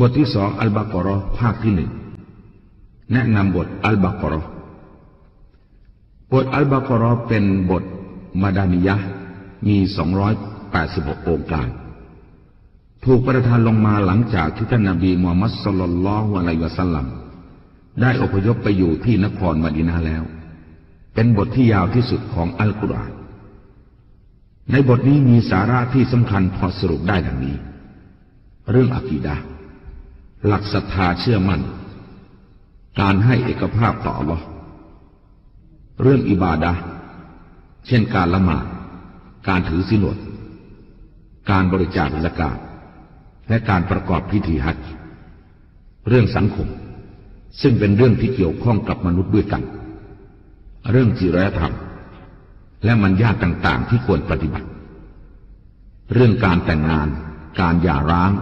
บทที่สองอัลบากรอภาคที่หนึ่งแนะนำบทอัลบากรอบทอัลบากรอเป็นบทมาดานิยะมี 286 องค์การ ถูกประทานลงมาหลังจากที่ท่านนบีมูฮัมมัดสลลัลลอฮุอะลัยวะสัลลัมได้อพยพไปอยู่ที่นครมดีนาแล้ว เป็นบทที่ยาวที่สุดของอัลกุรอานในบทนี้มีสาระที่สำคัญพอสรุปได้ดังนี้ เรื่องอักีดา หลักศรัทธาเชื่อมั่น การให้เอกภาพต่อ Allah เรื่องอิบาดะเช่นการละหมาด การถือสินอดการบริจาคสกาดและการประกอบพิธีฮัจจ์เรื่องสังคม ซึ่งเป็นเรื่องที่เกี่ยวข้องกับมนุษย์ด้วยกัน เรื่องจิรธรรม และมันยาต่างๆที่ควรปฏิบัติ เรื่องการแต่งงาน การหย่าร้าง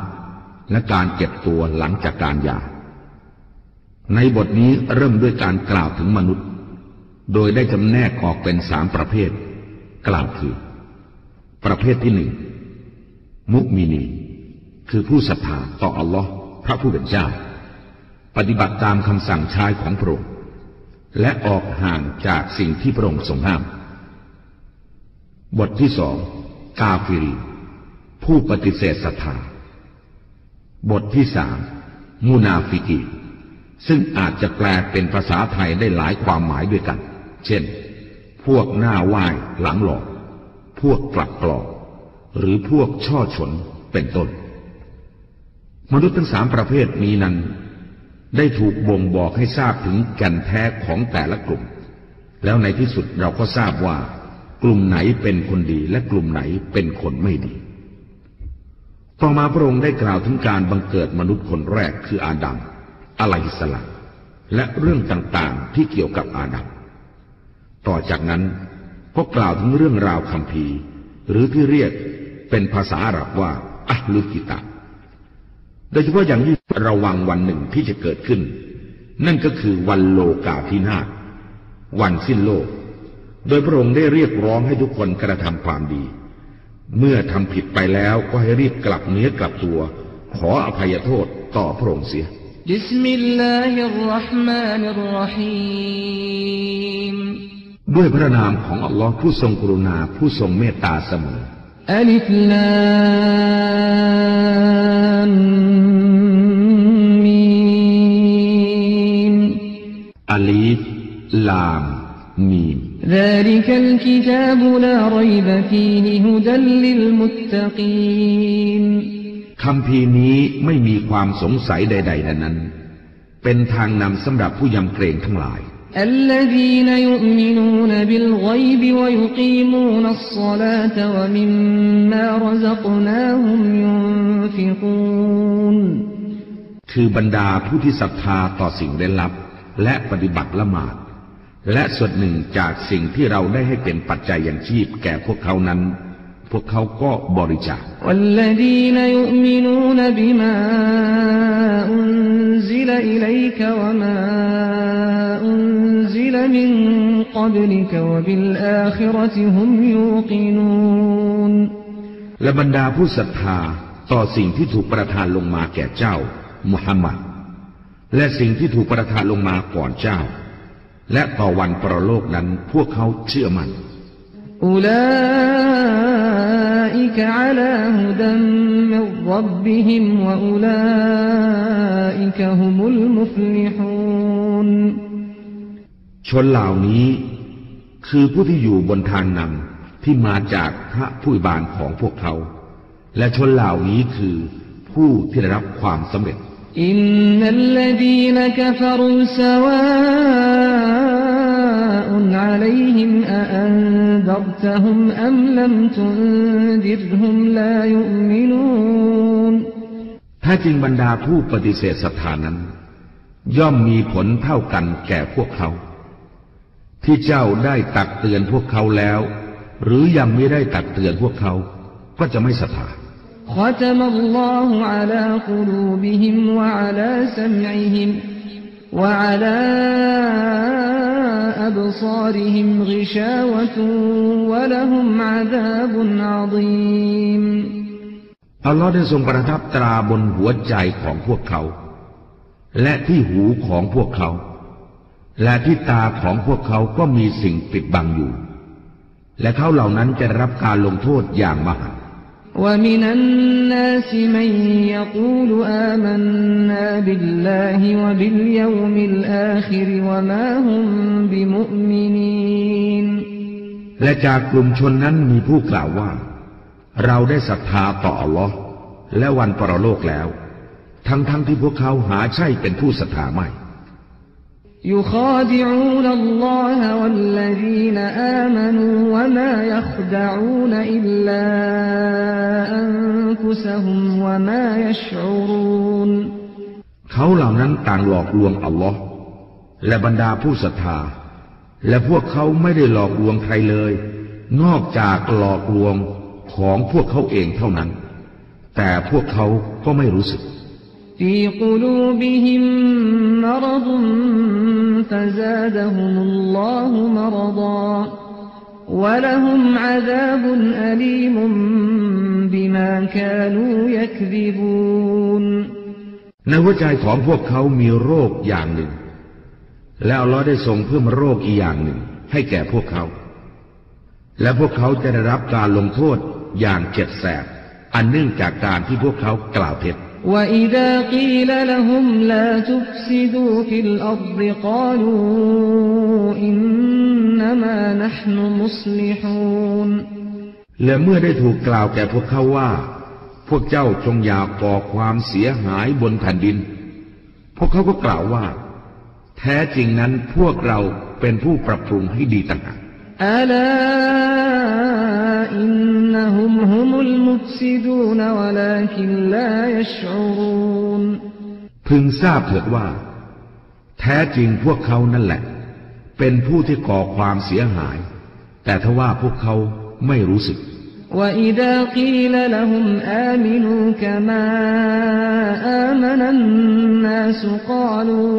และการเก็บตัวหลังจากการหย่า ในบทนี้เริ่มด้วยการกล่าวถึงมนุษย์ โดยได้จำแนกออกเป็นสามประเภท กล่าวคือ ประเภทที่หนึ่ง มุกมินี คือผู้ศรัทธาต่ออัลลอฮ์พระผู้เป็นเจ้า ปฏิบัติตามคำสั่งใช้ของพระองค์และออกห่างจากสิ่งที่พระองค์ทรงห้าม บทที่สองกาฟิรีน ผู้ปฏิเสธศรัทธา บทที่สามมุนาฟิกีนซึ่งอาจจะแปลเป็นภาษาไทยได้หลายความหมายด้วยกัน เช่น พวกหน้าไหว้หลังหลอก พวกกลับกลอก หรือพวกฉ้อฉลเป็นต้น มนุษย์ทั้งสามประเภทนี้นั้น ได้ถูกบ่งบอกให้ทราบถึงแก่นแท้ของแต่ละกลุ่ม แล้วในที่สุดเราก็ทราบว่า กลุ่มไหนเป็นคนดีและกลุ่มไหนเป็นคนไม่ดี ต่อมาพระองค์ได้กล่าวถึงการบังเกิดมนุษย์คนแรกคืออาดัมอะลัยฮิสลามและเรื่องต่างๆที่เกี่ยวกับอาดัมต่อจากนั้นก็กล่าวถึงเรื่องราวคำพีหรือที่เรียกเป็นภาษาอาหรับว่าอัลลุกิตาโดยเฉพาะอย่างยิ่งระวังวันหนึ่งที่จะเกิดขึ้น นั่นก็คือวันโลกาพินาศวันสิ้นโลก โดยพระองค์ได้เรียกร้องให้ทุกคนกระทำความดี เมื่อทำผิดไปแล้วก็ให้รีบกลับเนื้อกลับตัว ขออภัยโทษต่อพระองค์เสียبسم الله الرحمن الرحيمด้วยพระนามของอัลลอฮ์ผู้ทรงกรุณาผู้ทรงเมตตาเสมอألف لامมมีมอัลิฟลาม มีคำพีนี้ไม่มีความสงสัยใดๆนั้น เป็นทางนำสำหรับผู้ยำเกรงทั้งหลาย الذين يؤمنون بالغيب ويقيمون الصلاة ومما رزقناهم ينفقون คือบรรดาผู้ที่ศรัทธาต่อสิ่งเร้นลับ และปฏิบัติละหมาด และส่วนหนึ่งจากสิ่งที่เราได้ให้เป็นปัจจัยอย่างชีพแก่พวกเขานั้น พวกเขาก็บริจาคและบรรดาผู้ศรัทธาต่อสิ่งที่ถูกประทานลงมาแก่เจ้า มุฮัมมัด และสิ่งที่ถูกประทานลงมาก่อนเจ้า และต่อวันประโลกนั้นพวกเขาเชื่อมัน่อุลาอิกะอาลาฮุดัมมิรับบิฮิมวะอุลาอิกะฮุมุลมุฟลิฮุนชนเหล่านี้ คือผู้ที่อยู่บนทางนำที่มาจากพระผู้บานของพวกเขา และชนเหล่านี้คือผู้ที่ได้รับความสำเร็จ อินนัลลดีนกฟรุสวาอุนอะลัยฮิมอันดับตะฮุมอัมลัมตุนดิาจริงบรรดาผู้ปฏิเสธศรัทธานั้น ย่อมมีผลเท่ากันแก่พวกเขา ที่เจ้าได้ตักเตือนพวกเขาแล้ว หรือยังไม่ได้ตักเตือนพวกเขาก็จะไม่ศรัทธา ختم الله على قلوبهم وعلى سمعهم وعلى أبصارهم غشاوة ولهم عذاب عظيم อัลลอฮ์ได้ทรงประทับตราบนหัวใจของพวกเขา และที่หูของพวกเขา และที่ตาของพวกเขาก็มีสิ่งปิดบังอยู่ และเขาเหล่านั้นจะรับการลงโทษอย่างมหันต์ ومن الناس من يقول آمنا بالله وباليوم الآخر وما هم بمؤمنين และจากกลุ่มชนนั้นมีผู้กล่าวว่า เราได้ศรัทธาต่ออัลลอฮ์และวันปรโลกแล้ว ทั้งๆทที่พวกเขาหาใช่เป็นผู้ศรัทธาไม่ يخادعون الله والذين آمنوا وما يخدعون إلا أنفسهم وما يشعرون เขาเหล่านั้นต่างหลอกลวงอัลลอฮ์และบรรดาผู้ศรัทธา และพวกเขาไม่ได้หลอกลวงใครเลย นอกจากหลอกลวงของพวกเขาเองเท่านั้น แต่พวกเขาก็ไม่รู้สึก في قلوبهم مرض فزادهم الله مرضا ولهم عذاب أليم بما كانوا يكذبون ในหัวใจของพวกเขามีโรคอย่างหนึ่ง แล้วอัลลอฮ์ได้ทรงเพิ่มโรคอีกอย่างหนึ่ง ให้แก่พวกเขา และพวกเขาจะได้รับการลงโทษอย่างเจ็บแสบ อันเนื่องจากการที่พวกเขากล่าวเท็จ وإذا قيل لهم لا تفسدوا في الأرض قالوا إنما نحن مصلحون และเมื่อได้ถูกกล่าวแก่พวกเขาว่า พวกเจ้าจงอย่าก่อความเสียหายบนแผ่นดิน พวกเขาก็กล่าวว่า แท้จริงนั้นพวกเราเป็นผู้ปรับปรุงให้ดีต่างหาก ألا إنهم هم المفسدون ولكن لا يشعرون พึงทราบเถิดว่า แท้จริงพวกเขานั่นแหละ เป็นผู้ที่ก่อความเสียหาย แต่ทว่าพวกเขาไม่รู้สึก وإذا قيل لهم آمنوا كما آمن الناس قالوا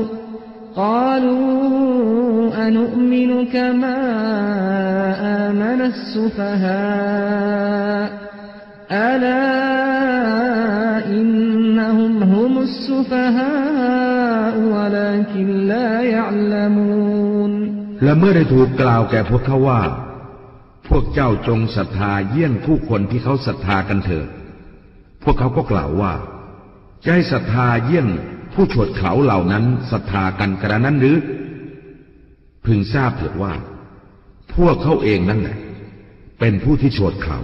قالوا أنؤمن كما آمن السفهاء ألا إنهم هم السفهاء ولكن لا يعلمون และเมื่อได้ถูกกล่าวแก่พวกเขาว่า พวกเจ้าจงศรัทธาเยี่ยงผู้คนที่เขาศรัทธากันเถิด พวกเขาก็กล่าวว่า จะให้ศรัทธาเยี่ยง ผู้โฉดเขาเหล่านั้นศรัทธากันกระนั้นหรือ พึงทราบเถิดว่า พวกเขาเองนั่นแหละ เป็นผู้ที่โฉดเขา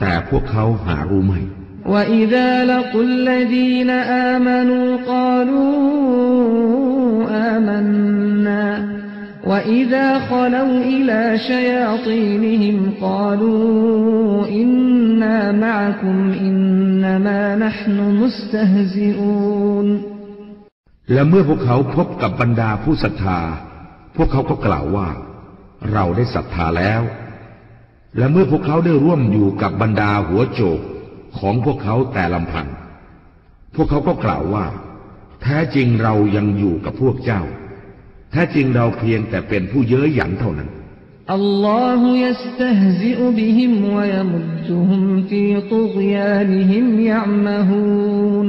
แต่พวกเขาหารู้ไม่ وإذا لقوا الذين آمنوا قالوا آمنا وإذا خلوا إلى شياطينهم قالوا إنا معكم إنما نحن مستهزئون และเมื่อพวกเขาพบกับบรรดาผู้ศรัทธา พวกเขาก็กล่าวว่า เราได้ศรัทธาแล้ว และเมื่อพวกเขาได้ร่วมอยู่กับบรรดาหัวโจกของพวกเขาแต่ลำพัง พวกเขาก็กล่าวว่า แท้จริงเรายังอยู่กับพวกเจ้า แท้จริงเราเพียงแต่เป็นผู้เย้ยหยันเท่านั้น الله يستهزئ بهم ويمدهم في طغيانهم يعمهون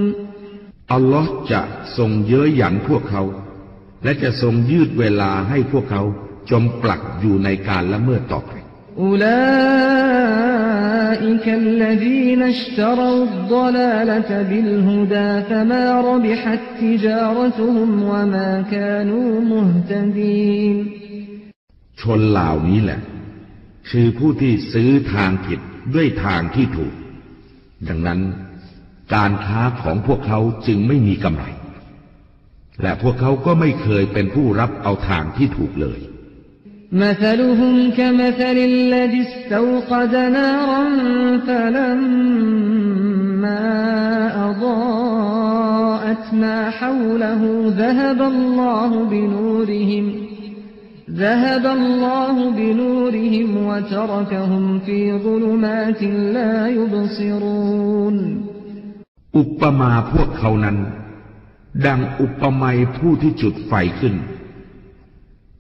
อัลลอฮ์จะทรงเย้ยหยันพวกเขา และจะทรงยืดเวลาให้พวกเขาจมปลักอยู่ในการละเมิดต่อไป أولئك الذين اشتروا الضلالة بالهدى فما ربحت تجارتهم وما كانوا مهتدين ชนเหล่านี้แหละ คือผู้ที่ซื้อทางผิดด้วยทางที่ถูก ดังนั้น การค้าของพวกเขาจึงไม่มีกำไร และพวกเขาก็ไม่เคยเป็นผู้รับเอาทางที่ถูกเลย مثلهم كمثل الذي استوقد نارا فلما أضاءت ما حوله ذهب الله بنورهم ذهب الله بنورهم وتركهم في ظلمات لا يبصرون อุปมาพวกเขานั้น ดังอุปไมยผู้ที่จุดไฟขึ้น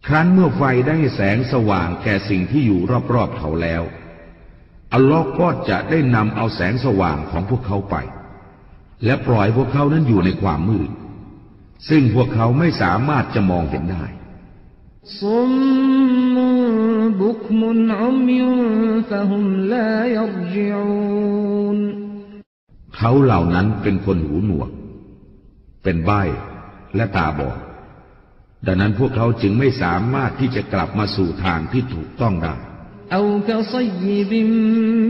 ครั้นเมื่อไฟได้แสงสว่างแก่สิ่งที่อยู่รอบๆเขาแล้ว อัลลอฮ์ก็จะได้นำเอาแสงสว่างของพวกเขาไป และปล่อยพวกเขานั้นอยู่ในความมืด ซึ่งพวกเขาไม่สามารถจะมองเห็นได้เขาเหล่านั้นเป็นคนหูหนวก เป็นใบและตาบอด ดังนั้นพวกเขาจึงไม่สามารถที่จะกลับมาสู่ทางที่ถูกต้องได้ أو كصيب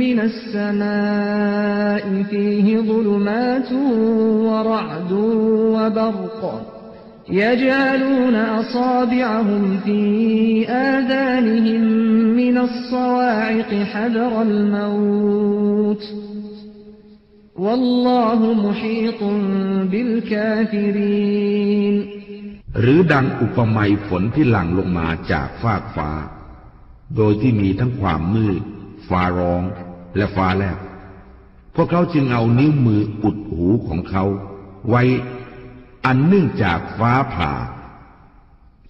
من السماء فيه ظلمات ورعد وبرق يجعلون أصابعهم في آذانهم من الصواعق حذر الموت والله محيط بالكافرين หรือดังอุปมาฝนที่หลั่งลงมาจากฟากฟ้า โดยที่มีทั้งความมืด ฟ้าร้อง และฟ้าแลบ พวกเขาจึงเอานิ้วมืออุดหูของเขา ไว้อันเนื่องจากฟ้าผ่า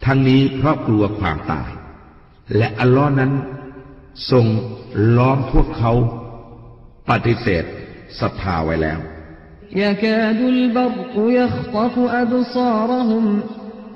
ทั้งนี้เพราะกลัวความตาย และอัลลอฮ์นั้นทรงล้อมพวกเขาปฏิเสธศรัทธาไว้แล้ว يكاد البرق يخطف أبصارهم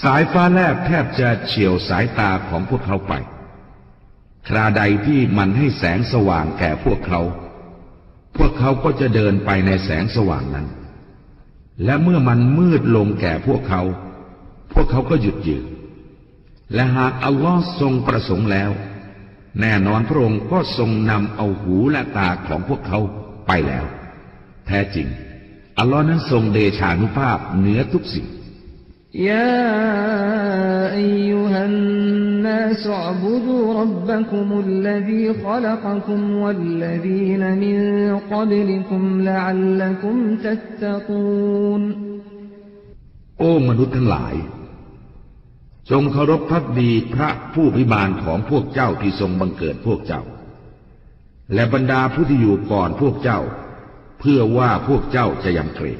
สายฟ้าแลบแทบจะเฉียวสายตาของพวกเขาไป คราใดที่มันให้แสงสว่างแก่พวกเขา พวกเขาก็จะเดินไปในแสงสว่างนั้น และเมื่อมันมืดลงแก่พวกเขา พวกเขาก็หยุดยืน และหากอัลลอฮ์ทรงประสงค์แล้ว แน่นอนพระองค์ก็ทรงนำเอาหูและตาของพวกเขาไปแล้ว แท้จริง อัลลอฮ์นั้นทรงเดชานุภาพเหนือทุกสิ่ง يا أيها الناس اعبدوا ربكم الذي خلقكم والذين من قبلكم لعلكم تتقون โอ้มนุษย์ทั้งหลาย จงเคารพพักดีพระผู้พิบาลของพวกเจ้าที่ทรงบังเกิดพวกเจ้า และบรรดาผู้ที่อยู่ก่อนพวกเจ้า เพื่อว่าพวกเจ้าจะยำเกรง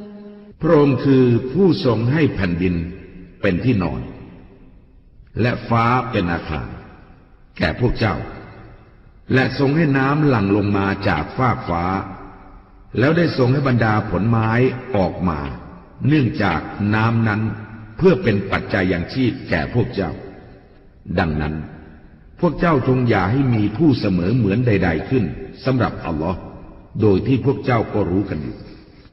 พระองค์คือผู้ทรงให้แผ่นดินเป็นที่นอน และฟ้าเป็นอาคาร แก่พวกเจ้า และทรงให้น้ำหลั่งลงมาจากฟากฟ้า แล้วได้ทรงให้บรรดาผลไม้ออกมา เนื่องจากน้ำนั้นเพื่อเป็นปัจจัยอยังชีพแก่พวกเจ้า ดังนั้น พวกเจ้าจงอย่าให้มีผู้เสมอเหมือนใด ๆขึ้นสำหรับอัลลอฮ์โดยที่พวกเจ้าก็รู้กันอยู่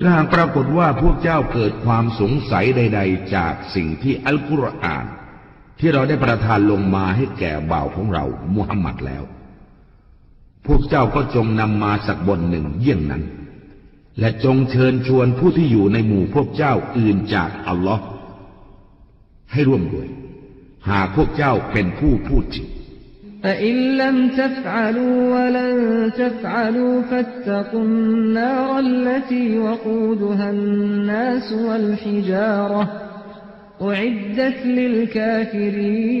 และหากปรากฏว่าพวกเจ้าเกิดความสงสัยใด ๆ จากสิ่งที่อัลกุรอาน ที่เราได้ประทานลงมาให้แก่บ่าวของเรามุฮัมมัดแล้ว พวกเจ้าก็จงนำมาสักบนหนึ่งเยี่ยงนั้น และจงเชิญชวนผู้ที่อยู่ในหมู่พวกเจ้าอื่นจากอัลลอฮ์ให้ร่วมด้วย หากพวกเจ้าเป็นผู้พูดจริง فإن لم تفعلوا ولن تفعلوا فاتقوا النار التي وقودها الناس والحجارة أعدت للكافرين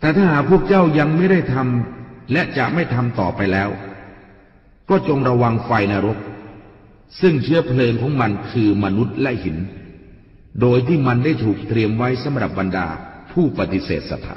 แต่ถ้าหากพวกเจ้ายังไม่ได้ทำและจะไม่ทำต่อไปแล้ว ก็จงระวังไฟนรก ซึ่งเชื้อเพลิงของมันคือมนุษย์และหิน โดยที่มันได้ถูกเตรียมไว้สำหรับบรรดาผู้ปฏิเสธศรัทธา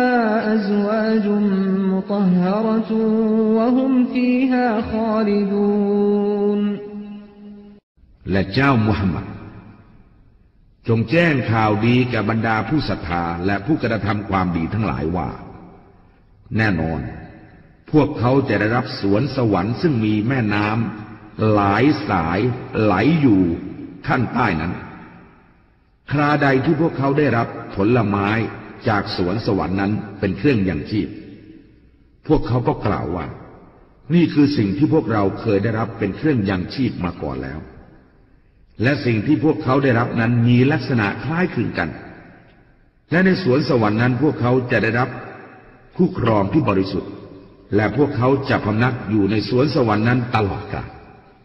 أزواج مطهرة وهم فيها خالدون และเจ้ามุฮัมมัด จงแจ้งข่าวดีแก่บรรดาผู้ศรัทธาและผู้กระทำความดีทั้งหลายว่า แน่นอน พวกเขาจะได้รับสวนสวรรค์ซึ่งมีแม่น้ำหลายสายไหลอยู่ขั้นใต้นั้น คราใดที่พวกเขาได้รับผลไม้ จากสวนสวรรค์นั้นเป็นเครื่องยังชีพ พวกเขาก็กล่าวว่า นี่คือสิ่งที่พวกเราเคยได้รับเป็นเครื่องยังชีพมาก่อนแล้ว และสิ่งที่พวกเขาได้รับนั้นมีลักษณะคล้ายคลึงกัน และในสวนสวรรค์นั้นพวกเขาจะได้รับคู่ครองที่บริสุทธิ์ และพวกเขาจะพำนักอยู่ในสวนสวรรค์นั้นตลอดกาล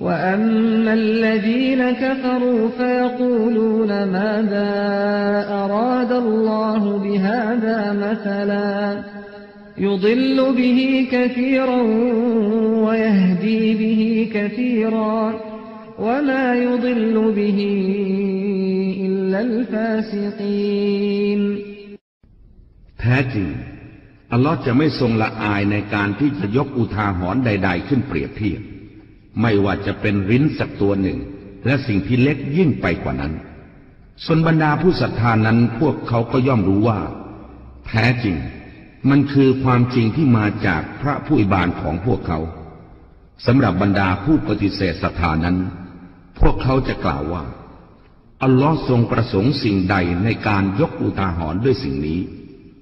وأما الذين كفروا فيقولون ماذا أراد الله بهذا مثلا يضل به كثيرا ويهدي به كثيرا وما يضل به إلا الفاسقين แท้จริง อัลลอฮ์จะไม่ทรงละอายในการที่จะยกอุทาหรณ์ใด ๆ ขึ้นเปรียบเทียบ ไม่ว่าจะเป็นริ้นสักตัวหนึ่ง และสิ่งที่เล็กยิ่งไปกว่านั้น ส่วนบรรดาผู้ศรัทธานั้นพวกเขาก็ย่อมรู้ว่า แท้จริง มันคือความจริงที่มาจากพระผู้อิบานของพวกเขาสำหรับบรรดาผู้ปฏิเสธศรัทธานั้น พวกเขาจะกล่าวว่า อัลลอฮ์ทรงประสงค์สิ่งใดในการยกอุทาหรณ์ด้วยสิ่งนี้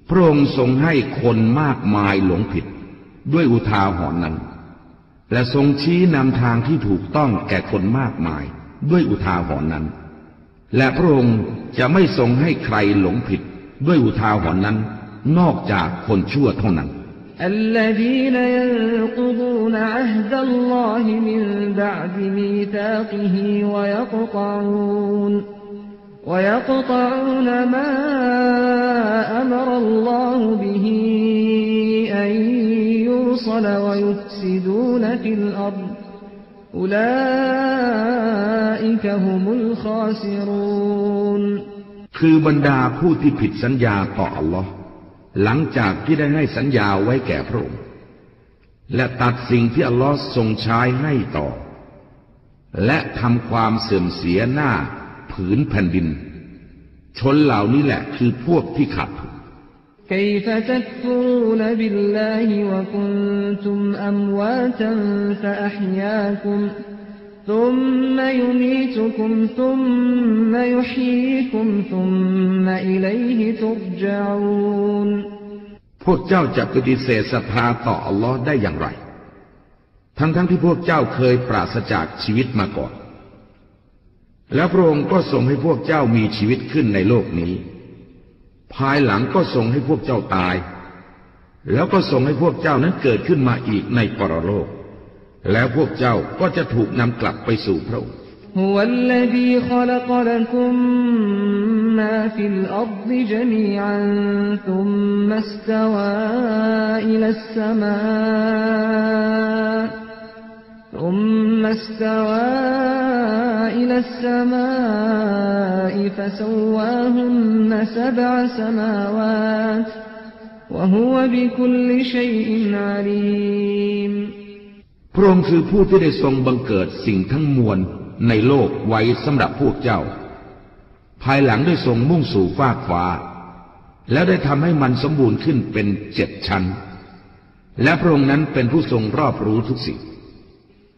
พระองค์ทรงให้คนมากมายหลงผิด ด้วยอุทาหรณ์นั้น และทรงชี้นำทางที่ถูกต้องแก่คนมากมายด้วยอุทาหรณ์นั้น และพระองค์จะไม่ทรงให้ใครหลงผิดด้วยอุทาหรณ์นั้น นอกจากคนชั่วเท่านั้น الذين ينقضون عهد الله من بعد ميثاقه ويقطعون ويقطعون ما أمر الله به أن يوصل ويفسدون في الأرض أولئك هم الخاسرون คือบรรดาผู้ที่ผิดสัญญาต่ออัลลอฮ์หลังจากที่ได้ให้สัญญาไว้แก่พระองค์ และตัดสิ่งที่อัลลอฮ์ทรงใช้ให้ต่อ และทำความเสื่อมเสียหน้า ผืนแผ่นดิน ชนเหล่านี้แหละคือพวกที่ขัด كيف تكفرون بالله وكنتم أمواتا فأحياكم ثم يميتكم ثم يحييكم ثم إليه ترجعون พวกเจ้าจะปฏิเสธศรัทธาต่ออัลลอฮ์ได้อย่างไร ทั้งๆทที่พวกเจ้าเคยปราศจากชีวิตมาก่อน แล้วพระองค์ก็ทรงให้พวกเจ้ามีชีวิตขึ้นในโลกนี้ ภายหลังก็ทรงให้พวกเจ้าตาย แล้วก็ทรงให้พวกเจ้านั้นเกิดขึ้นมาอีกในปรโลก แล้วพวกเจ้าก็จะถูกนำกลับไปสู่พระองค์ هو الذي خلق لكم ما في الأرض جميعا ثم استوى إلى السماء ثم استوى إلى السماء فسواهن سبع سماوات وهو بكل شيء عليم พระองค์คือผู้ที่ได้ทรงบังเกิดสิ่งทั้งมวลในโลกไว้สำหรับพวกเจ้า ภายหลังได้ทรงมุ่งสู่ฟากฟ้า แล้วได้ทำให้มันสมบูรณ์ขึ้นเป็นเจ็ดชั้น และพระองค์นั้นเป็นผู้ทรงรอบรู้ทุกสิ่ง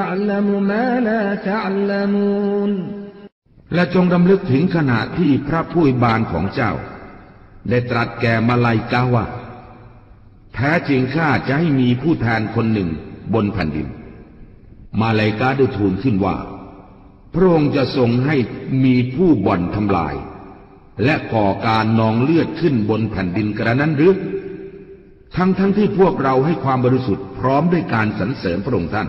أعلم ما لا تعلمون และจงดำลึกถึงขณะที่พระผู้บานของเจ้า ได้ตรัสแก่มาลายกาว่าแท้จริงข้าจะให้มีผู้แทนคนหนึ่งบนแผ่นดิน มาลายกาได้ทูลขึ้นว่า พระองค์จะทรงให้มีผู้บ่อนทำลาย และก่อการนองเลือดขึ้นบนแผ่นดินกระนั้นหรือ ทั้งทั้งที่พวกเราให้ความบริสุทธิ์พร้อมด้วยการสรรเสริญพระองค์ท่าน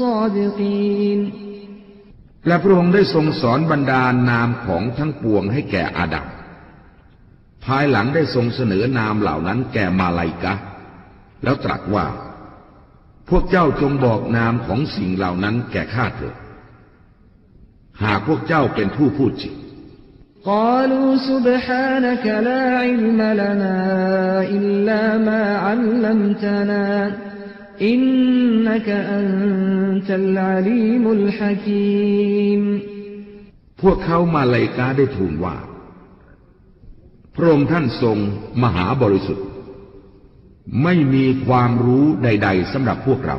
صادقين และพระองค์ได้ทรงสอนบรรดานามของทั้งปวงให้แก่อาดัม ภายหลังได้ทรงเสนอนามเหล่านั้นแก่มาลายกะ แล้วตรัสว่า พวกเจ้าจงบอกนามของสิ่งเหล่านั้นแก่ข้าเถิด หากพวกเจ้าเป็นผู้พูดจริง قالوا سبحانك لا علم لنا إلا ما علمتنا إنك أنت العليم الحكيم พวกเขามาลายกาได้ทูลว่า พระองค์ท่านทรงมหาบริสุทธิ์ ไม่มีความรู้ใด ๆสำหรับพวกเรา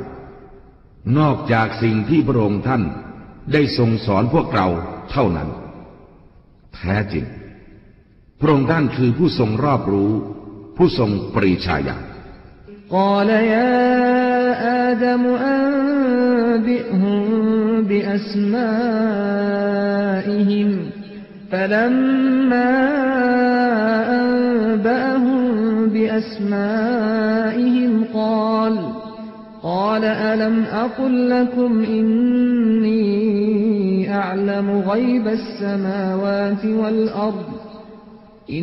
นอกจากสิ่งที่พระองค์ท่านได้ทรงสอนพวกเราเท่านั้น แท้จริง พระองค์ท่านคือผู้ทรงรอบรู้ ผู้ทรงปรีชาญาณ قال يا آدم أنبئهم بأسمائهم فلما أنبأهم بأسمائهم قال قال ألم أقل لكم إني أعلم غيب السماوات والأرض พระ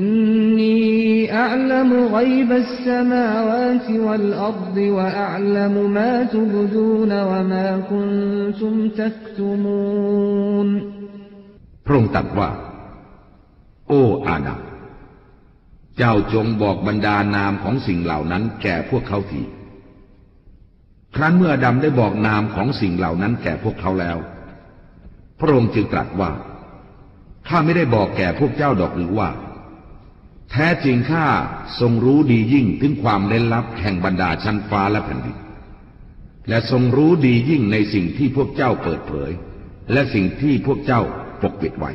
องค์ตรัสว่า โอ้อาดัเจ้าจงบอกบรรดานามของสิ่งเหล่านั้นแก่พวกเขาทีครั้นเมื่อดำได้บอกนามของสิ่งเหล่านั้นแก่พวกเขาแล้ว พระองค์จึงตรัสว่า ข้าไม่ได้บอกแก่พวกเจ้าดอกหรือว่า แท้จริงข้าทรงรู้ดียิ่งถึงความเล่นลับแห่งบรรดาชั้นฟ้าและแผ่นดิน และทรงรู้ดียิ่งในสิ่งที่พวกเจ้าเปิดเผย และสิ่งที่พวกเจ้าปกปิดไว้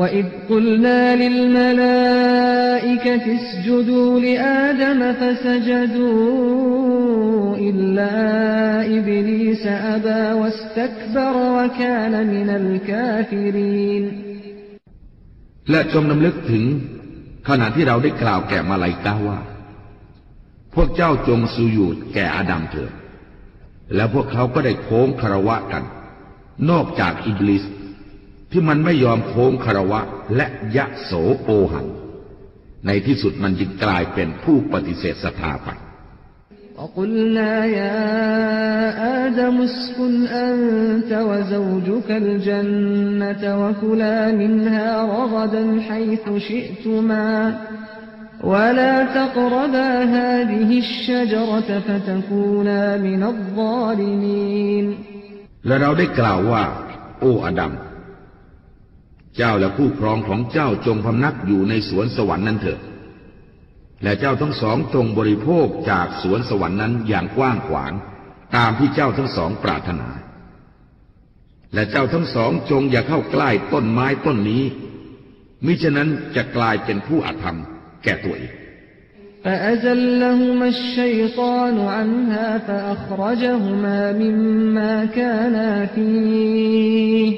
وإذ قلنا للملائكة اسجدوا لآدم فسجدوا إلا إبليس أبى واستكبر وكان من الكافرين และจงนำลึกถึงขณะที่เราได้กล่าวแก่มาลายกาว่า พวกเจ้าจงสุยูดแก่อาดัมเถิด แล้วพวกเขาก็ได้โค้งคารวะกัน นอกจากอิบลิส ที่มันไม่ยอมโค้งคารวะและยะโสโอหัง ในที่สุดมันจึงกลายเป็นผู้ปฏิเสธศรัทธาไป وقلنا يا آدم اسكن أنت وزوجك الجنة وكلا منها رغدا حيث شئتما ولا تقربا هذه الشجرة فتكونا من الظالمين และเราได้กล่าวว่า โอ้อาดัม เจ้าและผู้ครองของเจ้าจงพำนักอยู่ในสวนสวรรค์นั้นเถิด และเจ้าทั้งสองจงบริโภคจากสวนสวรรค์นั้นอย่างกว้างขวาง ตามที่เจ้าทั้งสองปรารถนา และเจ้าทั้งสองจงอย่าเข้าใกล้ต้นไม้ต้นนี้ มิฉะนั้นจะกลายเป็นผู้อาธรรมแก่ตัวเอง فأزلهما الشيطان عنها فأخرجهما مما كانا فيه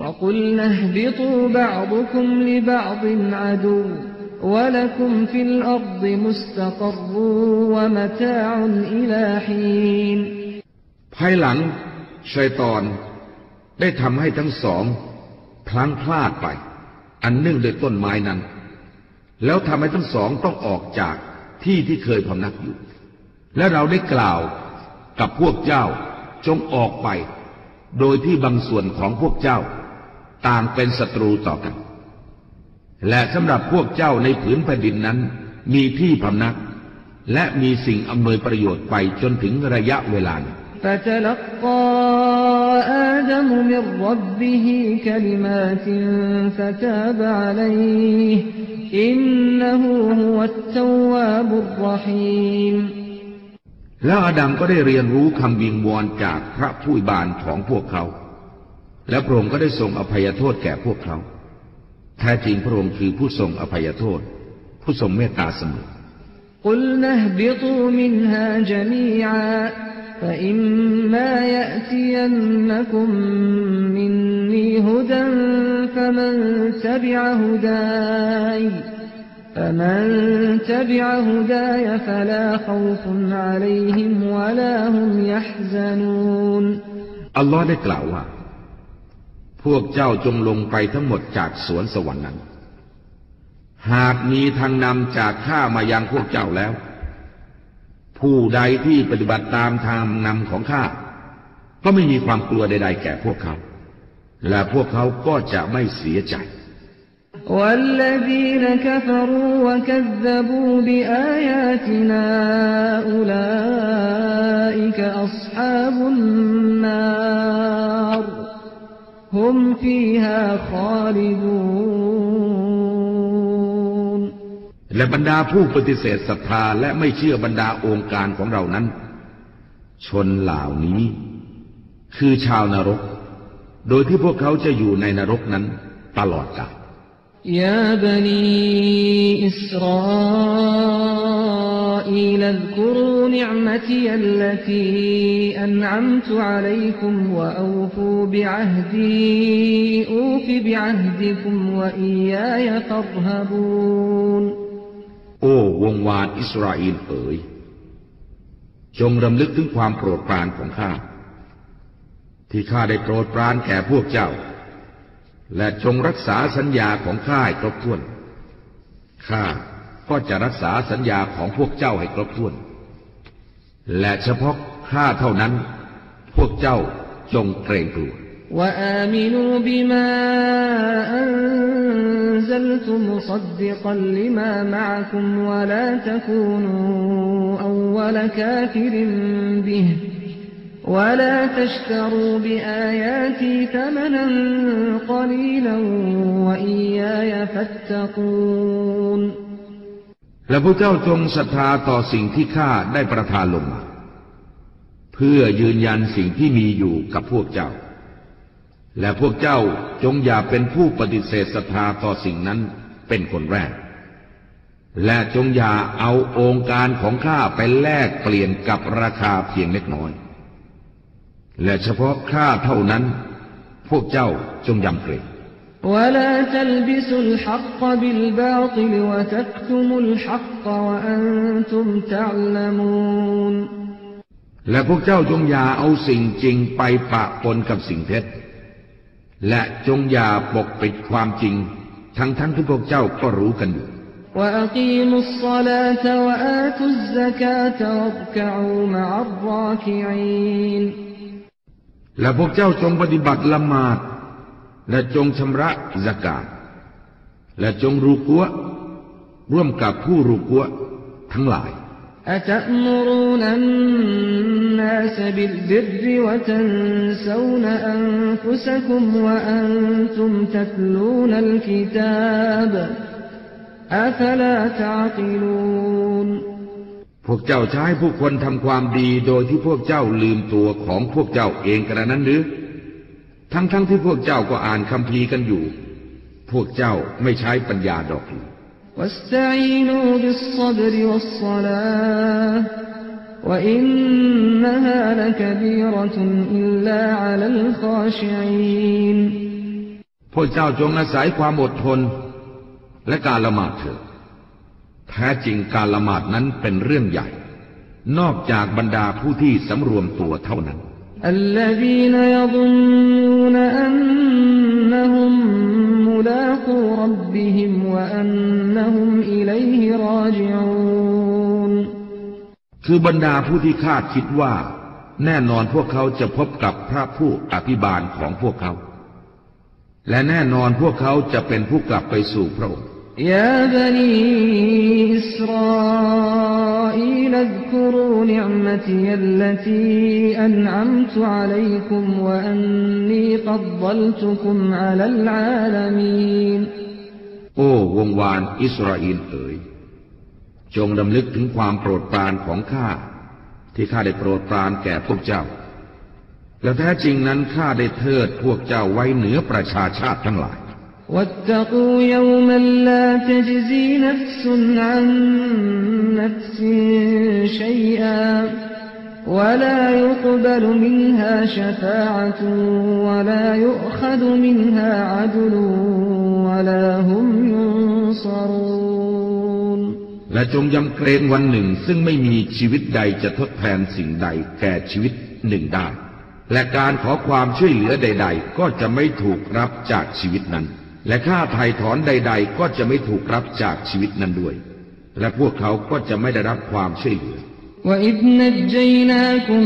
وقلنا اهبطوا بعضكم لبعض عدو ولكم في الأرض مستقر ومتاع إلى حين ภายหลังชัยตอนได้ทำให้ทั้งสองพลั้งพลาดไป อันเนื่องโดยต้นไม้นั้น แล้วทำให้ทั้งสองต้องออกจากที่ที่เคยพำนักอยู่ และเราได้กล่าวกับพวกเจ้าจงออกไป โดยที่บางส่วนของพวกเจ้า ต่างเป็นศัตรูต่อกัน และสำหรับพวกเจ้าในผืนแผ่นดินนั้น มีที่พำนัก และมีสิ่งอำนวยประโยชน์ไปจนถึงระยะเวลาแล้วอาดัมก็ได้เรียนรู้คำวิงวอนจากพระผู้บานของพวกเขา และพระองค์ก็ได้ทรงอภัยโทษแก่พวกเขา แท้จริงพระองค์คือผู้ทรงอภัยโทษ ผู้ทรงเมตตาเสมอ قلنا اهبطوا منها جميعا فإما يأتينكم مني هدى فمن تبع هداي فمن تبع هداي فلا خوف عليهم ولا هم يحزنون อัลลอฮ์ได้กล่าวว่า พวกเจ้าจงลงไปทั้งหมดจากสวนสวรรค์นั้น หากมีทางนำจากข้ามายังพวกเจ้าแล้ว ผู้ใดที่ปฏิบัติตามทางนำของข้า ก็ไม่มีความกลัวใดๆแก่พวกเขา และพวกเขาก็จะไม่เสียใจ والذين كفروا وكذبوا بآياتنا أولئك أصحاب النار ฮุมฟีฮาคอลิดูและบรรดาผู้ปฏิเสธศรัทธาและไม่เชื่อบรรดาองค์การของเรานั้น ชนเหล่านี้ คือชาวนรก โดยที่พวกเขาจะอยู่ในนรกนั้นตลอดกาล يا بني إسرائيل اذكروا نعمتي التي أنعمت عليكم وأوفوا بعهدي أوف بعهدكم وإياي فارهبون โอ้วงวานอิสราเอลเอ๋ย จงรำลึกถึงความโปรดปรานของข้า ที่ข้าได้โปรดปรานแก่พวกเจ้า และจงรักษาสัญญาของข้าให้ครบถ้วน ข้าก็จะรักษาสัญญาของพวกเจ้าให้ครบถ้วน และเฉพาะข้าเท่านั้น พวกเจ้าจงเกรงกลัว وآمنوا بما أنزلت مصدقا لما معكم ولا تكونوا أول كافر به ولا تشتروا بآياتي ثمنا قليلا وإياي فاتقون และพวกเจ้าจงศรัทธาต่อสิ่งที่ข้าได้ประทานลงมา เพื่อยืนยันสิ่งที่มีอยู่กับพวกเจ้า และพวกเจ้าจงอย่าเป็นผู้ปฏิเสธศรัทธาต่อสิ่งนั้นเป็นคนแรก และจงอย่าเอาองค์การของข้าไปแลกเปลี่ยนกับราคาเพียงเล็กน้อย และเฉพาะข้าเท่านั้น พวกเจ้าจงยำเกรงและพวกเจ้าจงอย่าเอาสิ่งจริงไปปะปนกับสิ่งเท็จ และจงอย่าปกปิดความจริง ทั้งทั้งที่พวกเจ้าก็รู้กันอยู่และอุทิศสังฆทาน และพวกเจ้าจงปฏิบัติละหมาด และจงชำระสกาดและจงรูกัวร่วมกับผู้รูกัวทั้งหลาย أتأمرون الناس بالبر وتنسون أنفسكم وأنتم تتلون الكتاب أفلا تعقلون พวกเจ้าใช้ผู้คนทำความดีโดยที่พวกเจ้าลืมตัวของพวกเจ้าเองกระนั้นหรือ ทั้งๆทที่พวกเจ้าก็อ่านคำพีกันอยู่ พวกเจ้าไม่ใช้ปัญญาดอกพวกเจ้าจงอาศัยความอดทน และการละหมาดเถิด แท้จริงการละหมาดนั้นเป็นเรื่องใหญ่ นอกจากบรรดาผู้ที่สำรวมตัวเท่านั้น الذين يظنون أنهم ملاقو ربهم وأنهم إليه راجعون คือบรรดาผู้ที่คาดคิดว่า แน่นอนพวกเขาจะพบกับพระผู้อภิบาลของพวกเขา และแน่นอนพวกเขาจะเป็นผู้กลับไปสู่พระองค์ يا بني إسرائيل اذكروا نعمتي التي أنعمت عليكم وأني فضلتكم على العالمين โอ้วงวานอิสราเอลเอ๋ย จงดำลึกถึงความโปรดปรานของข้า ที่ข้าได้โปรดปรานแก่พวกเจ้า และแท้จริงนั้นข้าได้เทิดพวกเจ้าไว้เหนือประชาชาติทั้งหลาย واتقوا يوما لا تجزي نفس عن نفس شيئا ولا يقبل منها شفاعة ولا يؤخذ منها عدل ولا هم ينصرون และจงยำเกรงวันหนึ่งซึ่งไม่มีชีวิตใดจะทดแทนสิ่งใดแก่ชีวิตหนึ่งได้ และการขอความช่วยเหลือใด ๆ ก็จะไม่ถูกรับจากชีวิตนั้น และค่าไถ่ถอนใด ๆ ก็จะไม่ถูกรับจากชีวิตนั้นด้วย และพวกเขาก็จะไม่ได้รับความช่วยเหลือ وإذ نجيناكم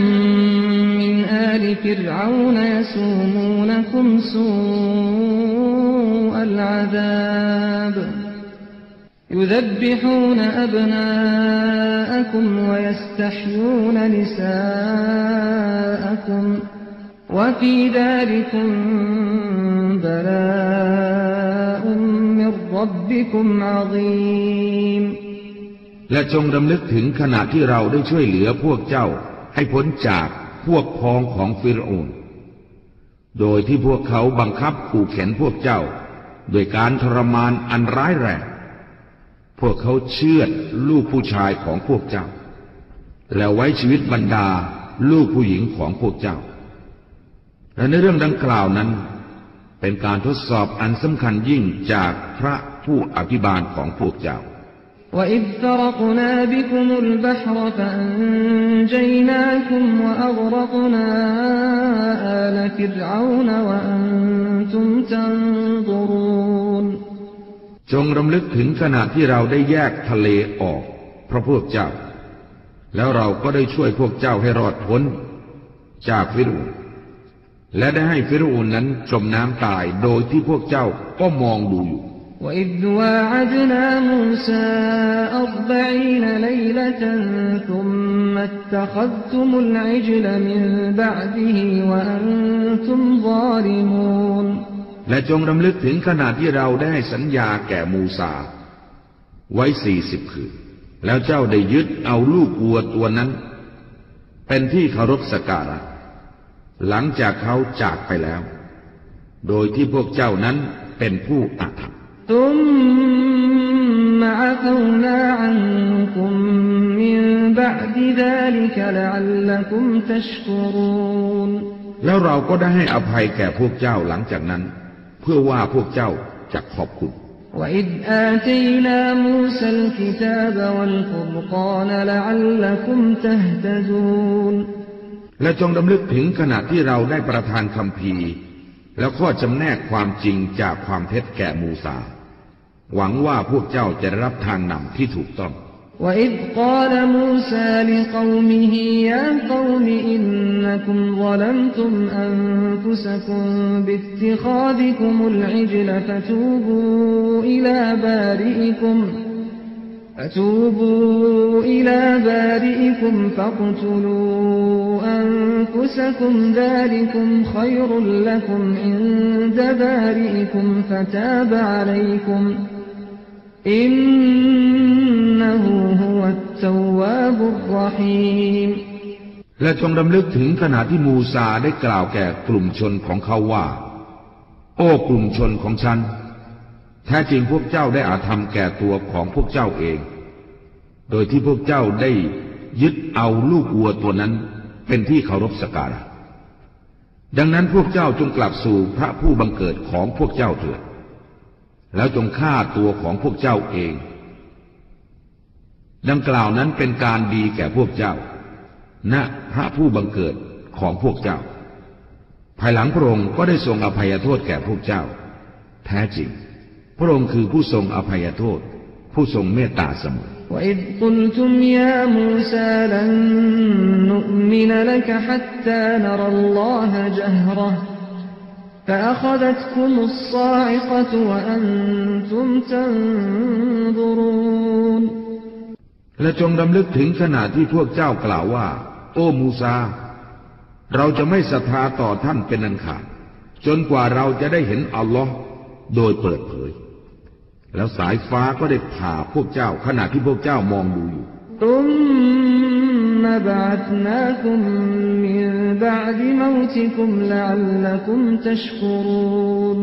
من آل فرعون يسومونكم سوء العذاب يذبحون أبناءكم ويستحيون نساءكم وفي ذلكم بلاء من ربكم عظيم และจงดำลึกถึงขณะที่เราได้ช่วยเหลือพวกเจ้าให้พ้นจากพวกพ้องของฟิรโอนโดยที่พวกเขาบังคับขู่เข็นพวกเจ้า โดยการทรมานอันร้ายแรง พวกเขาเชื่อดลูกผู้ชายของพวกเจ้า แล้วไว้ชีวิตบรรดาลูกผู้หญิงของพวกเจ้า และในเรื่องดังกล่าวนั้น เป็นการทดสอบอันสำคัญยิ่งจากพระผู้อภิบาลของพวกเจ้า وإذ فرقنا بكم البحر فأنجيناكم وأغرقنا آل فرعون وأنتم تنظرون จงรำลึกถึงขณะที่เราได้แยกทะเลออก เพราะพวกเจ้า แล้วเราก็ได้ช่วยพวกเจ้าให้รอดพ้น จากฟิรูน และได้ให้ฟิรูนนั้นจมน้ำตายโดยที่พวกเจ้าก็มองดูอยู่และจงรำลึกถึงขนาดที่เราได้สัญญาแก่มูซา ไว้สี่สิบคืน แล้วเจ้าได้ยึดเอาลูกวัวตัวนั้น เป็นที่เคารพสักการะ หลังจากเขาจากไปแล้ว โดยที่พวกเจ้านั้นเป็นผู้อาธรรม ثم عفونا عنكم من بعد ذلك لعلكم تشكرون แล้วเราก็ได้ให้อภัยแก่พวกเจ้าหลังจากนั้น เพื่อว่าพวกเจ้าจะขอบคุณ وإذ آتينا موسى الكتاب والفرقان لعلكم تهتدون และจงดำลึกถึงขณะที่เราได้ประทานคำพีร์แล้วข้อจำแนกความจริงจากความเท็จแก่มูซา หวังว่าพวกเจ้าจะได้รับทางนำที่ถูกต้อง وإذ قال موسى لقومه يا قوم إنكم ظلمتم أنفسكم باتخاذكم العجل فتوبوا إلى بارئكم فتوبوا إلى بارئكم فاقتلوا أنفسكم ذلكم خير لكم عند بارئكم فتاب عليكم إنه هو التواب الرحيم และจงดำลึกถึงขณะที่มูซาได้กล่าวแก่กลุ่มชนของเขาว่า โอ้กลุ่มชนของฉัน แท้จริงพวกเจ้าได้อาธรรมแก่ตัวของพวกเจ้าเอง โดยที่พวกเจ้าได้ยึดเอาลูกวัวตัวนั้น เป็นที่เคารพสักการะดังนั้นพวกเจ้าจงกลับสู่พระผู้บังเกิดของพวกเจ้าเถิด แล้วจงฆ่าตัวของพวกเจ้าเอง ดังกล่าวนั้นเป็นการดีแก่พวกเจ้า ณ พระผู้บังเกิดของพวกเจ้า ภายหลังพระองค์ก็ได้ทรงอภัยโทษแก่พวกเจ้า แท้จริง พระองค์คือผู้ทรงอภัยโทษ ผู้ทรงเมตตาเสมอ وإذ قلتم يا موسى لن نؤمن لك حتى نرى الله جهرة فأخذتكم الصاعقة وأنتم تنظرون และจงดำลึกถึงขณะที่พวกเจ้ากล่าวว่า โอ้มูซา เราจะไม่ศรัทธาต่อท่านเป็นอันขาดจนกว่าเราจะได้เห็นอัลลอฮ์โดยเปิดเผย แล้วสายฟ้าก็ได้ผ่าพวกเจ้าขณะที่พวกเจ้ามองดูอยู่ตุมมบาตนาคุมมิบาดมวติคุมลัลลัคุมตัชกรูน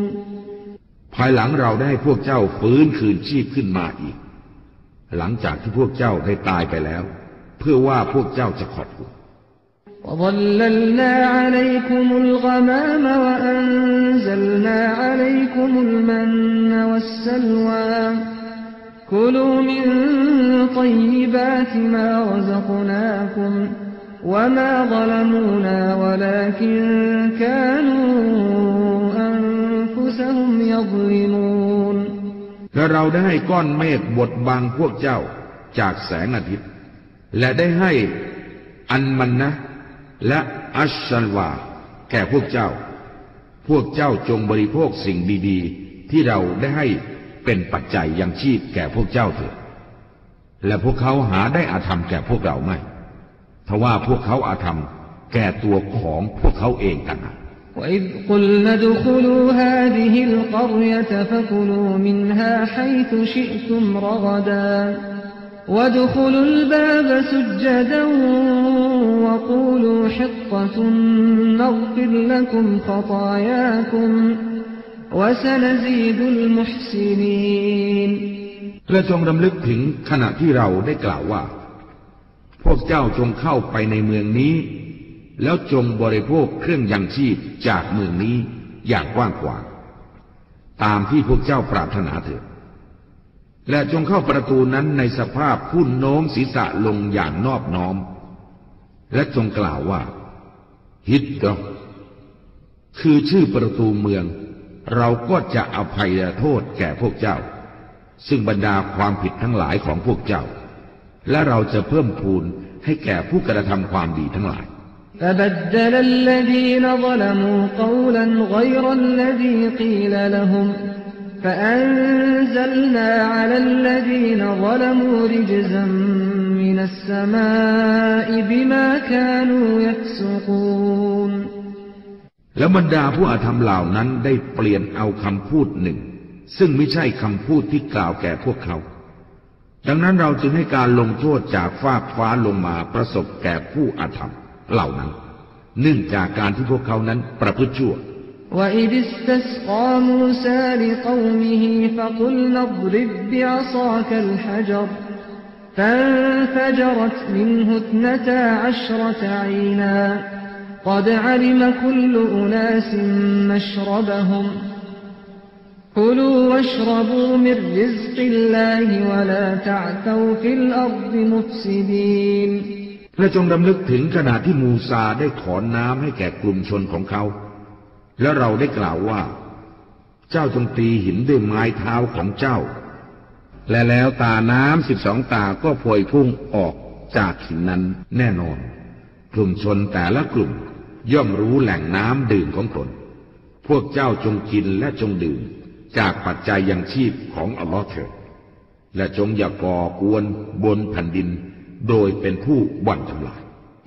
ภายหลังเราได้พวกเจ้าฟื้นคืนชีพขึ้นมาอีก หลังจากที่พวกเจ้าได้ตายไปแล้ว เพื่อว่าพวกเจ้าจะขอบคุณ وظللنا عليكم الغمام وأنزلنا عليكم المن والسلوى كلوا من طيبات ما رزقناكم وما ظلمونا ولكن كانوا أنفسهم يظلمون และเราได้ให้ก้อนเมฆบดบังพวกเจ้าจากแสงอาทิตย์ และได้ให้อันมันนะ และอัชชัลวา แก่พวกเจ้า พวกเจ้าจงบริโภคสิ่งดีๆ ที่เราได้ให้เป็นปัจจัยยังชีพแก่พวกเจ้าเถิด และพวกเขาหาได้อาธรรมแก่พวกเราไม่ทว่าพวกเขาอาธรรมแก่ตัวของพวกเขาเองต่างหาก وإذ قلنا ادخلوا هذه القرية فكلوا منها حيث شئتم رغدا وادخلوا الباب سجدا وقولوا حطة نغفر لكم خطاياكم وسنزيد المحسنين และจงรำลึกถึงขณะที่เราได้กล่าวว่า พวกเจ้าจงเข้าไปในเมืองนี้ แล้วจงบริโภคเครื่องยังชีพจากเมืองนี้อย่างกว้างขวางตามที่พวกเจ้าปรารถนาเถิด และจงเข้าประตูนั้นในสภาพพุ่นโน้มศีรษะลงอย่างนอบน้อม และจงกล่าวว่า ฮิตดอคือชื่อประตูเมือง เราก็จะอภัยโทษแก่พวกเจ้า ซึ่งบรรดาความผิดทั้งหลายของพวกเจ้า และเราจะเพิ่มพูนให้แก่ผู้กระทำความดีทั้งหลาย فبدل الذين ظلموا قولا غير الذي قيل لهم فأنزلنا على الذين ظلموا رجزا من السماء بما كانوا يفسقون แล้วบรรดาผู้อาธรรมเหล่านั้นได้เปลี่ยนเอาคำพูดหนึ่ง ซึ่งไม่ใช่คำพูดที่กล่าวแก่พวกเขา ดังนั้นเราจึงให้การลงโทษจากฟากฟ้าลงมาประสบแก่ผู้อาธรรมเหล่านั้น เนื่องจากการที่พวกเขานั้นประพฤติชั่ว وإذ استسقى موسى لقومه فقلنا اضرب بعصاك الحجر فانفجرت منه اثنتا عشرة عينا قد علم كل أناس مشربهم كلوا واشربوا من رزق الله ولا تعثوا في الأرض مفسدين และจงดำลึกถึงขณะที่มูซาได้ถอนน้ำให้แก่กลุ่มชนของเขา และเราได้กล่าวว่า เจ้าจงตีหินด้วยไม้เท้าของเจ้า และแล้วตาน้ำสิบสองตาก็พวยพุ่งออกจากหินนั้นแน่นอน กลุ่มชนแต่ละกลุ่มย่อมรู้แหล่งน้ำดื่มของตน พวกเจ้าจงกินและจงดื่ม จากปัจจัยยังชีพของอัลลอฮ์เถิดและจงอย่าก่อกวนบนแผ่นดิน โดยเป็นผู้บ่อนทำลาย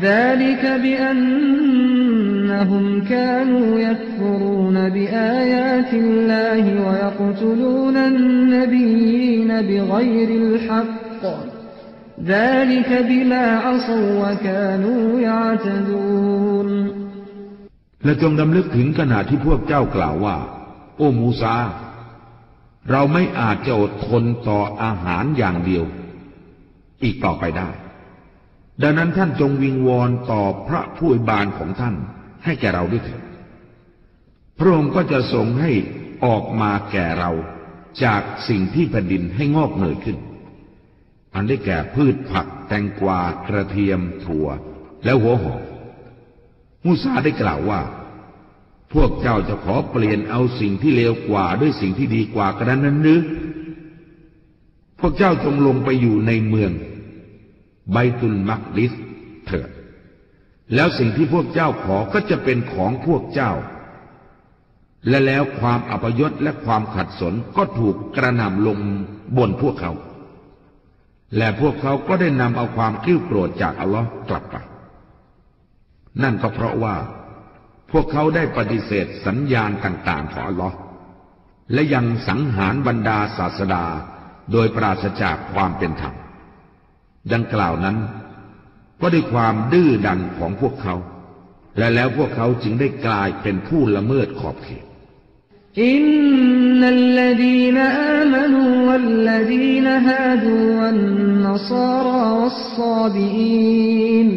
ذلك بأنهم كانوا يكفرون بآيات الله ويقتلون النبيين بغير الحق ذلك بما عصوا وكانوا يعتدون และจงดำลึกถึงขณะที่พวกเจ้ากล่าวว่า โอ้มูซา เราไม่อาจจะอดทนต่ออาหารอย่างเดียว อีกต่อไปได้ ดังนั้นท่านจงวิงวอนต่อพระผู้บานของท่านให้แก่เราด้วยเถิดพระองค์ก็จะทรงให้ออกมาแก่เราจากสิ่งที่แผ่นดินให้งอกเงยขึ้น อันได้แก่พืชผักแตงกวากระเทียมถั่ว และหัวหอมมูซาได้กล่าวว่า พวกเจ้าจะขอเปลี่ยนเอาสิ่งที่เลวกว่าด้วยสิ่งที่ดีกว่ากระนั้นหรือพวกเจ้าจงลงไปอยู่ในเมือง ไบตุลมักดิสเถิด แล้วสิ่งที่พวกเจ้าขอก็จะเป็นของพวกเจ้า และแล้วความอัปยศและความขัดสนก็ถูกกระหน่ำลงบนพวกเขา และพวกเขาก็ได้นำเอาความคิ้วโกรธจากอัลลอฮ์กลับไป นั่นก็เพราะว่า พวกเขาได้ปฏิเสธสัญญาณต่าง ๆ ของอัลลอฮ์และยังสังหารบรรดาศาสดาโดยปราศจากความเป็นธรรม ดังกล่าวนั้น ก็ด้วยความดื้อดันของพวกเขา และแล้วพวกเขาจึงได้กลายเป็นผู้ละเมิดขอบเขต إن الذين آمنوا والذين هادوا والنصارى والصابئين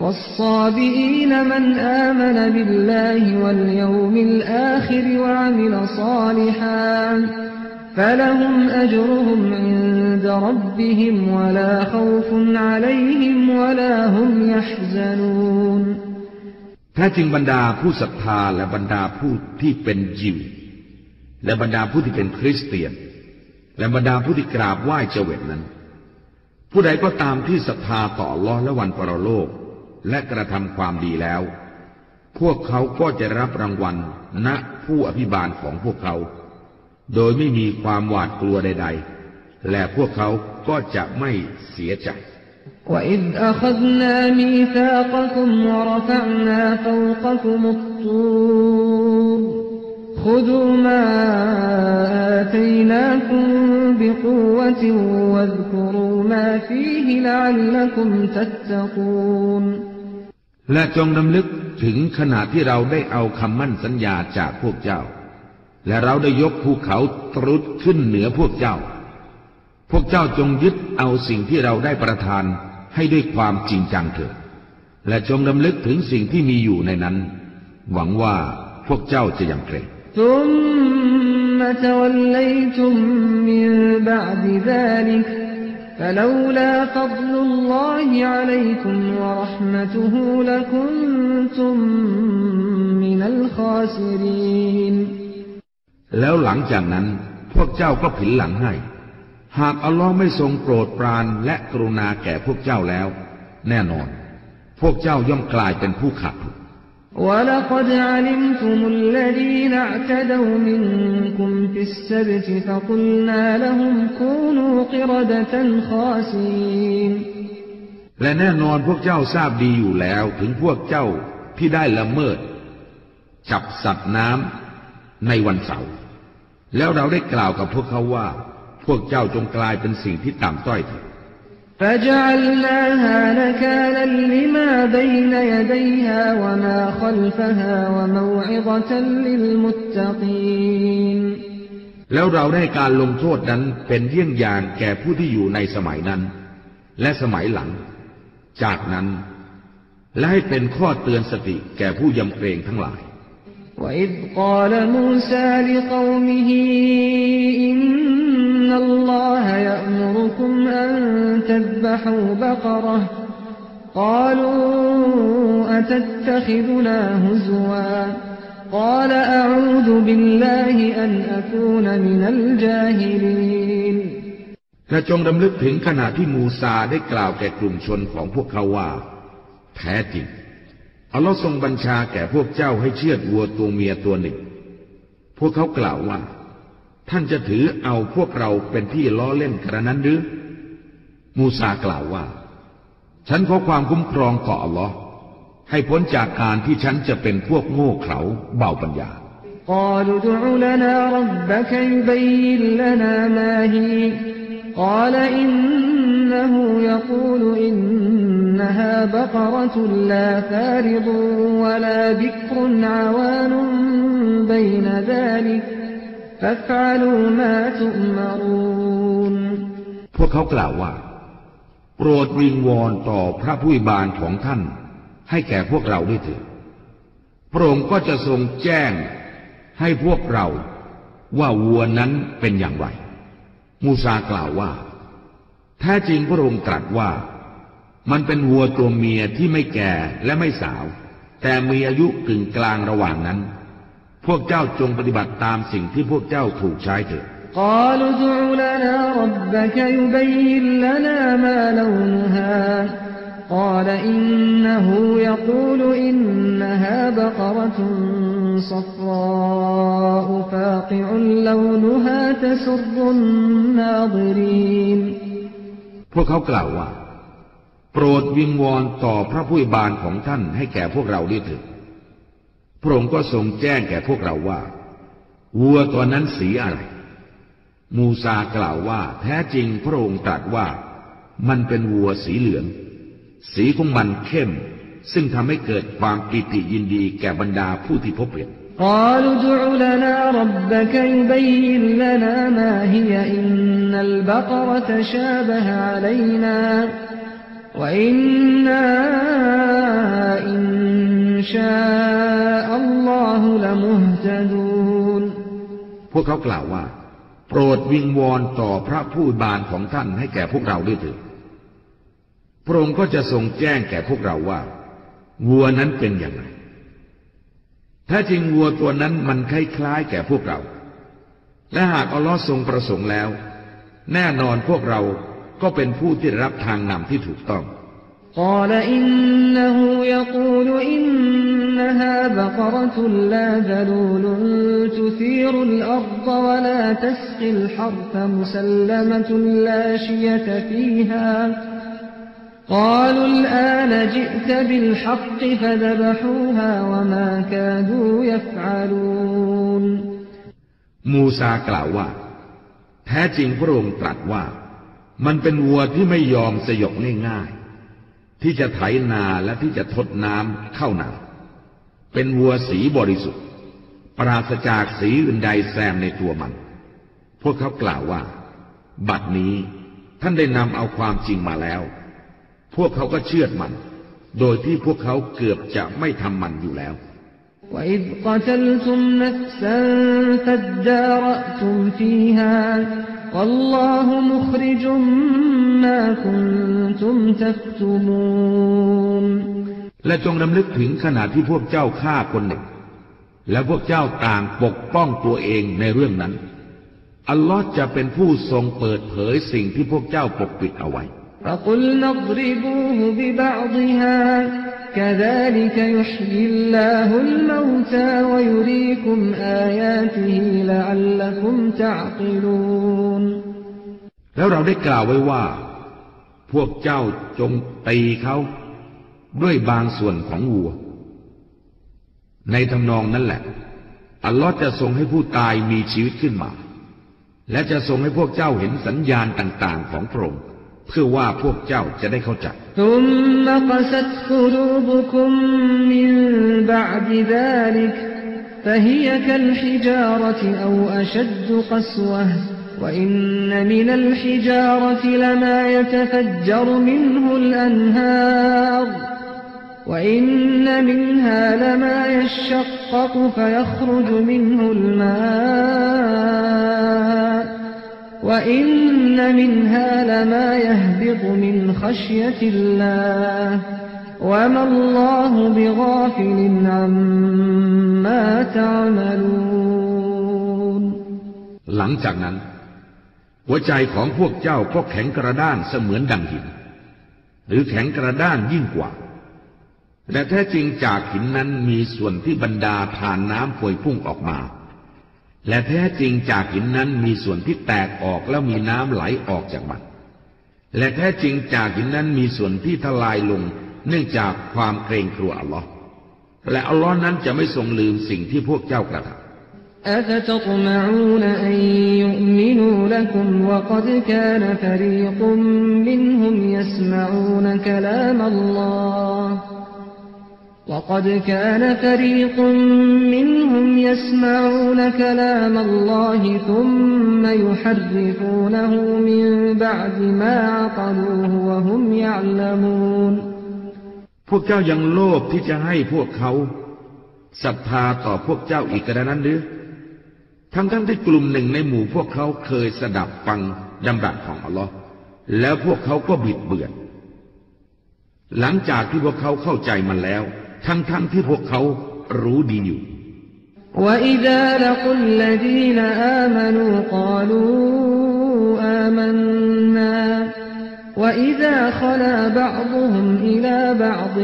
والصابئين من آمن بالله واليوم الآخر وعمل صالحا فلهم أجرهم عند ربهم ولا خوف عليهم ولا هم يحزنون แท้จริงบรรดาผู้ศรัทธาและบรรดาผู้ที่เป็นยิว และบรรดาผู้ที่เป็นคริสเตียน และบรรดาผู้ที่กราบไหว้เจเวตนั้น ผู้ใดก็ตามที่ศรัทธาต่อลอและวันปรโลก และกระทำความดีแล้ว พวกเขาก็จะรับรางวัลณผู้อภิบาลของพวกเขา โดยไม่มีความหวาดกลัวใด ๆ และพวกเขาก็จะไม่เสียใจ وإذ أخذنا ميثاقكم ورفعنا فوقكم الطور خذوا ما آتيناكم بقوة واذكروا ما فيه لعلكم تتقون และจงดำลึกถึงขณะที่เราได้เอาคำมั่นสัญญาจากพวกเจ้า และเราได้ยกภูเขาตรุดขึ้นเหนือพวกเจ้า พวกเจ้าจงยึดเอาสิ่งที่เราได้ประทานให้ด้วยความจริงจังเถิด และจงดำลึกถึงสิ่งที่มีอยู่ในนั้น หวังว่าพวกเจ้าจะยังเกรงและ แล้วหลังจากนั้นพวกเจ้าก็ผินหลังให้ หากอัลลอฮ์ไม่ทรงโปรดปรานและกรุณาแก่พวกเจ้าแล้ว แน่นอน พวกเจ้าย่อมกลายเป็นผู้ขาดทุน ولقد علمتم الذين اعتدوا منكم في السبت فقلنا لهم كونوا قردة خاسئين และแน่นอนพวกเจ้าทราบดีอยู่แล้วถึงพวกเจ้าที่ได้ละเมิด จับสัตว์น้ำในวันเสาร์ แล้วเราได้กล่าวกับพวกเขาว่า พวกเจ้าจงกลายเป็นสิ่งที่ต่ำต้อยเถิดแล้วเราได้การลงโทษนั้นเป็นเยี่ยงอย่างแก่ผู้ที่อยู่ในสมัยนั้น และสมัยหลัง จากนั้น และให้เป็นข้อเตือนสติแก่ผู้ยำเกรงทั้งหลาย وإذ قال موسى لقومه إن الله يأمركم أن تذبحوا بقرة قالوا أتتخذنا هزوا قال أعوذ بالله أن أكون من الجاهلين และจงดำลึกถึงขณะที่มูซาได้กล่าวแก่กลุ่มชนของพวกเขาว่า แท้จริง อัลลอฮ์ทรงบัญชาแก่พวกเจ้าให้เชือดวัวตัวเมียตัวหนึ่ง พวกเขากล่าวว่า ท่านจะถือเอาพวกเราเป็นที่ล้อเล่นกระนั้นหรือ มูซากล่าวว่า ฉันขอความคุ้มครองต่ออัลลอฮ์ให้พ้นจากการที่ฉันจะเป็นพวกโง่เขลาเบาปัญญา قالوا ادع لنا ربك يبين لنا ما هي قال إنه يقول إنها بقرة لا فارض ولا بكر عوان بين ذلك فافعلوا ما تؤمرون พวกเขากล่าวว่า โปรดวิงวอนต่อพระผู้บานของท่าน ให้แก่พวกเราด้วยเถิดพระองค์ก็จะทรงแจ้งให้พวกเราว่าวัวนั้นเป็นอย่างไร มูซากล่าวว่า แท้จริงพระองค์ตรัสว่า มันเป็นวัวตัวเมียที่ไม่แก่และไม่สาว แต่มีอายุกึ่งกลางระหว่างนั้น พวกเจ้าจงปฏิบัติตามสิ่งที่พวกเจ้าถูกใช้เถิดพวกเขากล่าวว่า โปรดวิงวอนต่อพระผู้บานของท่านให้แก่พวกเราด้วยเถิดพระองค์ก็ทรงแจ้งแก่พวกเราว่า วัวตัวนั้นสีอะไร มูซากล่าวว่า แท้จริงพระองค์ตรัสว่า มันเป็นวัวสีเหลือง สีของมันเข้ม ซึ่งทำให้เกิดความปิติยินดีแก่บรรดาผู้ที่พบเห็น قالوا ادع لنا ربك يبين لنا ما هي إن البقرة شابه علينا وإنا إن شاء الله لمهتدون พวกเขากล่าวว่า โปรดวิงวอนต่อพระผู้บานของท่านให้แก่พวกเราด้วยเถิดพระองค์ก็จะทรงแจ้งแก่พวกเราว่า วัวนั้นเป็นอย่างไรแท้จริงวัวตัวนั้นมันคล้ายๆแก่พวกเรา และหากอัลลอฮ์ทรงประสงค์แล้ว แน่นอนพวกเรา ก็เป็นผู้ที่รับทางนำที่ถูกต้อง قال إنه يقول إنها بقرة لا ذلول تثير الأرض ولا تسقي الحرث مسلمة لا شية فيها قالوا الآن جئت بالحق فذبحوها وما كادوا يفعلون มูซากล่าวว่า แท้จริงพระองค์ตรัสว่า มันเป็นวัวที่ไม่ยอมสยบง่ายๆ ที่จะไถนาและที่จะทดน้ำเข้านา เป็นวัวสีบริสุทธิ์ ปราศจากสีอื่นใดแซมในตัวมัน พวกเขากล่าวว่า บัดนี้ท่านได้นำเอาความจริงมาแล้ว พวกเขาก็เชื่อมัน โดยที่พวกเขาเกือบจะไม่ทำมันอยู่แล้ว وإذ قتلتم نفسا فادارأتم فيها والله مخرج ما كنتم تكتمون และจงรำลึกถึงขณะที่พวกเจ้าฆ่าคนหนึ่ง และพวกเจ้าต่างปกป้องตัวเองในเรื่องนั้น อัลลอฮ์จะเป็นผู้ทรงเปิดเผยสิ่งที่พวกเจ้าปกปิดเอาไว้ فقلنا اضربوه ببعضها كذلك يحيي الله الموتى ويريكم آياته لعلكم تعقلون แล้วเราได้กล่าวไว้ว่า พวกเจ้าจงตีเขาด้วยบางส่วนของวัว ในทำนองนั้นแหละ อัลลอฮ์จะทรงให้ผู้ตายมีชีวิตขึ้นมา และจะทรงให้พวกเจ้าเห็นสัญญาณต่างๆ ของพระองค์ เพื่อว่าพวกเจ้าจะได้เข้าใจ ثم قست قلوبكم من بعد ذلك فهي كالحجارة أو أشد قسوة وإن من الحجارة لما يتفجر منه الأنهار وإن منها لما يشقق فيخرج منه الماء وإن منها لما يهبط من خشية الله وما الله بغافل عما تعملون หลังจากนั้น หัวใจของพวกเจ้าก็แข็งกระด้างเสมือนดังหิน หรือแข็งกระด้างยิ่งกว่า และแท้จริงจากหินนั้นมีส่วนที่บรรดาทานน้ำพวยพุ่งออกมา และแท้จริงจากหินนั้นมีส่วนที่แตกออกแล้วมีน้ำไหลออกจากมัน และแท้จริงจากหินนั้นมีส่วนที่ทลายลงเนื่องจากความเกรงกลัวอัลลอฮ์และอัลลอฮ์นั้นจะไม่ทรงลืมสิ่งที่พวกเจ้ากระทำ أفتطمعون أن يؤمنوا لكم وقد كان فريق منهم يسمعون كلام الله وقد كان فريق منهم يسمعون كلام الله ثم يحرفونه من بعد ما عقلوه وهم يعلمون พวกเจ้ายังโลภที่จะให้พวกเขาศรัทธาต่อพวกเจ้าอีกกระนั้นหรือ ทั้งทั้งที่กลุ่มหนึ่งในหมู่พวกเขาเคยสดับฟังดำรัสของอัลลอฮ์แล้วพวกเขาก็บิดเบือน หลังจากที่พวกเขาเข้าใจมันแล้ว ทั้งทั้งที่พวกเขารู้ดีอยู่ وإذا لقوا الذين آمنوا قالوا آمنا وإذا خلا بعضهم إلى بعض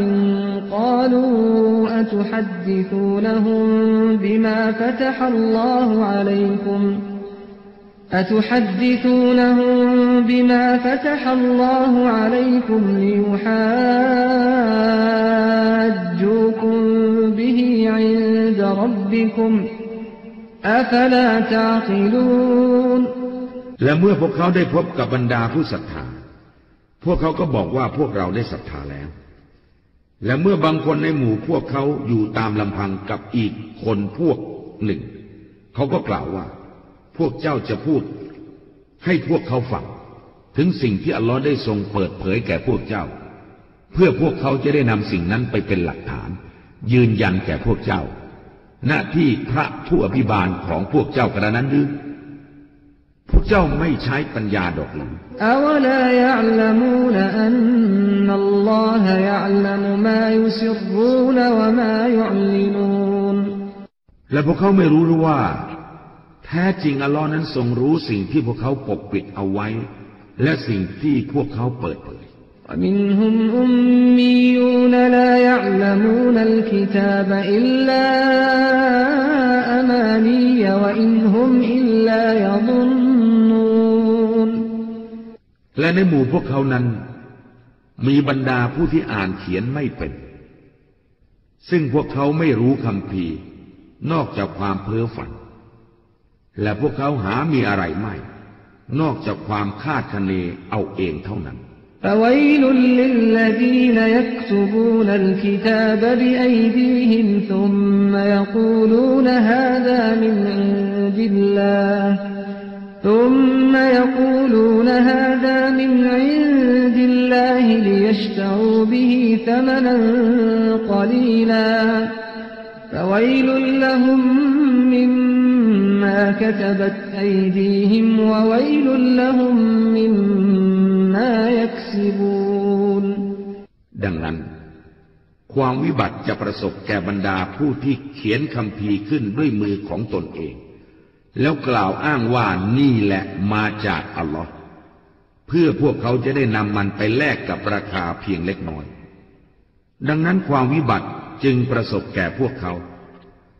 قالوا أتحدثونهم بما فتح الله عليكم أتحدثونهم بما فتح الله عليكم ليحاجوكم به عند ربكم أفلا تعقلون และเมื่อพวกเขาได้พบกับบรรดาผู้ศรัทธา พวกเขาก็บอกว่าพวกเราได้ศรัทธาแล้ว และเมื่อบางคนในหมู่พวกเขาอยู่ตามลำพังกับอีกคนพวกหนึ่ง เขาก็กล่าวว่า พ วกเจ้าจะพูด ให้พวกเขาฟังถึงสิ่งที่อัลลอฮ์ได้ทรงเปิดเผยแก่พวกเจ้า เพื่อพวกเขาจะได้นำสิ่งนั้นไปเป็นหลักฐาน ยืนยันแก่พวกเจ้า หน้าที่พระผู้อภิบาลของพวกเจ้ากระนั้นหรือพวกเจ้าไม่ใช้ปัญญาดอกหรือและพวกเขาไม่รู้หรือว่า แท้จริงอัลลอฮ์นั้นทรงรู้สิ่งที่พวกเขาปกปิดเอาไว้ และสิ่งที่พวกเขาเปิดเผย ومنهم أميون لا يعلمون الكتاب إلا أماني وإن هم إلا يظنون และในหมู่พวกเขานั้น มีบรรดาผู้ที่อ่านเขียนไม่เป็น ซึ่งพวกเขาไม่รู้คำพีร์นอกจากความเพ้อฝัน และพวกเขาหามีอะไรไม่ นอกจากความคาดคะเนเอาเองเท่านั้น فويل للذين يكتبون الكتاب بأيديهم ثم يقولون هذا من عند الله ثم يقولون هذا من عند الله ليشتروا به ثمنا قليلا فويل لهم مما كتبت أيديهم وويل لهم مما يكسبون ดังนั้น ความวิบัติจะประสบแก่บรรดาผู้ที่เขียนคำพีร์ขึ้นด้วยมือของตนเอง แล้วกล่าวอ้างว่านี่แหละมาจากอัลลอฮ์เพื่อพวกเขาจะได้นำมันไปแลกกับราคาเพียงเล็กน้อย ดังนั้นความวิบัติจึงประสบแก่พวกเขา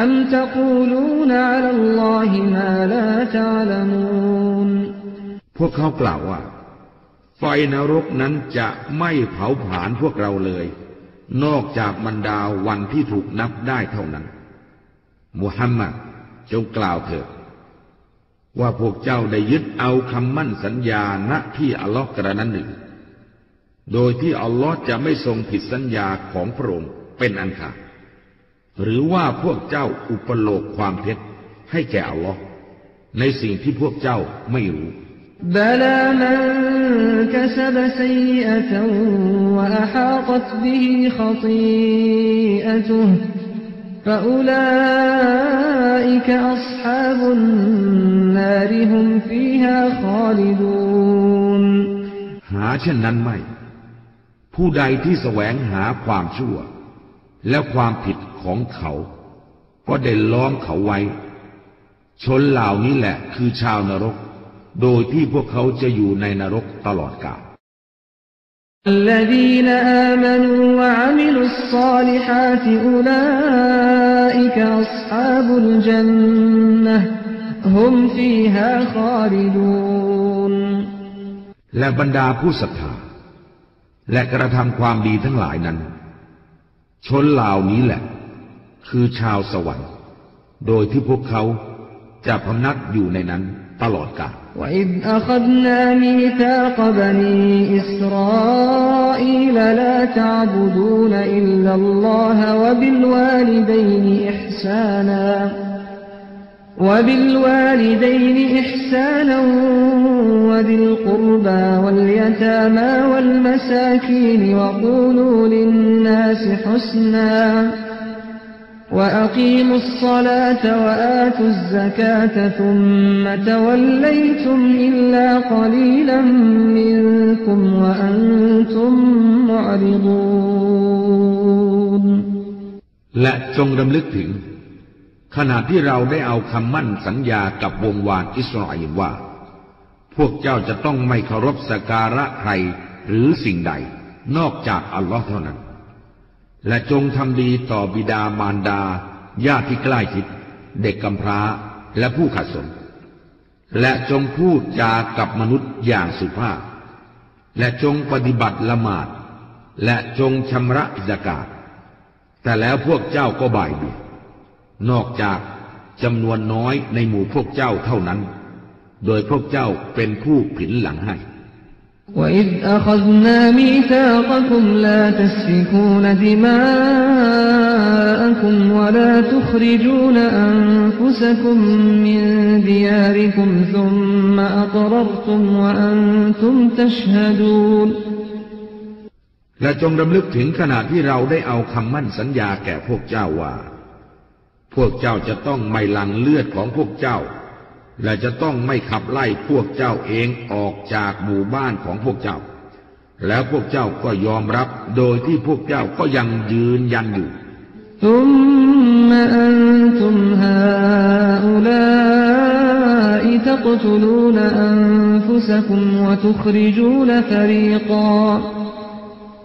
อัมตะกูลูนอัลลอฮิมาลาตาลมูพวกเขากล่าวว่า ไฟนรกนั้นจะไม่เผาผลาญพวกเราเลย นอกจากบรรดาวันที่ถูกนับได้เท่านั้น มุฮัมมัดจงกล่าวเถิดว่าพวกเจ้าได้ยึดเอาคำมั่นสัญญาณที่อัลลอฮ์กระนั้นหนึ่ง โดยที่อัลลอฮ์จะไม่ทรงผิดสัญญาของพระองค์เป็นอันขาด หรือว่าพวกเจ้าอุปโลกความเท็จให้แก่อัลลอฮ์ในสิ่งที่พวกเจ้าไม่รู้ بلى من كسب سيئة وأحاطت به خطيئته فأولئك أصحاب النار هم فيها خالدون หาเช่นนั้นไม่ ผู้ใดที่แสวงหาความชั่ว และความผิด ของเขา ก็ได้ล้อมเขาไว้ ชนเหล่านี้แหละคือชาวนรก โดยที่พวกเขาจะอยู่ในนรกตลอดกาล الذين آمنوا وعملوا الصالحات أولئك أصحاب الجنة هم فيها خالدون และบรรดาผู้ศรัทธา และกระทำความดีทั้งหลายนั้น ชนเหล่านี้แหละ คือชาวสวรรค์ โดยที่พวกเขาจะพำนักอยู่ในนั้นตลอดกาล وإذ أخذنا ميثاق بني إسرائيل لا تعبدون إلا الله وبالوالدين إحسانا وبالوالدين إحسانا وذي القربى واليتامى والمساكين وقولوا للناس حسنا وأقيموا الصلاة وآتوا الزكاة ثم توليتم إلا قليلا منكم وأنتم معرضون และจงรำลึกถึง ขณะที่เราได้เอาคำมั่นสัญญากับวงวานอิสราเอลว่า พวกเจ้าจะต้องไม่เคารพสกการะใครหรือสิ่งใด นอกจากอัลลอฮ์เท่านั้น และจงทำดีต่อบิดามารดา ญาติที่ใกล้ชิด เด็กกำพร้าและผู้ขัดสน และจงพูดจากับมนุษย์อย่างสุภาพ และจงปฏิบัติละหมาด และจงชำระสกาศแต่แล้วพวกเจ้าก็บ่ายเบียงนอกจากจำนวนน้อยในหมู่พวกเจ้าเท่านั้น โดยพวกเจ้าเป็นผู้ผินหลังให้ وإذ أخذنا ميثاقكم لا تسفكون دماءكم ولا تخرجون أنفسكم من دياركم ثم أقررتم وأنتم تشهدون และจงรำลึกถึงขณะที่เราได้เอาคำมั่นสัญญาแก่พวกเจ้าว่า พวกเจ้าจะต้องไม่หลังเลือดของพวกเจ้า และจะต้องไม่ขับไล่พวกเจ้าเองออกจากหมู่บ้านของพวกเจ้า แล้วพวกเจ้าก็ยอมรับโดยที่พวกเจ้าก็ยังยืนยันอยู่ทุมมาอันทุมฮาอุลาอิทักตุลูนอันฟุสคุมวะทุคริจูนฟรีกา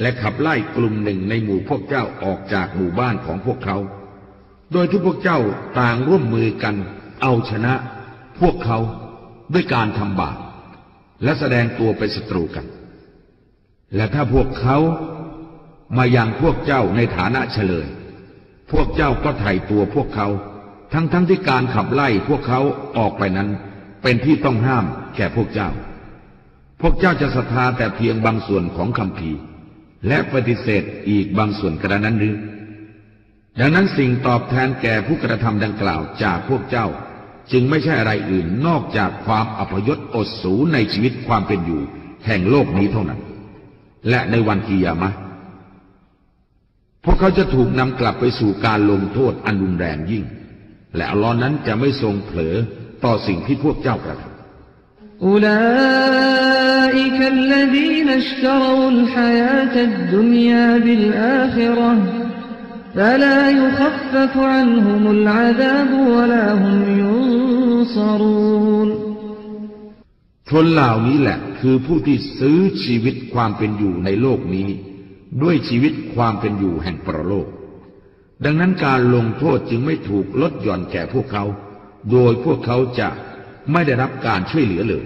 และขับไล่กลุ่มหนึ่งในหมู่พวกเจ้าออกจากหมู่บ้านของพวกเขา โดยที่พวกเจ้าต่างร่วมมือกัน เอาชนะ พวกเขาด้วยการทำบาปและแสดงตัวเป็นศัตรูกัน และถ้าพวกเขามายังพวกเจ้าในฐานะเฉลย พวกเจ้าก็ไถ่ตัวพวกเขา ทั้งๆทที่การขับไล่พวกเขาออกไปนั้น เป็นที่ต้องห้ามแก่พวกเจ้า พวกเจ้าจะศรัทธาแต่เพียงบางส่วนของคำพี์ และปฏิเสธอีกบางส่วนกระนั้นหรือ ดังนั้นสิ่งตอบแทนแก่ผู้กระทำดังกล่าวจากพวกเจ้า จึงไม่ใช่อะไรอื่นนอกจากความอัพยศอดสูในชีวิตความเป็นอยู่ แห่งโลกนี้เท่านั้น และในวันกิยามะ พวกเขาจะถูกนำกลับไปสู่การลงโทษอันรุนแรงยิ่ง และอัลลอฮ์นั้นจะไม่ทรงเผลอต่อสิ่งที่พวกเจ้ากระทำ أولئك الذين اشتروا الحياة الدنيا بالآخرة فلا يخفف عنهم العذاب ولا هم ينصرون ชนเหล่านี้แหละคือผู้ที่ซื้อชีวิตความเป็นอยู่ในโลกนี้ ด้วยชีวิตความเป็นอยู่แห่งประโลก ดังนั้นการลงโทษจึงไม่ถูกลดหย่อนแก่พวกเขา โดยพวกเขาจะไม่ได้รับการช่วยเหลือเลย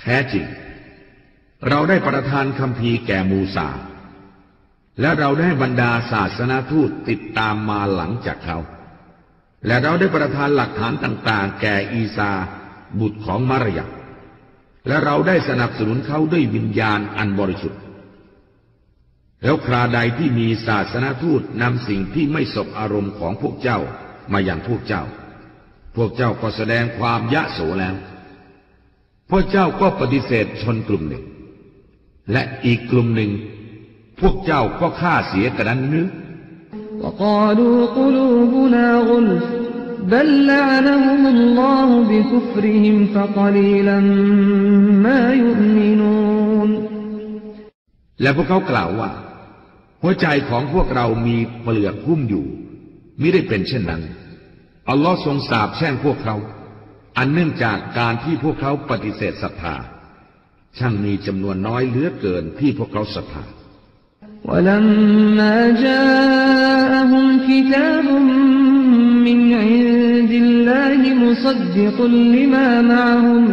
แท้จริง เราได้ประทานคำพีแก่มูซา และเราได้บรรดาศาสนาทูตติดตามมาหลังจากเขา และเราได้ประทานหลักฐานต่าง ๆ แก่อีซา บุตรของมารยาและเราได้สนับสนุนเขาด้วยวิญญาณอันบริสุทธิ์ แล้วคราใดที่มีศาสนาทูตนำสิ่งที่ไม่สบอารมณ์ของพวกเจ้ามาอย่างพวกเจ้า พวกเจ้าก็แสดงความยะโสแล้ว พวกเจ้าก็ปฏิเสธชนกลุ่มหนึ่ง และอีกกลุ่มหนึ่ง พวกเจ้าก็ฆ่าเสียกระนั้นนึก وقالوا قلوبنا غلف بل لعنهم الله بكفرهم فقليلا ما يؤمنون และพวกเขากล่าวว่า หัวใจของพวกเรามีเปลือกหุ้มอยู่มิได้เป็นเช่นนั้น อัลลอฮ์ทรงสาบแช่งพวกเขา อันเนื่องจากการที่พวกเขาปฏิเสธศรัทธา ช่างมีจำนวนน้อยเหลือเกินที่พวกเขาศรัทธา ولما جاءهم كتاب من عند الله مصدق لما معهم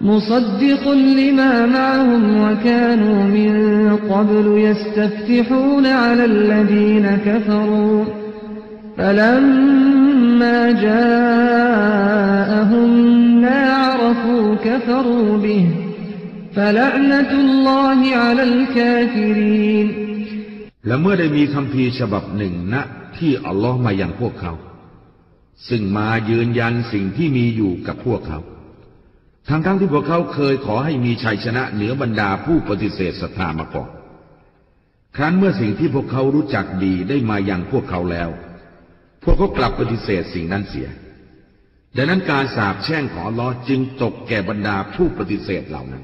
مصدق لما معهم وكانوا من قبل يستفتحون على الذين كفروا فلما جاءهم ما عرفوا كفروا به فلعنة الله على الكافرين และเมื่อได้มีคำพีร์ฉบับหนึ่งณที่อัลลอฮ์มายังพวกเขา ซึ่งมายืนยันสิ่งที่มีอยู่กับพวกเขา ทั้งๆทที่พวกเขาเคยขอให้มีชัยชนะเหนือบรรดาผู้ปฏิเสธศรัทธามาก่อน ครั้นเมื่อสิ่งที่พวกเขารู้จักดีได้มาอย่างพวกเขาแล้ว พวกเขากลับปฏิเสธสิ่งนั้นเสีย ดังนั้นการสาบแช่งของลอจึงตกแก่บรรดาผู้ปฏิเสธเหล่านั้น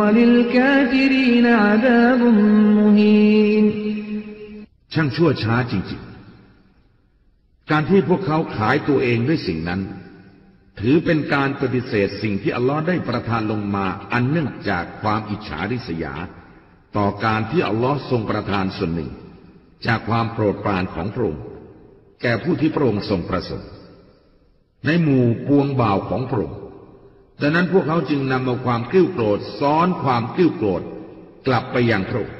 وللكافرين عذاب مهين ช่างชั่วช้าจริงๆ การที่พวกเขาขายตัวเองด้วยสิ่งนั้น ถือเป็นการปฏิเสธสิ่งที่อัลลอฮ์ได้ประทานลงมาอันเนื่องจากความอิจฉาริษยา ต่อการที่อัลลอฮ์ทรงประทานส่วนหนึ่ง จากความโปรดปรานของพระองค์แก่ผู้ที่พระองค์ทรงประสงค์ในหมู่ปวงบ่าวของพระองค์ ดังนั้นพวกเขาจึงนำเอาความกิ้วโกรธซ้อนความกิ้วโกรธกลับไปยังพระองค์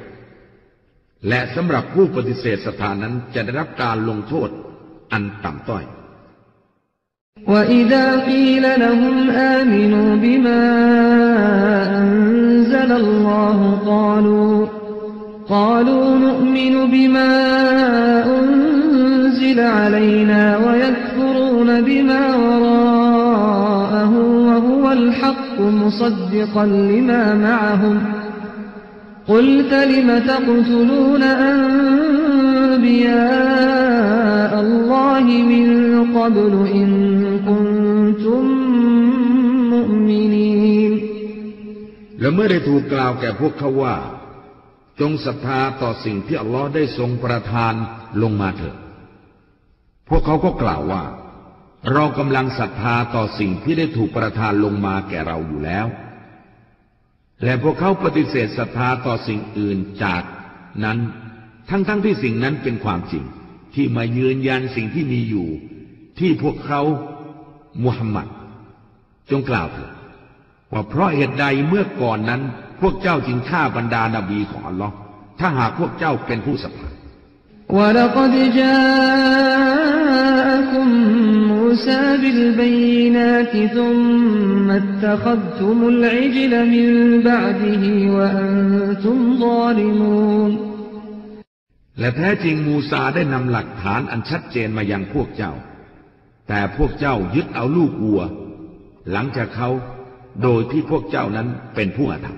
และสำหรับผู้ปฏิเสธสถานนั้นจะได้รับการลงโทษอันต่ำต้อย وإذا قيل لهم آمنوا بما أنزل الله قالوا قالوا نؤمن بما أنزل علينا ويكفرون بما وراءه وهو الحق مصدقا لما معهم قلت لم تقتلون أنبياء الله من قبل إن كنتم مؤمنين และเมื่อได้ถูกกล่าวแก่พวกเขาว่า จงศรัทธาต่อสิ่งที่อัลลอฮ์ได้ทรงประทานลงมาเถิด พวกเขาก็กล่าวว่า เรากำลังศรัทธาต่อสิ่งที่ได้ถูกประทานลงมาแก่เราอยู่แล้ว และพวกเขาปฏิเสธศรัทธาต่อสิ่งอื่นจากนั้น ทั้งๆทที่สิ่งนั้นเป็นความจริง ที่มายืนยันสิ่งที่มีอยู่ ที่พวกเขามุฮัมมัดจงกล่าวเถิดว่าเพราะเหตุใดเมื่อก่อนนั้น พวกเจ้าจึงฆ่าบรรดานาบีของอัลลอฮ์ถ้าหากพวกเจ้าเป็นผู้ศรัทธา موسى بالبينات ثم اتخذتم العجل من بعده وأنتم ظالمون และแท้จริงมูซาได้นำหลักฐานอันชัดเจนมายังพวกเจ้า แต่พวกเจ้ายึดเอาลูกวัว หลังจากเขาโดยที่พวกเจ้านั้นเป็นผู้อาธรรม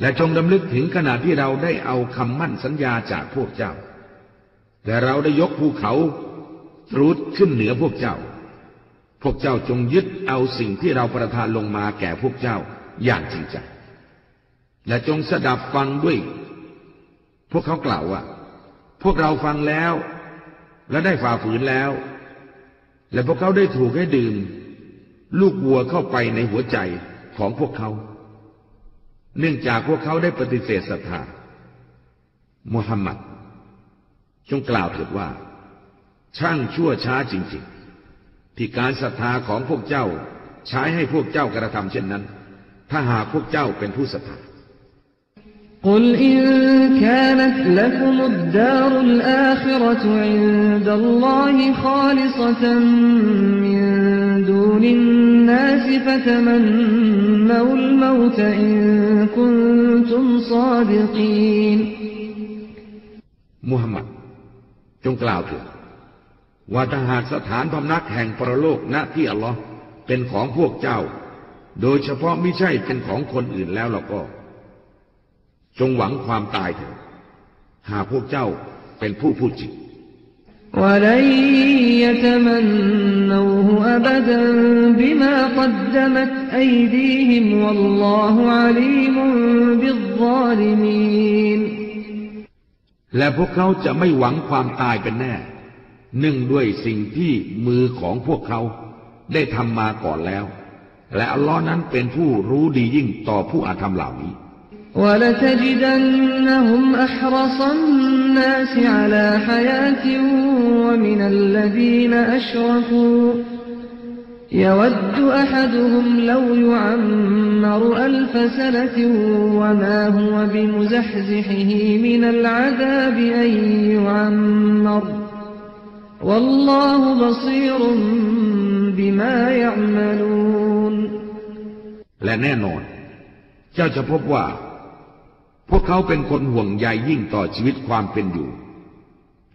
และจงดำลึกถึงขณะที่เราได้เอาคำมั่นสัญญาจากพวกเจ้าแต่เราได้ยกภูเขารูดขึ้นเหนือพวกเจ้า พวกเจ้าจงยึดเอาสิ่งที่เราประทานลงมาแก่พวกเจ้าอย่างจริงจังและจงสดับฟังด้วย พวกเขากล่าวว่า พวกเราฟังแล้ว และได้ฝ่าฝืนแล้ว และพวกเขาได้ถูกให้ดื่ม ลูกวัวเข้าไปในหัวใจของพวกเขา เนื่องจากพวกเขาได้ปฏิเสธศรัทธามุฮัมมัด จงกล่าวเถิดว่า ช่างชั่วช้าจริงๆ ที่การศรัทธาของพวกเจ้า ใช้ให้พวกเจ้ากระทำเช่นนั้น ถ้าหากพวกเจ้าเป็นผู้ศรัทธา قل إن كانت لكم الدار الآخرة عند الله خالصة من دون الناس فتمنوا الموت إن كنتم صادقين มุฮัมมัด จงกล่าวเถิดว่าถ้าหากสถานพำนักแห่งปรโลกณที่อัลลอฮ์เป็นของพวกเจ้า โดยเฉพาะไม่ใช่เป็นของคนอื่นแล้วเราก็ จงหวังความตายเถิดหากพวกเจ้าเป็นผู้พูดจริง ولن يتمنوه أبدا بما قدمت أيديهم والله عليم بالظالمين และพวกเขาจะไม่หวังความตายเป็นแน่เนื่องด้วยสิ่งที่มือของพวกเขาได้ทำมาก่อนแล้ว และอัลลอฮ์นั้นเป็นผู้รู้ดียิ่งต่อผู้อาธรรมเหล่านี้ ولتجدنهم أحرص الناس على حياة ومن الذين أشركوا يود أحدهم لو يعمر ألف سنة وما هو بمزحزحه من العذاب أن يعمر والله بصير بما يعملون และแน่นอน เจ้าจะพบว่า พวกเขาเป็นคนห่วงใยยิ่งต่อชีวิตความเป็นอยู่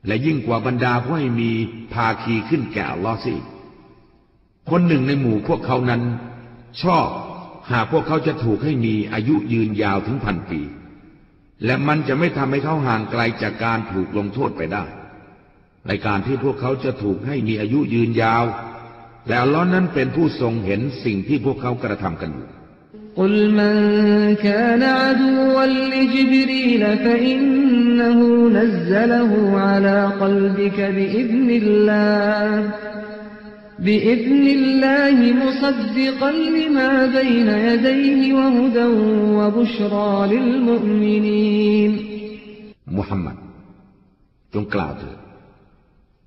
และยิ่งกว่าบรรดาผู้ให้มีภาคีขึ้นแก่ลอสิคนหนึ่งในหมู่พวกเขานั้น ชอบหากพวกเขาจะถูกให้มีอายุยืนยาวถึงพันปี และมันจะไม่ทำให้เขาห่างไกลจากการถูกลงโทษไปได้ ในการที่พวกเขาจะถูกให้มีอายุยืนยาวและอัลลอนั้นเป็นผู้ทรงเห็นสิ่งที่พวกเขากระทำกันอยู่ قل من كان عدوا لجبريل فإنه نزله على قلبك بإذن الله بإذن الله مصدقا لما بين يديه وهدى وبشرى للمؤمنين มุฮัมมัด จงกล่าวเถิด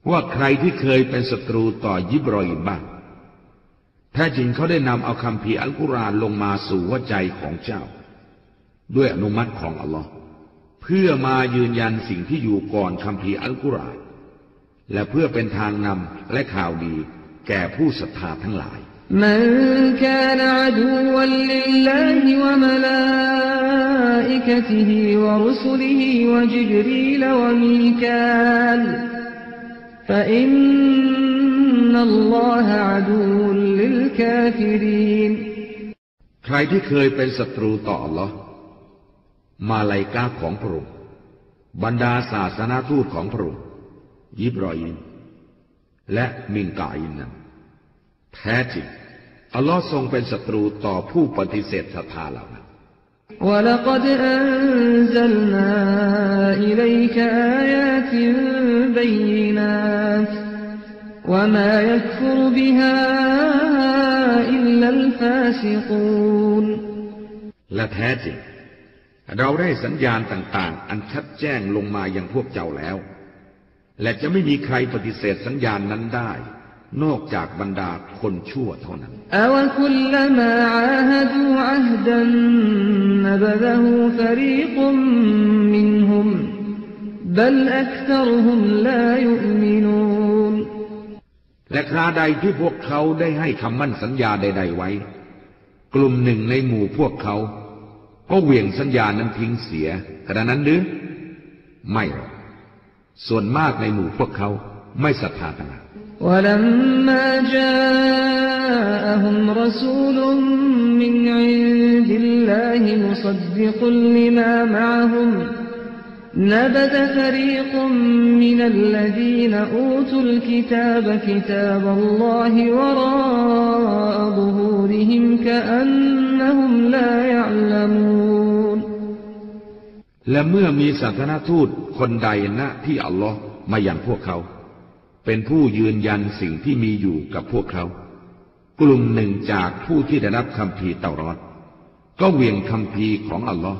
ว่าใครที่เคยเป็นศัตรูต่อยิบรออิมบ้าง แท้จริงเขาได้นำเอาคำพีอัลกุรอานลงมาสู่หัวใจของเจ้า ด้วยอนุมัติของอัลลอฮ์เพื่อมายืนยันสิ่งที่อยู่ก่อนคำพีอัลกุรอานและเพื่อเป็นทางนำและข่าวดีแก่ผู้ศรัทธาทั้งหลาย من كان عدوا لله وملائكته ورسله وجبريل وميكال فإن الله عدو للكافرين ใครที่เคยเป็นศัตรูต่ออัลลอฮ์มาลายกาของพระองค์บรรดาศาสนาทูตของพระองค์ยิบรอยินและมิงกาอินนั้นแท้จริงอัลลอฮ์ทรงเป็นศัตรูต่อผู้ปฏิเสธศรัทธาเหล่านั้น ولقد أنزلنا إليك آيات بينات และแท้จริง เราได้สัญญาณต่าง ๆ อันชัดแจ้งลงมาอย่างพวกเจ้าแล้ว และจะไม่มีใครปฏิเสธสัญญาณนั้นได้ นอกจากบรรดาคนชั่วเท่านั้น أوكلما عاهدوا عهدا نبذه فريق منهم بل أكثرهم لا يؤمنون และคราใดที่พวกเขาได้ให้คำมั่นสัญญาใด ๆ ไว้ กลุ่มหนึ่งในหมู่พวกเขา ก็เหวี่ยงสัญญานั้นทิ้งเสียกระนั้นหรือ ไม่หรอกส่วนมากในหมู่พวกเขาไม่ศรัทธากันและ نبذ فريق من الذين أوتوا الكتاب كتاب الله وراء ظهورهم كأنهم لا يعلمون และเมื่อมีศาสนาทูตคนใดณที่อัลลอฮ์มาอย่างพวกเขา เป็นผู้ยืนยันสิ่งที่มีอยู่กับพวกเขา กลุ่มหนึ่งจากผู้ที่ได้รับคำพีร์เตารอด ก็เหวี่ยงคำพีร์ของอัลลอฮ์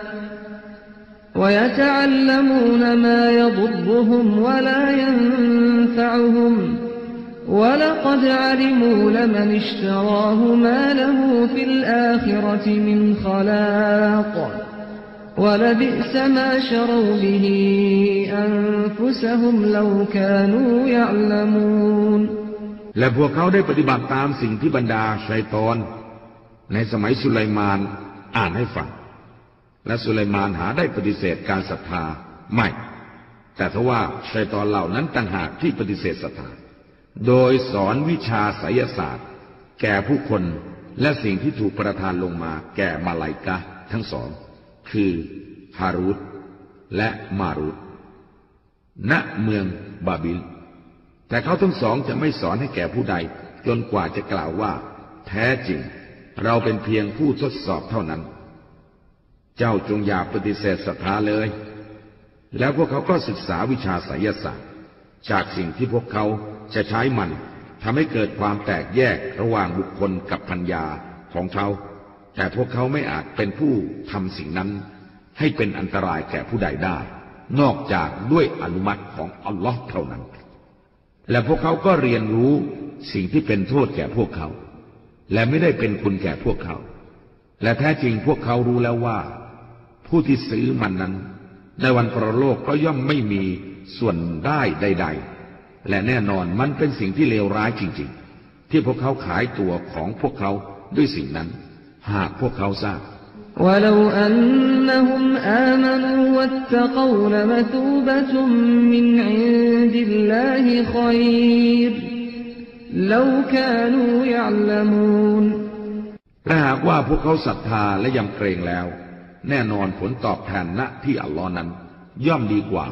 ويتعلمون ما يضرهم ولا ينفعهم ولقد علموا لمن اشتراه ما له في الآخرة من خلاق ولبئس ما شروا به أنفسهم لو كانوا يعلمون และพวกเขาได้ปฏิบัติตามสิ่งที่บรรดาชัยตอน ในสมัยสุไลมานอ่านให้ฟัง และสุไลมานหาได้ปฏิเสธการศรัทธาไม่ แต่ทว่าชัยตอนเหล่านั้นต่างหากที่ปฏิเสธศรัทธา โดยสอนวิชาไสยศาสตร์ แก่ผู้คนและสิ่งที่ถูกประทานลงมาแก่มาลายกะทั้งสอง คือฮารุตและมารุตณเมืองบาบิล แต่เขาทั้งสองจะไม่สอนให้แก่ผู้ใด จนกว่าจะกล่าวว่า แท้จริง เราเป็นเพียงผู้ทดสอบเท่านั้น เจ้าจงอย่าปฏิเสธศรัทธาเลย แล้วพวกเขาก็ศึกษาวิชาไสยศาสตร์ จากสิ่งที่พวกเขาจะใช้มันทำให้เกิดความแตกแยกระหว่างบุคคลกับพัญญาของเขา แต่พวกเขาไม่อาจเป็นผู้ทำสิ่งนั้น ให้เป็นอันตรายแก่ผู้ใดได้ นอกจากด้วยอนุมัติของอัลลอฮ์เท่านั้น และพวกเขาก็เรียนรู้สิ่งที่เป็นโทษแก่พวกเขา และไม่ได้เป็นคุณแก่พวกเขา และแท้จริงพวกเขารู้แล้วว่า ผู้ที่ซื้อมันนั้น ในวันปรโลกก็ย่อมไม่มีส่วนได้ใด ๆ และแน่นอนมันเป็นสิ่งที่เลวร้ายจริง ๆ ที่พวกเขาขายตัวของพวกเขา ด้วยสิ่งนั้น หากพวกเขาทราบ ولو أنهم آمنوا واتقوا لمثوبة من عند الله خير لو كانوا يعلمون และหากว่าพวกเขาศรัทธาและยำเกรงแล้ว แน่นอนผลตอบแทนณที่อัลลอฮ์นั้น ย่อมดีกว่า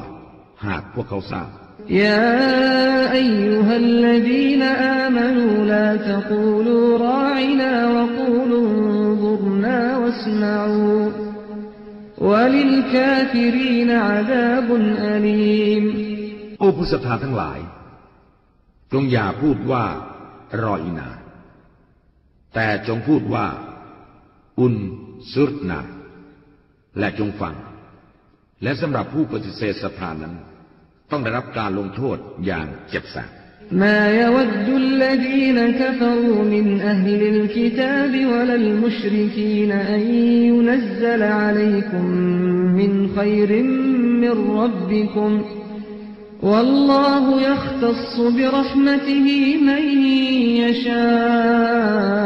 หากพวกเขาทราบ يا أيها الذين آمنوا لا تقولوا راعنا وقولوا انظرنا واسمعوا وللكافرين عذاب أليم โอ้ผู้ศรัทธาทั้งหลาย จงอย่าพูดว่ารออีนา แต่จงพูดว่า อุนซุรนา และจงฟัง และสำหรับผู้ปฏิเสธศรัทธานั้น ต้องได้รับการลงโทษอย่างเจ็บแสบ ما يود الذين كفروا من أهل الكتاب ولا المشركين أن ينزل عليكم من خير من ربكم والله يختص برحمته من يشاء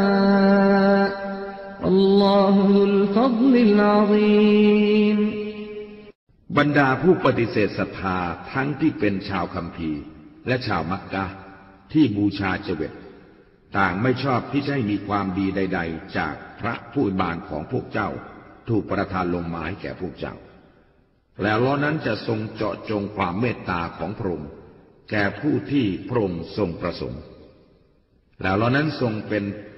والله ذو الفضل العظيم บรรดาผู้ปฏิเสธศรัทธาทั้งที่เป็นชาวคัมภีร์ และชาวมักกะที่บูชาเจเวตต่างไม่ชอบที่จะให้มีความดีใด ๆ จากพระผู้บานของพวกเจ้า ถูกประทานลงมาให้แก่พวกเจ้า แล้วล้อนั้นจะทรงเจาะจงความเมตตาของพระองค์แก่ผู้ที่พระองค์ทรงประสงค์ แล้วล้อนั้นทรงเป็น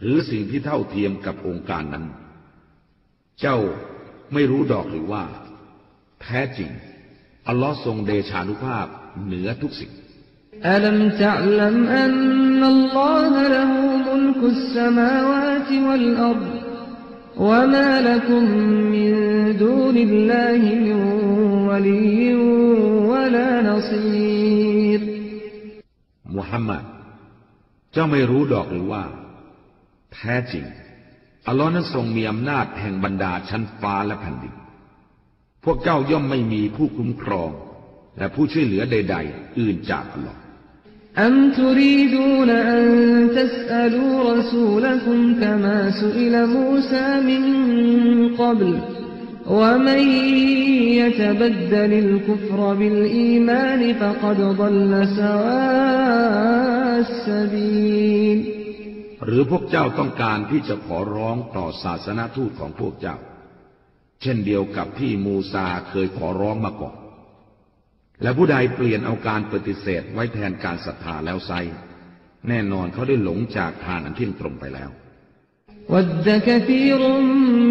หรือสิ่งที่เท่าเทียมกับองค์การนั้น เจ้าไม่รู้ดอกหรือว่า แท้จริง อัลลอฮ์ทรงเดชานุภาพเหนือทุกสิ่ง ألم تعلم أن الله له ملك السماوات والأرض وما لكم من دون الله من ولي ولا نصير มุฮัมมัด เจ้าไม่รู้ดอกหรือว่า แท้จริง อัลลอฮ์นั้นทรงมีอำนาจแห่งบรรดาชั้นฟ้าและแผ่นดิน พวกเจ้าย่อมไม่มีผู้คุ้มครอง และผู้ช่วยเหลือใด ๆ อื่นจากอัลลอฮ์ أم تريدون أن تسألوا رسولكم كما سئل موسى من قبل ومن يتبدل الكفر بالإيمان فقد ضل سواء السبيل หรือพวกเจ้าต้องการที่จะขอร้องต่อศาสนาทูตของพวกเจ้า เช่นเดียวกับที่มูซาเคยขอร้องมาก่อน และผู้ใดเปลี่ยนเอาการปฏิเสธไว้แทนการศรัทธาแล้วไซ แน่นอนเขาได้หลงจากทางอันเที่ยงตรงไปแล้ว ود كثير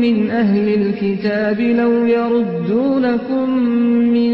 من أهل الكتاب لو يردونكم من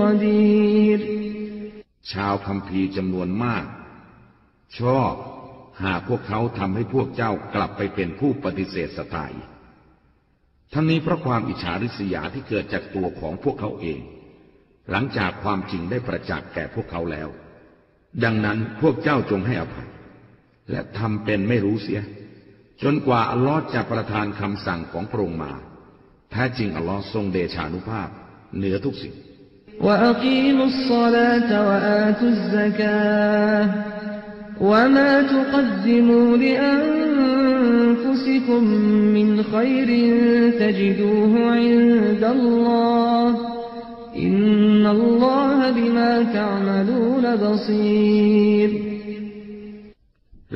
قدير ชาวคัมภีร์จำนวนมาก ชอบหากพวกเขาทำให้พวกเจ้ากลับไปเป็นผู้ปฏิเสธสถายทั้งนี้เพราะความอิจฉาริษยาที่เกิดจากตัวของพวกเขาเอง หลังจากความจริงได้ประจักษ์แก่พวกเขาแล้ว ดังนั้นพวกเจ้าจงให้อภัย และทำเป็นไม่รู้เสีย จนกว่าอัลลอฮ์จะประทานคำสั่งของพระองค์มา แท้จริงอัลลอฮ์ทรงเดชานุภาพเหนือทุกสิ่ง وأقيموا الصلاة وآتوا الزكاة وما تقدموا لأنفسكم من خير تجدوه عند الله إن الله بما تعملون بصير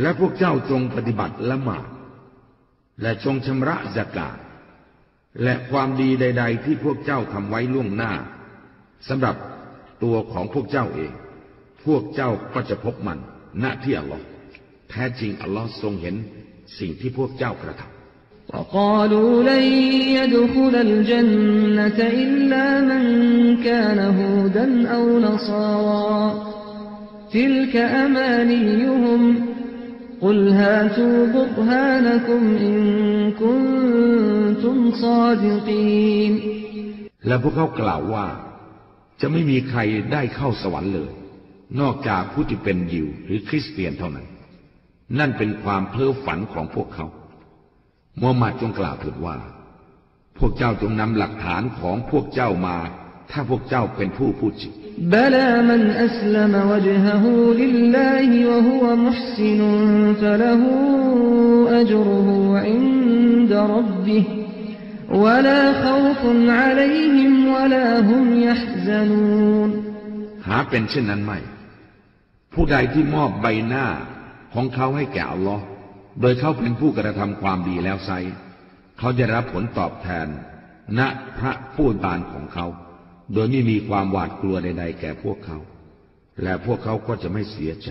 และพวกเจ้าจงปฏิบัติละหมาด และจงชำระสกาศและความดีใด ๆ ที่พวกเจ้าทำไว้ล่วงหน้า สำหรับตัวของพวกเจ้าเอง พวกเจ้าก็จะพบมันณที่อัลลอฮ์แท้จริงอัลลอฮ์ทรงเห็นสิ่งที่พวกเจ้ากระทำ وقالوا لن يدخل الجنة إلا من كان هودا أو نصارى تلك أمانيهم قل هاتوا برهانكم إن كنتم صادقين และพวกเขากล่าวว่า จะไม่มีใครได้เข้าสวรรค์เลย นอกจากผู้ที่เป็นยิวหรือคริสเตียนเท่านั้น นั่นเป็นความเพ้อฝันของพวกเขามูฮัมหมัดจงกล่าวเถิดว่า พวกเจ้าจงนำหลักฐานของพวกเจ้ามา ถ้าพวกเจ้าเป็นผู้พูดจริงบลามันอัสลมวจฮะลิลลาฮิวะฮุวมุฮซินฟะละฮูอัจรุฮุอินดะรับบิฮ ولا خوف عليهم ولا هم يحزنون หาเป็นเช่นนั้นไม่ ผู้ใดที่มอบใบหน้าของเขาให้แก่อัลลอฮ์โดยเขาเป็นผู้กระทำความดีแล้วไซ เขาจะรับผลตอบแทน ณพระผู้บานของเขา โดยไม่มีความหวาดกลัวใดๆแก่พวกเขา และพวกเขาก็จะไม่เสียใจ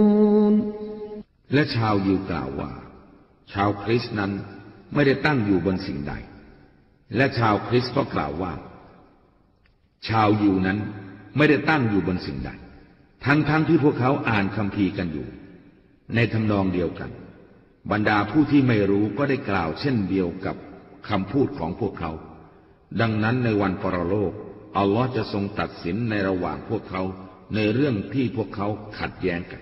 และชาวยิวกล่าวว่า ชาวคริสต์นั้นไม่ได้ตั้งอยู่บนสิ่งใด และชาวคริสต์ก็กล่าวว่า ชาวยิวนั้นไม่ได้ตั้งอยู่บนสิ่งใด ทั้งๆทที่พวกเขาอ่านคัมภีร์กันอยู่ ในทำนองเดียวกัน บรรดาผู้ที่ไม่รู้ก็ได้กล่าวเช่นเดียวกับคำพูดของพวกเขา ดังนั้นในวันปรโลกอัลลอฮ์จะทรงตัดสินในระหว่างพวกเขาในเรื่องที่พวกเขาขัดแย้งกัน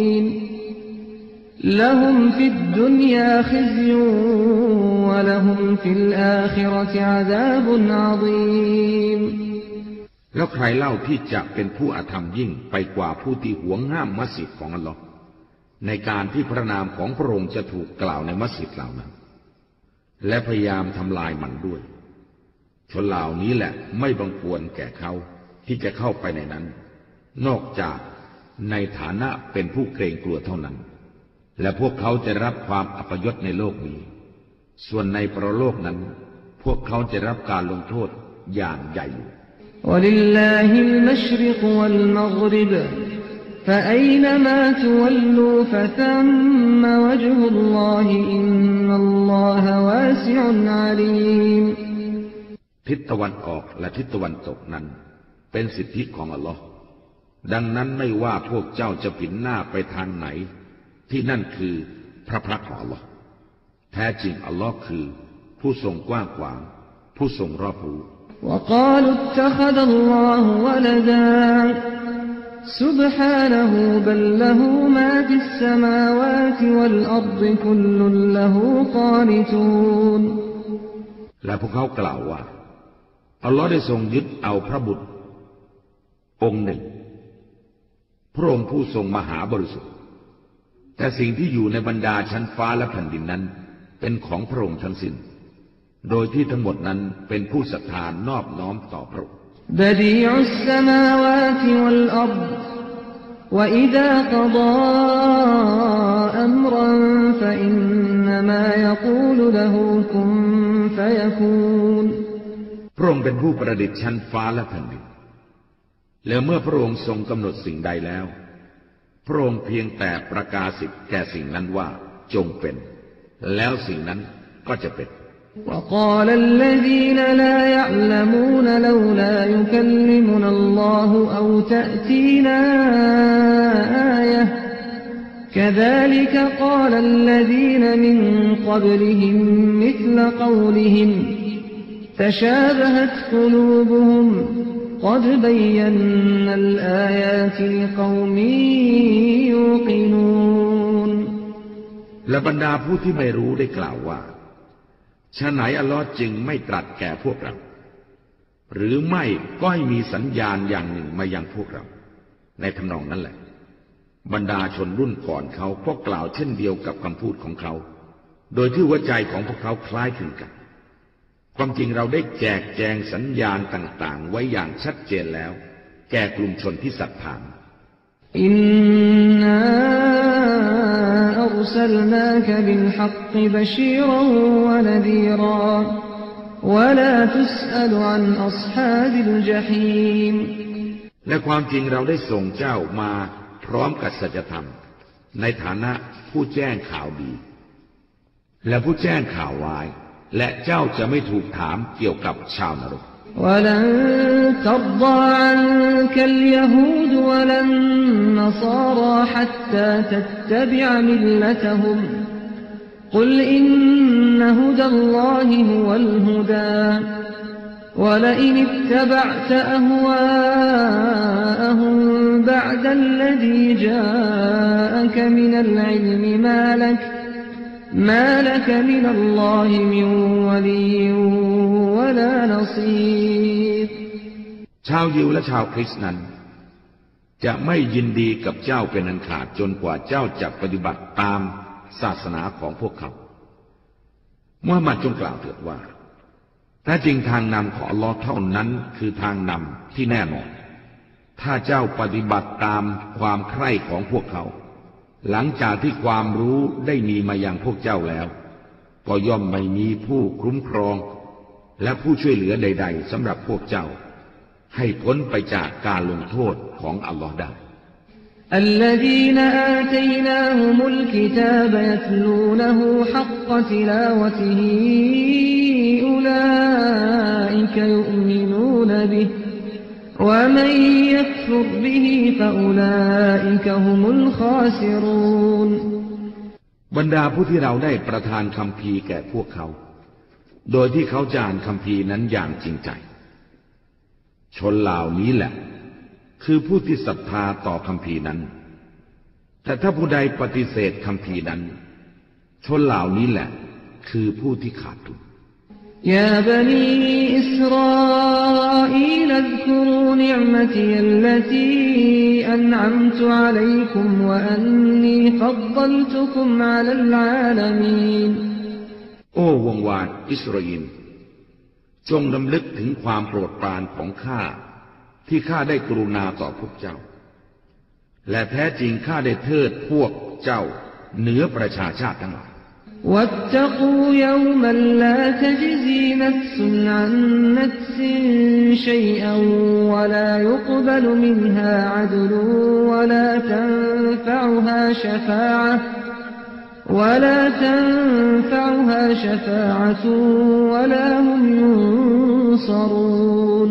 لهم في الدنيا خزي ولهم في الآخرة عذاب عظيم แล้วใครเล่าที่จะเป็นผู้อาธรรมยิ่งไปกว่าผู้ที่หวงห้ามมัสยิดของอัลลอฮ์ในการที่พระนามของพระองค์จะถูกกล่าวในมัสยิดเหล่านั้น และพยายามทำลายมันด้วย ชนเหล่านี้แหละไม่บังควรแก่เขาที่จะเข้าไปในนั้น นอกจากในฐานะเป็นผู้เกรงกลัวเท่านั้น และพวกเขาจะรับความอภยศในโลกนี้ ส่วนในพระโลกนั้น พวกเขาจะรับการลงโทษอย่างใหญ่ทิศตะวันออกและทิศตะวันตกนั้น เป็นสิทธิของอัลลอฮ์ดังนั้นไม่ว่าพวกเจ้าจะผินหน้าไปทางไหน ที่นั่นคือพระพักตร์ของอัลลอฮ์แท้จริงอัลลอฮ์คือ ผู้ทรงกว้างขวาง ผู้ทรงรอบรู้ وقالوا اتخذ الله ولدا سبحانه بل له ما في السماوات والأرض كل له قانتون และพวกเขากล่าวว่า อัลลอฮ์ได้ทรงยึดเอาพระบุตร องค์หนึ่ง พระองค์ผู้ทรงมหาบริสุทธิ์ แต่สิ่งที่อยู่ในบรรดาชั้นฟ้าและแผ่นดินนั้น เป็นของพระองค์ทั้งสิน้น โดยที่ทั้งหมดนั้นเป็นผู้ศรัทธานอบน้อมต่อพระองค์พระองค์เป็นผู้ประดิษฐ์ชั้นฟ้าและแผ่นดิน แล้วเมื่อพระองค์ทรงกำหนดสิ่งใดแล้ว ระองค์เพียงแต่ประกาศสิทธิ์แก่สิ่งนั้นว่าจงเป็น แล้วสิ่งนั้นก็จะเป็น وقال الذين لا يعلمون لولا يكلمنا الله أو تأتينا آية كذلك قال الذين من قبلهم مثل قولهم تشابهت قلوبهم قد بينا الآيات لقوم يوقنون และบรรดาผู้ที่ไม่รู้ได้กล่าวว่าฉะไหนอัลลอฮ์จึงไม่ตรัสแก่พวกเรา หรือไม่ก็ให้มีสัญญาณอย่างหนึ่งมายังพวกเรา ในทำนองนั้นแหละ บรรดาชนรุ่นก่อนเขาก็กล่าวเช่นเดียวกับคำพูดของเขา โดยที่หัวใจของพวกเขาคล้ายคลึงกัน ความจริงเราได้แจกแจงสัญญาณต่าง ๆ ไว้อย่างชัดเจนแล้ว แก่กลุ่มชนที่ศรัทธาอินนาอัลสลนากบิลฮักบชีรวะนดีราวะลาตุสอลอันอัศฮาบิลจฮีมและความจริงเราได้ส่งเจ้ามาพร้อมกับสัจธรรม ในฐานะผู้แจ้งข่าวดี และผู้แจ้งข่าวร้าย และเจ้าจะไม่ถูกถามเกี่ยวกับชาวนรก ولن ترضى عنك اليهود ولا النصارى حتى تتبع ملتهم قل إن هدى الله هو الهدى ولئن اتبعت أهواءهم بعد الذي جاءك من العلم ما لك ما لك من الله من ولي ولا نصير ชาวยิวและชาวคริสต์นั้น จะไม่ยินดีกับเจ้าเป็นอันขาดจนกว่าเจ้าจะปฏิบัติตามศาสนาของพวกเขามุฮัมมัดจงกล่าวเถิดว่าแท้จริงทางนำของอัลลอฮ์เท่านั้นคือทางนำที่แน่นอน ถ้าเจ้าปฏิบัติตามความใคร่ของพวกเขา หลังจากที่ความรู้ได้มีมาอย่างพวกเจ้าแล้ว ก็ย่อมไม่มีผู้คุ้มครอง และผู้ช่วยเหลือใด ๆสำหรับพวกเจ้า ให้พ้นไปจากการลงโทษของอัลลอฮ์ได้ الذين آتيناهم الكتاب يتلونه حق تلاوته أولئك يؤمنون به บรรดาผู้ที่เราได้ประทานคำพีแก่พวกเขา โดยที่เขาจานคำพีนั้นอย่างจริงใจ ชนเหล่านี้แหละ คือผู้ที่ศรัทธาต่อคำพีนั้น แต่ถ้าผู้ใดปฏิเสธคำพีนั้น ชนเหล่านี้แหละ คือผู้ที่ขาดทุน يا بني إسرائيل اذكروا نعمتي التي أنعمت عليكم وأني فضلتكم على العالمين โอ้วงวานอิสราเอลจงดำลึกถึงความโปรดปรานของข้า ที่ข้าได้กรุณาต่อพวกเจ้า และแท้จริงข้าได้เทิดพวกเจ้าเหนือประชาชาติทั้งหลาย واتقوا يوما لا تجزي نفس عن نفس شيئا ولا يقبل منها عدل ولا تنفعها شفاعة ولا تنفعها شفاعة ولا هم ينصرون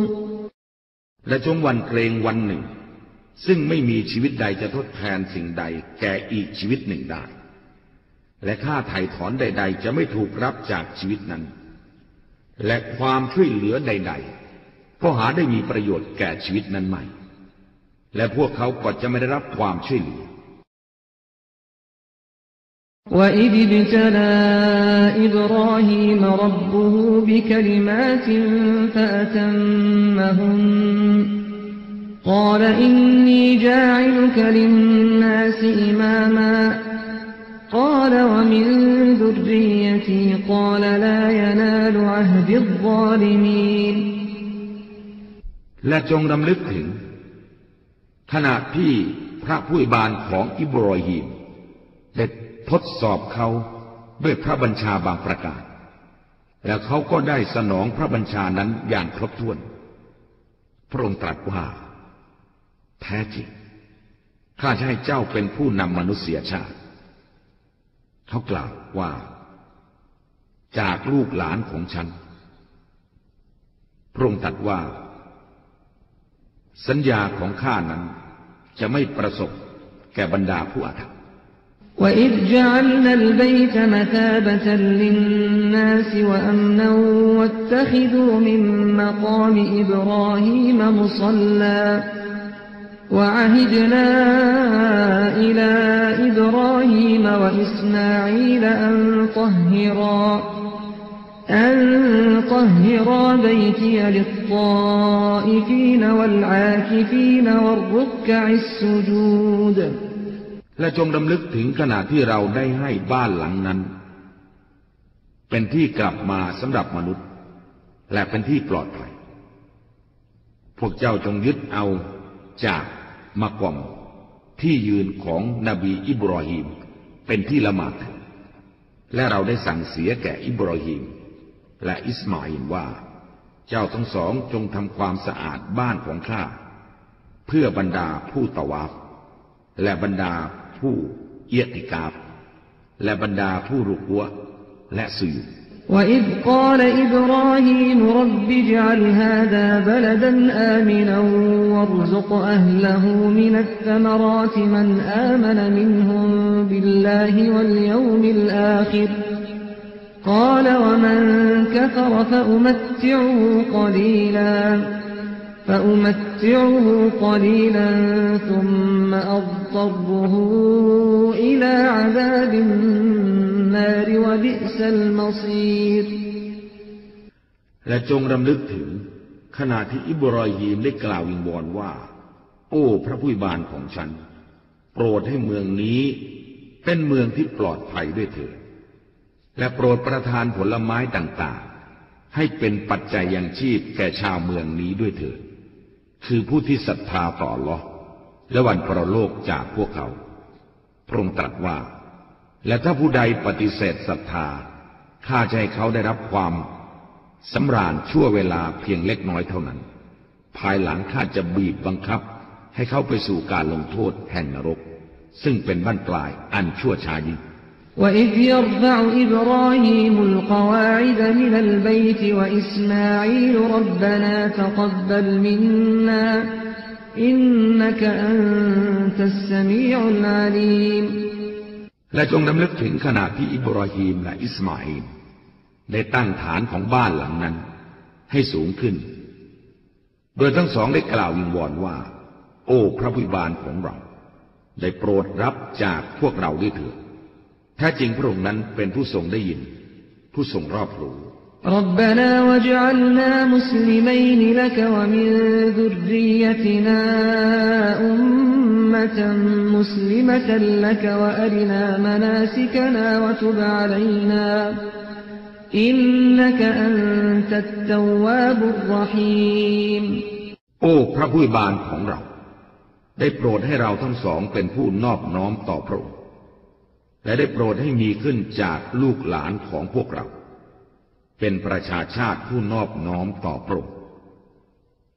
และจงหวันเกรงวันหนึ่ง ซึ่งไม่มีชีวิตใดจะทดแทนสิ่งใด แก่อีกชีวิตหนึ่งได้ และค่าไถ่ถอนใด ๆ จะไม่ถูกรับจากชีวิตนั้น และความช่วยเหลือใด ๆ ก็หาได้มีประโยชน์แก่ชีวิตนั้นไม่ และพวกเขาก็จะไม่ได้รับความช่วยเหลือ وإذ ابتلى إبراهيم ربه بكلمات فأتمهن قال إني جاعلك للناس إماما قال ومن ذريتي قال لا ينال عهد الظالمين และจงรำลึกถึง ขณะที่พระผู้บานของอิบรอฮีมได้ทดสอบเขาด้วยพระบัญชาบางประการ และเขาก็ได้สนองพระบัญชานั้นอย่างครบถ้วน พระองค์ตรัสว่า แท้จริงข้าจะให้เจ้าเป็นผู้นำมนุษยชาติ เขากล่าวว่า จากลูกหลานของฉัน พระองค์ตรัสว่า สัญญาของข้านั้นจะไม่ประสบแก่บรรดาผู้อาธรรม وإذ جعلنا البيت مثابة للناس وأمنا واتخذوا من مقام إبراهيم مصلى وعهدنا إلى إبراهيم وإسماعيل أن طهرا أن طهرا بيتي للطائفين والعاكفين والركع السجود และจงดำลึกถึงขณะที่เราได้ให้บ้านหลังนั้น เป็นที่กลับมาสำหรับมนุษย์ และเป็นที่ปลอดภัย พวกเจ้าจงยึดเอาจาก มากอม ที่ยืนของนบีอิบรอฮีม เป็นที่ละหมาด และเราได้สั่งเสียแก่อิบรอฮีม และอิสมาอินว่า เจ้าทั้งสองจงทำความสะอาดบ้านของข้า เพื่อบรรดาผู้ตวาฟ และบรรดาผู้เอียติกาบ และบรรดาผู้รุกัวและสื่อ وإذ قال إبراهيم رب اجعل هذا بلدا آمنا وارزق أهله من الثمرات من آمن منهم بالله واليوم الآخر قال ومن كفر فأمتعه قليلا فأمتعه قليلا ثم أضطره إلى عذاب النار وبئس المصير และจงรำลึกถึงขณะที่อิบรอฮีมได้กล่าววิงวอนว่า โอ้พระผู้บานของฉัน โปรดให้เมืองนี้เป็นเมืองที่ปลอดภัยด้วยเถิดและโปรดประทานผลไม้ต่างๆ ให้เป็นปัจจัยยังชีพแก่ชาวเมืองนี้ด้วยเถิด คือผู้ที่ศรัทธาต่อลอและวันปรโลกจากพวกเขา พระองค์ตรัสว่า และถ้าผู้ใดปฏิเสธศรัทธา ข้าจะให้เขาได้รับความสำราญชั่วเวลาเพียงเล็กน้อยเท่านั้น ภายหลังข้าจะบีบบังคับ ให้เขาไปสู่การลงโทษแห่งนรก ซึ่งเป็นบั้นปลายอันชั่วช้ายิ่ง وإذ يرفع إبراهيم القواعد من البيت وإسماعيل ربنا تقبل منا إنك أنت السميع العليم และจงดำลึกถึงขณะที่อิบราฮิมและอิสมาอิลได้ตั้งฐานของบ้านหลังนั้น ให้สูงขึ้น โดยทั้งสองได้กล่าววิงวอนว่า โอ้พระผู้บานของเรา ได้โปรดรับจากพวกเราด้วยเถิด แท้จริงพระองค์นั้นเป็นผู้ทรงได้ยิน ผู้ทรงรอบรู้ ربنا واجعلنا مسلمين لك ومن ذريتنا أمة مسلمة لك وأرنا مناسكنا وتب علينا إنك أنت التواب الرحيم โอ้พระผู้บานของเรา ได้โปรดให้เราทั้งสองเป็นผู้นอบน้อมต่อพระองค์ และได้โปรดให้มีขึ้นจากลูกหลานของพวกเรา เป็นประชาชาติผู้นอบน้อมต่อพระองค์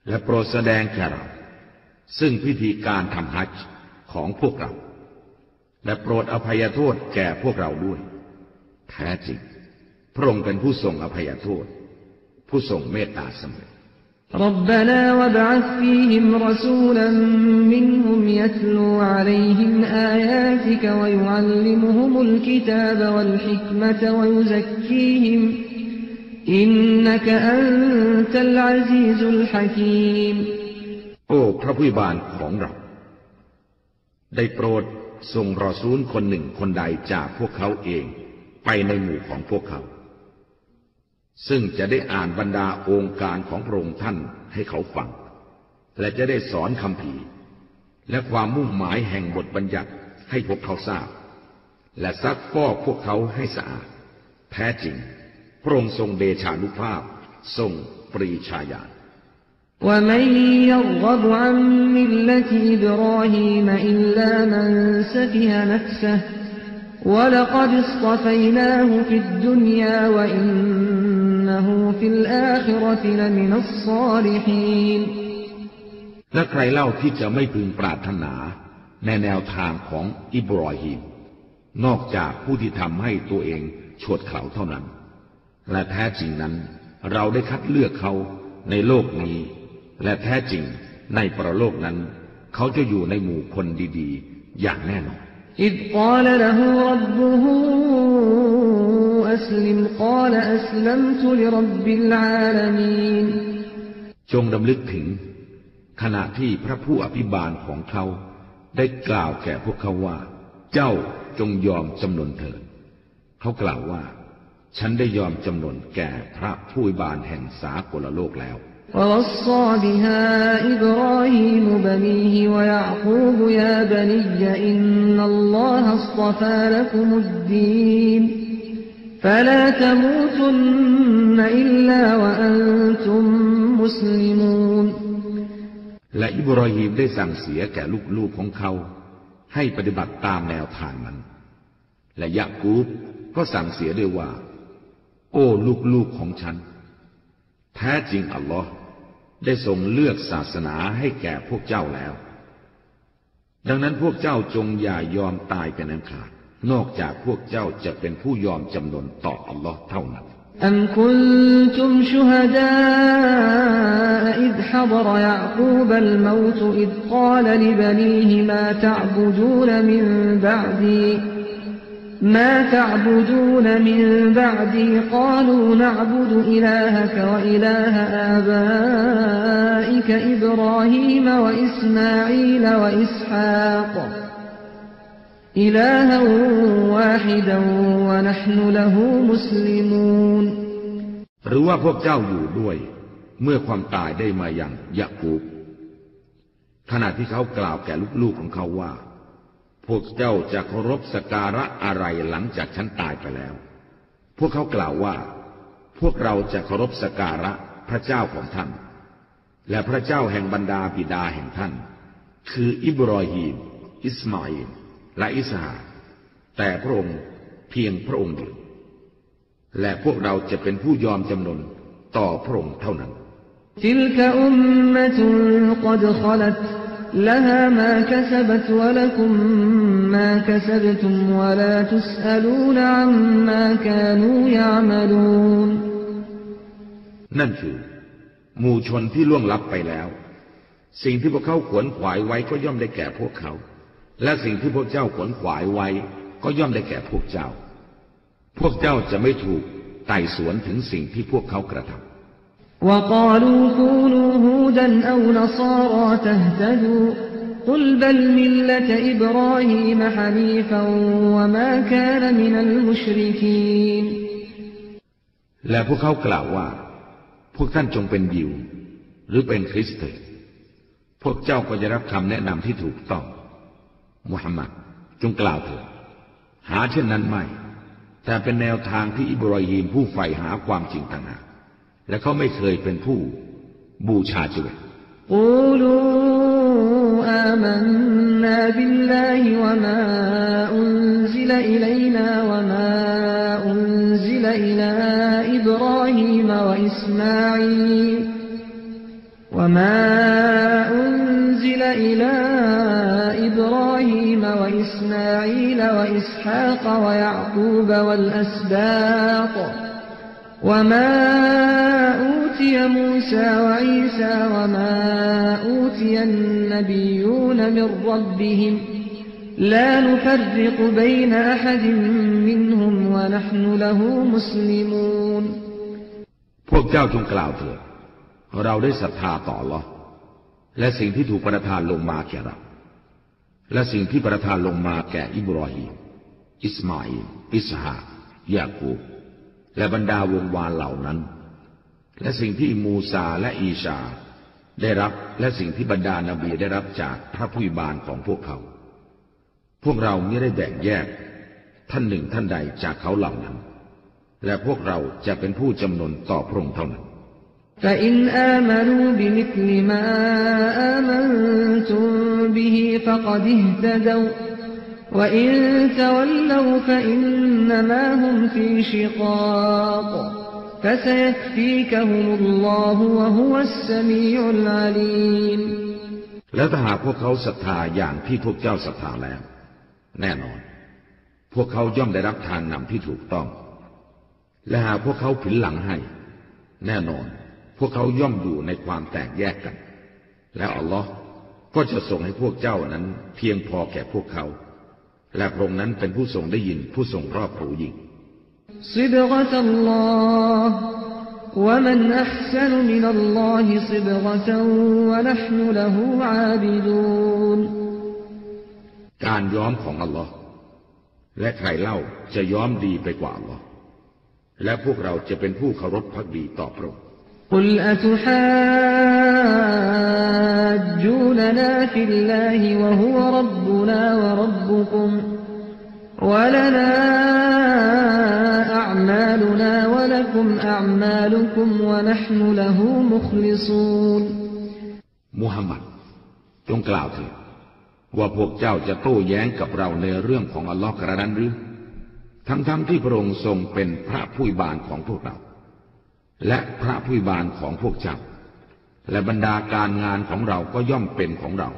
และโปรดแสดงแก่เรา ซึ่งพิธีการทำฮัจญ์ของพวกเรา และโปรดอภัยโทษแก่พวกเราด้วย แท้จริง พระองค์เป็นผู้ทรงอภัยโทษ ผู้ทรงเมตตาเสมอ ربنا وابعث فيهم رسولا منهم يتلو عليهم آياتك ويعلمهم الكتاب والحكمة ويزكيهم إنك أنت العزيز الحكيم โอ้พระผู้บานของเรา ได้โปรดส่งรอซูลคนหนึ่งคนใดจากพวกเขาเองไปในหมู่ของพวกเขา ซึ่งจะได้อ่านบรรดาองค์การของพระองค์ท่านให้เขาฟัง และจะได้สอนคำภีร์และความมุ่งหมายแห่งบทบัญญัติให้พวกเขาทราบ และซักฟอกพวกเขาให้สะอาด แท้จริง พระองค์ทรงเดชานุภาพ ทรงปรีชาญาณ ومن يرغب عن ملة إبراهيم إلا من سفه نفسه ولقد اصطفيناه في الدنيا وإنه في الآخرة لمن الصالحين และใครเล่าที่จะไม่พึงปรารถนาในแนวทางของอิบรอฮีม นอกจากผู้ที่ทำให้ตัวเองชวดเขาเท่านั้น และแท้จริงนั้น เราได้คัดเลือกเขาในโลกนี้ และแท้จริงในประโลกนั้น เขาจะอยู่ในหมู่คนดีๆ อย่างแน่นอน إذ قال له ربه أسلم قال أسلمت لرب العالمين จงดำลึกถึง ขณะที่พระผู้อภิบาลของเขา ได้กล่าวแก่พวกเขาว่า เจ้าจงยอมจำนนเถิด เขากล่าวว่า ฉันได้ยอมจำนนแก่พระผู้อภิบาลแห่งสากลโลกแล้ว ووصى بها إبراهيم بنيه ويعقوب يا بني إن الله اصطفى لكم الدين فلا تموتن إلا وأنتم مسلمون และอิบรอฮีมได้สั่งเสียแก่ลูกๆของเขา ให้ปฏิบัติตามแนวทางนั้น และยะกูบก็สั่งเสียด้วยว่า โอ้ลูกๆของฉัน แท้จริงอัลลอฮ์ ได้ทรงเลือกศาสนาให้แก่พวกเจ้าแล้ว ดังนั้นพวกเจ้าจงอย่ายอมตายเป็นอันขาด นอกจากพวกเจ้าจะเป็นผู้ยอมจำนนต่ออัลลอฮ์เท่านั้น أم كنتم شهداء إذ حضر يعقوب الموت إذ قال لبنيه ما تعبدون من بعدي ما تعبدون من بعدي قالوا نعبد إلهك وإله آبائك إبراهيم وإسماعيل وإسحاق إلها واحدا ونحن له مسلمون หรือว่าพวกเจ้าอยู่ด้วย เมื่อความตายได้มาอย่างยะกูบขณะที่เขากล่าวแก่ลูกๆของเขาว่า พวกเจ้าจะเคารพสการะอะไรหลังจากฉันตายไปแล้ว พวกเขากล่าวว่า พวกเราจะเคารพสการะพระเจ้าของท่าน และพระเจ้าแห่งบรรดาบิดาแห่งท่าน คืออิบรอฮีม อิสมาอิลและอิสหาแต่พระองค์เพียงพระองค์เดียวและพวกเราจะเป็นผู้ยอมจำนนต่อพระองค์เท่านั้น تلك أمة قد خلت لها ما كسبت ولكم ما كسبتم ولا تسألون عما كانوا يعملون นั่นคือหมู่ชนที่ล่วงลับไปแล้ว สิ่งที่พวกเขาขวนขวายไว้ก็ย่อมได้แก่พวกเขา และสิ่งที่พวกเจ้าขวนขวายไว้ ก็ย่อมได้แก่พวกเจ้า พวกเจ้าจะไม่ถูกไต่สวนถึงสิ่งที่พวกเขากระทำ وقالوا كونوا هودا أو نصارى تهتدوا قل بل ملة إبراهيم حنيفا وما كان من المشركين และพวกเขากล่าวว่า พวกท่านจงเป็นยิว หรือเป็นคริสเตนพวกเจ้าก็จะรับคำแนะนำที่ถูกต้อง มุฮัมมัดจงกล่าวเถิดหาเช่นนั้นไม่ แต่เป็นแนวทางที่อิบรอฮีมผู้ใฝ่หาความจริงต่างหาก และเขาไม่เคยเป็นผู้บูชาจเวต قولوا آمنا بالله وما أنزل إلينا وما أنزل إلى إبراهيم وإسماعيل وما أنزل إلى إبراهيم وإسماعيل وإسحاق ويعقوب والأسباط وما أوتي موسى وعيسى وما أوتي النبيون من ربهم لا نفرق بين أحد منهم ونحن له مسلمون พวกเจ้าจงกล่าวเถิดเราได้ศรัทธาต่อลอและสิ่งที่ถูกประทานลงมาแก่เรา และสิ่งที่ประทานลงมาแก่อิบรอฮีม อิสมาอิลอิสฮากยาคูบ และบรรดาวงวานเหล่านั้น และสิ่งที่มูซาและอีชา ได้รับและสิ่งที่บรรดานาบีได้รับจากพระผู้บานของพวกเขา พวกเราไม่ได้แบ่งแยก ท่านหนึ่งท่านใดจากเขาเหล่านั้น และพวกเราจะเป็นผู้จำนนต่อพระองค์เท่านั้นถ้าพวก وإن تولوا فإنما هم في شقاق فسيكفيكهم الله وهو السميع العليم และถ้าหากพวกเขาศรัทธาอย่างที่พวกเจ้าศรัทธาแล้ว แน่นอน พวกเขาย่อมได้รับทางนำที่ถูกต้อง และหากพวกเขาผินหลังให้ แน่นอน พวกเขาย่อมอยู่ในความแตกแยกกัน และอัลลอฮ์ก็จะส่งให้พวกเจ้านั้นเพียงพอแก่พวกเขา และพระองค์นั้นเป็นผู้ทรงได้ยินผู้ทรงรอบรู้ยิ่ง صبغة الله ومن أحسن من الله صبغة ونحن له عابدون การย้อมของอัลลอฮ์และใครเล่าจะย้อมดีไปกว่าอัลลอฮ์และพวกเราจะเป็นผู้เคารพพักดีต่อพระองค์ قل أتحاجوننا في الله وهو ربنا وربكم ولنا أعمالنا ولكم أعمالكم ونحن له مخلصون มุฮัมมัดจงกล่าวเถิดว่าพวกเจ้าจะโต้แย้งกับเราในเรื่องของอัลลอฮ์กระนั้นหรือ ทั้งๆทที่พระองค์ทรงเป็นพระผู้บานของพวกเรา และพระผู้บานของพวกเจ้า และบรรดาการงานของเราก็ย่อมเป็นของเรา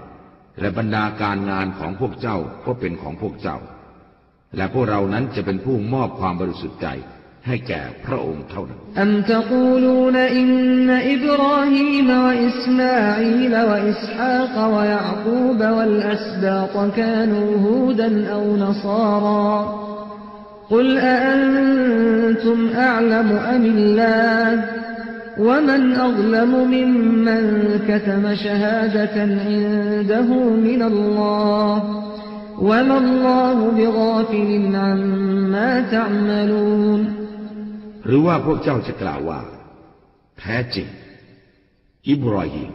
และบรรดาการงานของพวกเจ้าก็เป็นของพวกเจ้า และพวกเรานั้นจะเป็นผู้มอบความบริสุทธิ์ใจให้แก่พระองค์เท่านั้นอัมตะกูลูนอินนอิบราฮีมวะอิสมาอีลวะอิสฮากวะยะกูบวะลอัสดากกานูฮูดันอูนซารากุลอันตุมอัลมอัมลลาห์ ومن أظلم ممن كتم شهادة عنده من الله وما الله بغافل عما تعملون หรือว่าพวกเจ้าจะกล่าวว่า แท้จริง อิบรอฮิม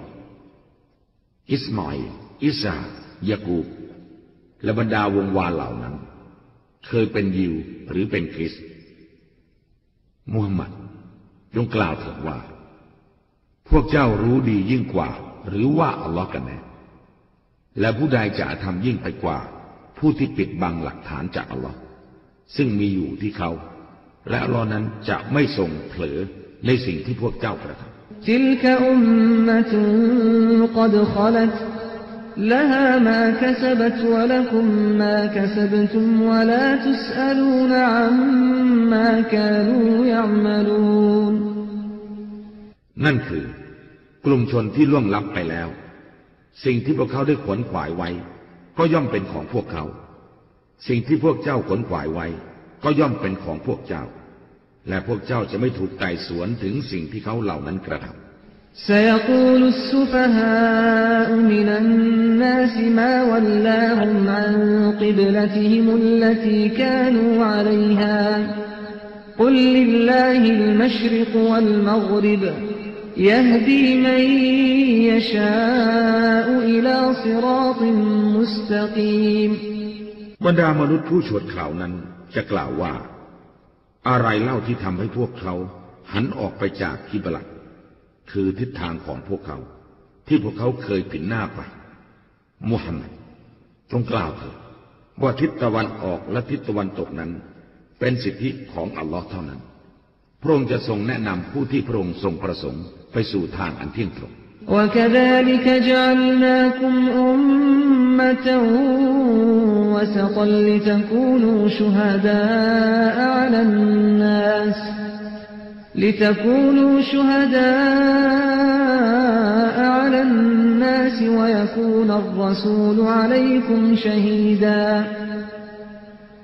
อิสมาอิลอิสายากูบ และบรรดาวงวานเหล่านั้น เคยเป็นยิวหรือเป็นคริสต์มุฮัมมัดจงกล่าวเถิดว่า พวกเจ้ารู้ดียิ่งกว่า หรือว่าอัลลอฮ์กันแน่ และผู้ใดจะทำยิ่งไปกว่า ผู้ที่ปิดบังหลักฐานจากอัลลอฮ์ซึ่งมีอยู่ที่เขา และอัลลอฮ์นั้นจะไม่ทรงเผลอในสิ่งที่พวกเจ้ากระทำ تلك أمة قد خلت لها ما كسبت ولكم ما كسبتم ولا تسألون عما كانوا يعملون นั่นคือ กลุ่มชนที่ล่วงลับไปแล้ว สิ่งที่พวกเขาได้ขวนขวายไว้ ก็ย่อมเป็นของพวกเขา สิ่งที่พวกเจ้าขวนขวายไว้ ก็ย่อมเป็นของพวกเจ้า และพวกเจ้าจะไม่ถูกไต่สวนถึงสิ่งที่เขาเหล่านั้นกระทำ سيقول السفهاء من الناس ما ولاهم عن قبلتهم التي كانوا عليها قل لله المشرق والمغرب يهدي من يشاء إلى صراط مستقيم บรรดามนุษย์ผู้ฉวดข่าวนั้นจะกล่าวว่า อะไรเล่าที่ทำให้พวกเขาหันออกไปจากกิบลัตคือทิศทางของพวกเขา ที่พวกเขาเคยผินหน้าไป มุฮัมมัดจงกล่าวเถิดว่าทิศตะวันออกและทิศตะวันตกนั้น เป็นสิทธิของอัลลอฮ์เท่านั้น พระองค์จะทรงแนะนำผู้ที่พระองค์ทรงประสงค์ ไปสู่ทางอันเที่ยงตรง وكذلك جعلناكم أمة وسطا لتكونوا شهداء على الناس لتكونوا شهداء على الناس ويكون الرسول عليكم شهيدا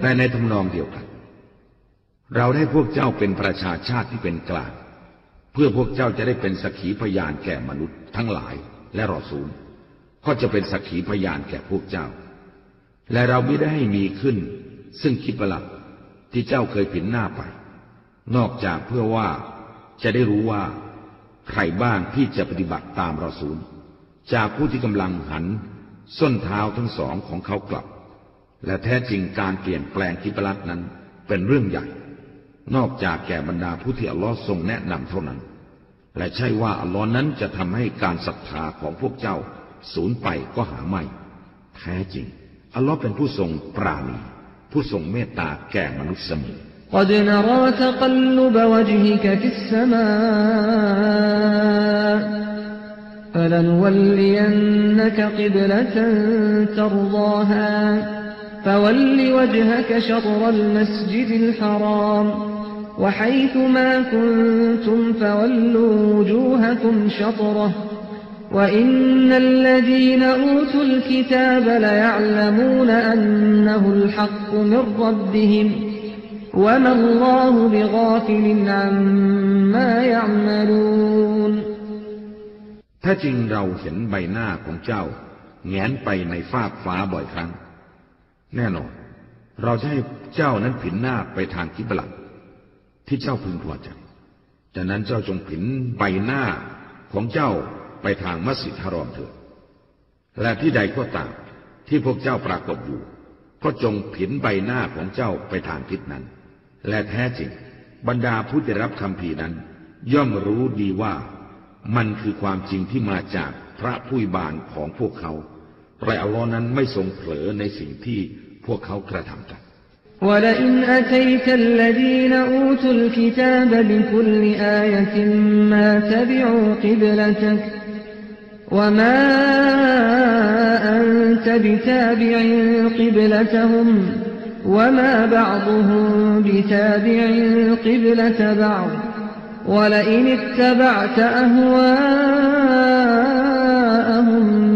และในทำนองเดียวกัน เราได้พวกเจ้าเป็นประชาชาติที่เป็นกลาง เพื่อพวกเจ้าจะได้เป็นสักขีพยานแก่มนุษย์ทั้งหลายและรอซูลก็จะเป็นสักขีพยานแก่พวกเจ้า และเราไม่ได้ให้มีขึ้น ซึ่งคิดประหลาดที่เจ้าเคยผินหน้าไป นอกจากเพื่อว่าจะได้รู้ว่า ใครบ้างที่จะปฏิบัติตามรอซูลจากผู้ที่กำลังหัน ส้นเท้าทั้งสองของเขากลับ และแท้จริงการเปลี่ยนแปลงคิบลัตนั้นเป็นเรื่องใหญ่ นอกจากแก่บรรดาผู้ที่อัลลอฮ์ทรงแนะนำเท่านั้น และใช่ว่าอัลลอฮ์นั้นจะทำให้การศรัทธาของพวกเจ้าสูญไปก็หาไม่ แท้จริง อัลลอฮ์เป็นผู้ทรงปราณี ผู้ทรงเมตตาแก่มนุษย์เสมอ قد نرى تقلب وجهك في السماء فلنولينك قبلة ترضاها فول وجهك شطر المسجد الحرام وحيث ما كنتم فولوا وجوهكم شطره وإن الذين أوتوا الكتاب ليعلمون أنه الحق من ربهم وما الله بغافل عما يعملون ถ้าจริงเราเห็นใบหน้าของเจ้าแงนไปในฟากฟ้าบ่อยครั้ง แน่นอน เราจะให้เจ้านั้นผินหน้าไปทางกิบลัดที่เจ้าพึงพอใจจากนั้นเจ้าจงผินใบหน้าของเจ้าไปทางมัสยิดฮารอมเถิด และที่ใดก็ตามที่พวกเจ้าปรากฏอยู่ ก็จงผินใบหน้าของเจ้าไปทางทิศนั้น และแท้จริง บรรดาผู้ได้รับคำพีนั้น ย่อมรู้ดีว่ามันคือความจริงที่มาจากพระผู้บานของพวกเขาแต่อัลลอฮ์นั้นไม่ทรงเผลอในสิ่งที่ พวกเขากระทำกัน ولئن أتيت الذين أوتوا الكتاب بكل آية ما تبعوا قبلتك وما أنت بتابع قبلتهم وما بعضهم بتابع قبلة بعض ولئن اتبعت أهواءهم من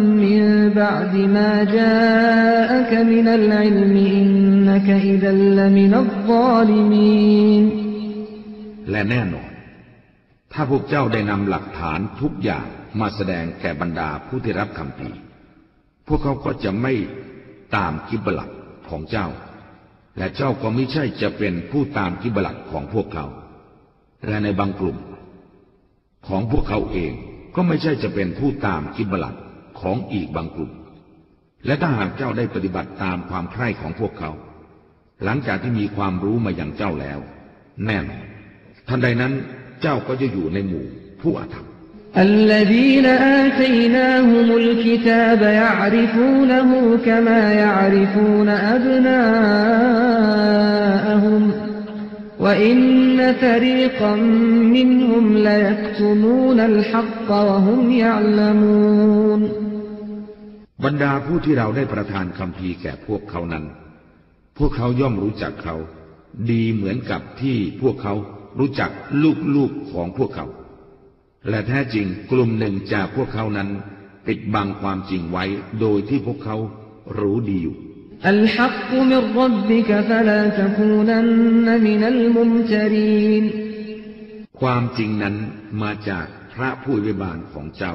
بعد ما جاءك من العلم إنك إذا لمن الظالمين และแน่นอน ถ้าพวกเจ้าได้นำหลักฐานทุกอย่างมาแสดงแก่บรรดาผู้ที่รับคำพีร์พวกเขาก็จะไม่ตามกิบลักของเจ้า และเจ้าก็ไม่ใช่จะเป็นผู้ตามกิบลักของพวกเขา และในบางกลุ่ม ของพวกเขาเองก็ไม่ใช่จะเป็นผู้ตามกิบลัก ของอีกบางกลุ่ม และถ้าหากเจ้าได้ปฏิบัติตามความใคร่ของพวกเขา หลังจากที่มีความรู้มาอย่างเจ้าแล้ว แน่นอนทันใดนั้นเจ้าก็จะอยู่ในหมู่ผู้อาธรรม الذين آتيناهم الكتاب يعرفونه كما يعرفون أبناءهم وإن فريقا منهم ليكتمون الحق وهم يعلمون บรรดาผู้ที่เราได้ประทานคำพีแก่พวกเขานั้น พวกเขาย่อมรู้จักเขา ดีเหมือนกับที่พวกเขารู้จักลูกๆของพวกเขา และแท้จริงกลุ่มหนึ่งจากพวกเขานั้น ปิดบังความจริงไว้โดยที่พวกเขารู้ดีอยู่ความจริงนั้นมาจากพระผู้วิบาลของเจ้า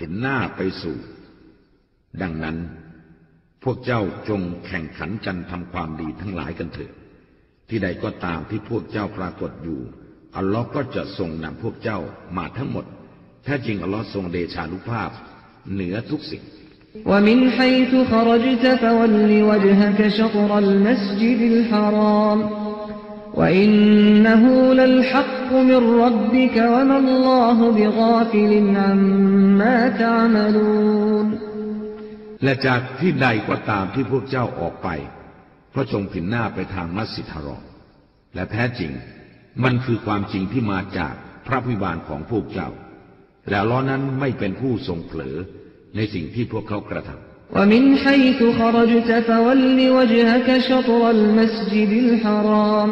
ผินหน้าไปสู่ ดังนั้น พวกเจ้าจงแข่งขันกันทำความดีทั้งหลายกันเถิด ที่ใดก็ตามที่พวกเจ้าปรากฏอยู่ อัลลอฮ์ก็จะทรงนำพวกเจ้ามาทั้งหมด แท้จริงอัลลอฮ์ทรงเดชานุภาพ เหนือทุกสิ่ง ومن حيث خرجت فول وجهك شطر المسجد الحرام وإنه للحق من ربك وما الله بغافل عما تعملون และจากที่ใดก็ตามที่พวกเจ้าออกไปก็จงผินหน้าไปทางมัสยิดฮารอมและแท้จริงมันคือความจริงที่มาจากพระพิบาลของพวกเจ้า แล้วล้อนั้นไม่เป็นผู้ทรงเผลอในสิ่งที่พวกเขากระทำ ومن حيث خرجت فول وجهك شطر المسجد الحرام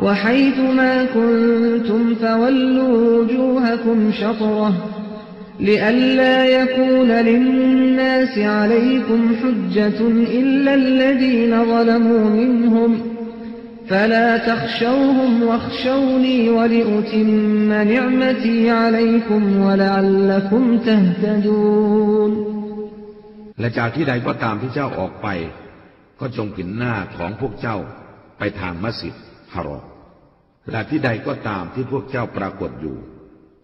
وحيث ما كنتم فولوا وجوهكم شطره لئلا يكون للناس عليكم حجة إلا الذين ظلموا منهم فلا تخشوهم واخشوني ولأتم نعمتي عليكم ولعلكم تهتدون และจากที่ใดก็ตามที่เจ้าออกไป ก็จงผินหน้าของพวกเจ้าไปทางมัสยิดฮารอม และที่ใดก็ตามที่พวกเจ้าปรากฏอยู่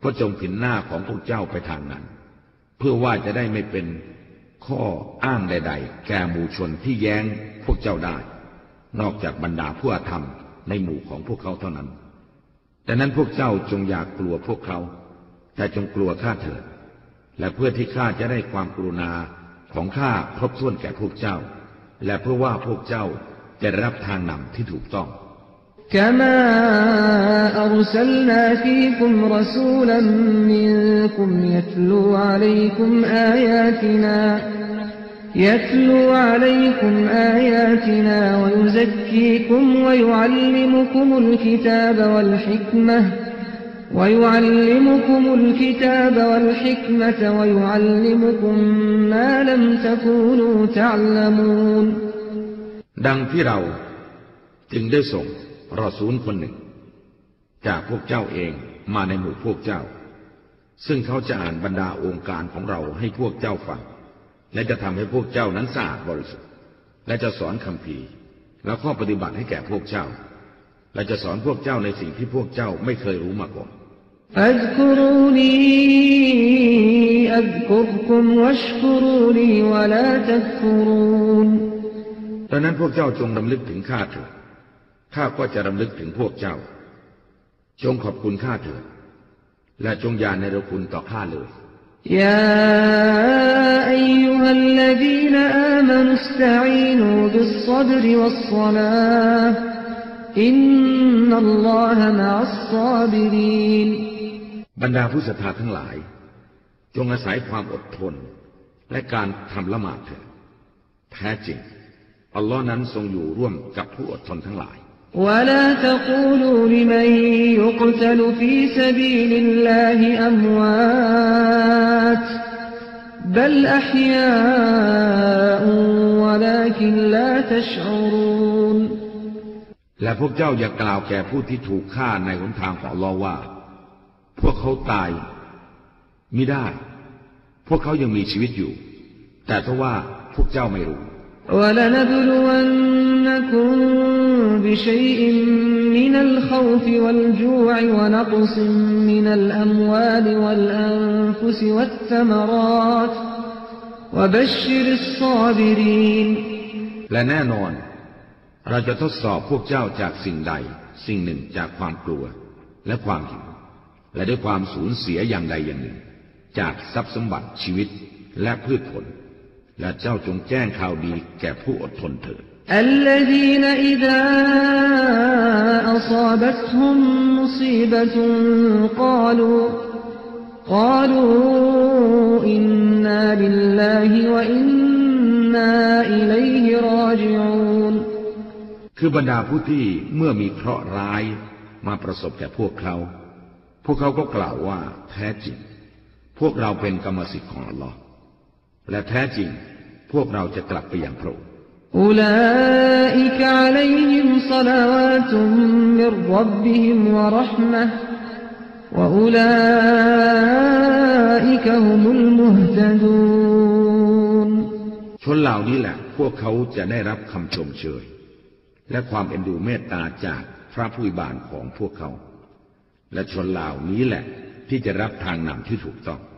ก็จงผินหน้าของพวกเจ้าไปทางนั้น เพื่อว่าจะได้ไม่เป็นข้ออ้างใด ๆ แก่หมู่ชนที่แย้งพวกเจ้าได้ นอกจากบรรดาผู้อาธรรมในหมู่ของพวกเขาเท่านั้นดังนั้นพวกเจ้าจงอยากกลัวพวกเขา แต่จงกลัวข้าเถิด และเพื่อที่ข้าจะได้ความกรุณาของข้าครบถ้วนแก่พวกเจ้า และเพื่อว่าพวกเจ้าจะรับทางนำที่ถูกต้อง كما أرسلنا فيكم رسولا منكم يتلو عليكم آياتنا يتلو عليكم آياتنا ويزكيكم ويعلمكم الكتاب والحكمة ويعلمكم الكتاب والحكمة ويعلمكم ما لم تكونوا تعلمون ดังที่เราจึงได้ส่ง รอซูลคนหนึ่ง จากพวกเจ้าเองมาในหมู่พวกเจ้า ซึ่งเขาจะอ่านบรรดาองค์การของเราให้พวกเจ้าฟัง และจะทำให้พวกเจ้านั้นสะอาดบริสุทธิ์ และจะสอนคำภีและข้อปฏิบัติให้แก่พวกเจ้า และจะสอนพวกเจ้าในสิ่งที่พวกเจ้าไม่เคยรู้มาก่อนดังนั้นพวกเจ้าจงดำลึกถึงข้าเถิด ข้าก็จะรำลึกถึงพวกเจ้า จงขอบคุณข้าเถิด และจงอย่าในรคุณต่อข้าเลย يا أيها الذين آمنوا استعينوا بالصبر والصلاة إن الله مع الصابرين บรรดาผู้ศรัทธาทั้งหลาย จงอาศัยความอดทน และการทำละหมาดเถิดแท้จริง อัลลอฮ์นั้นทรงอยู่ร่วมกับผู้อดทนทั้งหลาย ولا تقولوا لمن يقتل في سبيل الله أموات بل أحياء ولكن لا تشعرون และพวกเจ้าอย่ากล่าวแก่ผู้ที่ถูกฆ่าในหนทางของอัลลอฮ์ว่า พวกเขาตายมิได้ พวกเขายังมีชีวิตอยู่ แต่ทว่าพวกเจ้าไม่รู้ ولنبلونكم بشيء من الخوف والجوع ونقص من الأموال والأنفس والثمرات وبشر الصابرين และแน่นอน เราจะทดสอบพวกเจ้าจากสิ่งใด สิ่งหนึ่งจากความกลัว และความหิวและด้วยความสูญเสียอย่างใดอย่างหนึ่ง จากทรัพย์สมบัติชีวิตและพืชผล และเจ้าจงแจ้งข่าวดีแก่ผู้อดทนเถิด الذين إذا أصابتهم مصيبة قالوا قالوا إنا لله وإنا إليه راجعون คือบรรดาผู้ที่เมื่อมีเคราะห์ร้ายมาประสบแก่พวกเขา พวกเขาก็กล่าวว่าแท้จริง พวกเราเป็นกรรมสิทธิ์ของอัลลอฮ์ และแท้จริง พวกเราจะกลับไปอย่างพระองค์ أولئك عليهم صلوات من ربهم ورحمة وأولئك هم المهتدون ชนเหล่านี้แหละ พวกเขาจะได้รับคำชมเชย และความเอ็นดูเมตตาจากพระผู้บานของพวกเขา และชนเหล่านี้แหละ ที่จะรับทางนำที่ถูกต้อง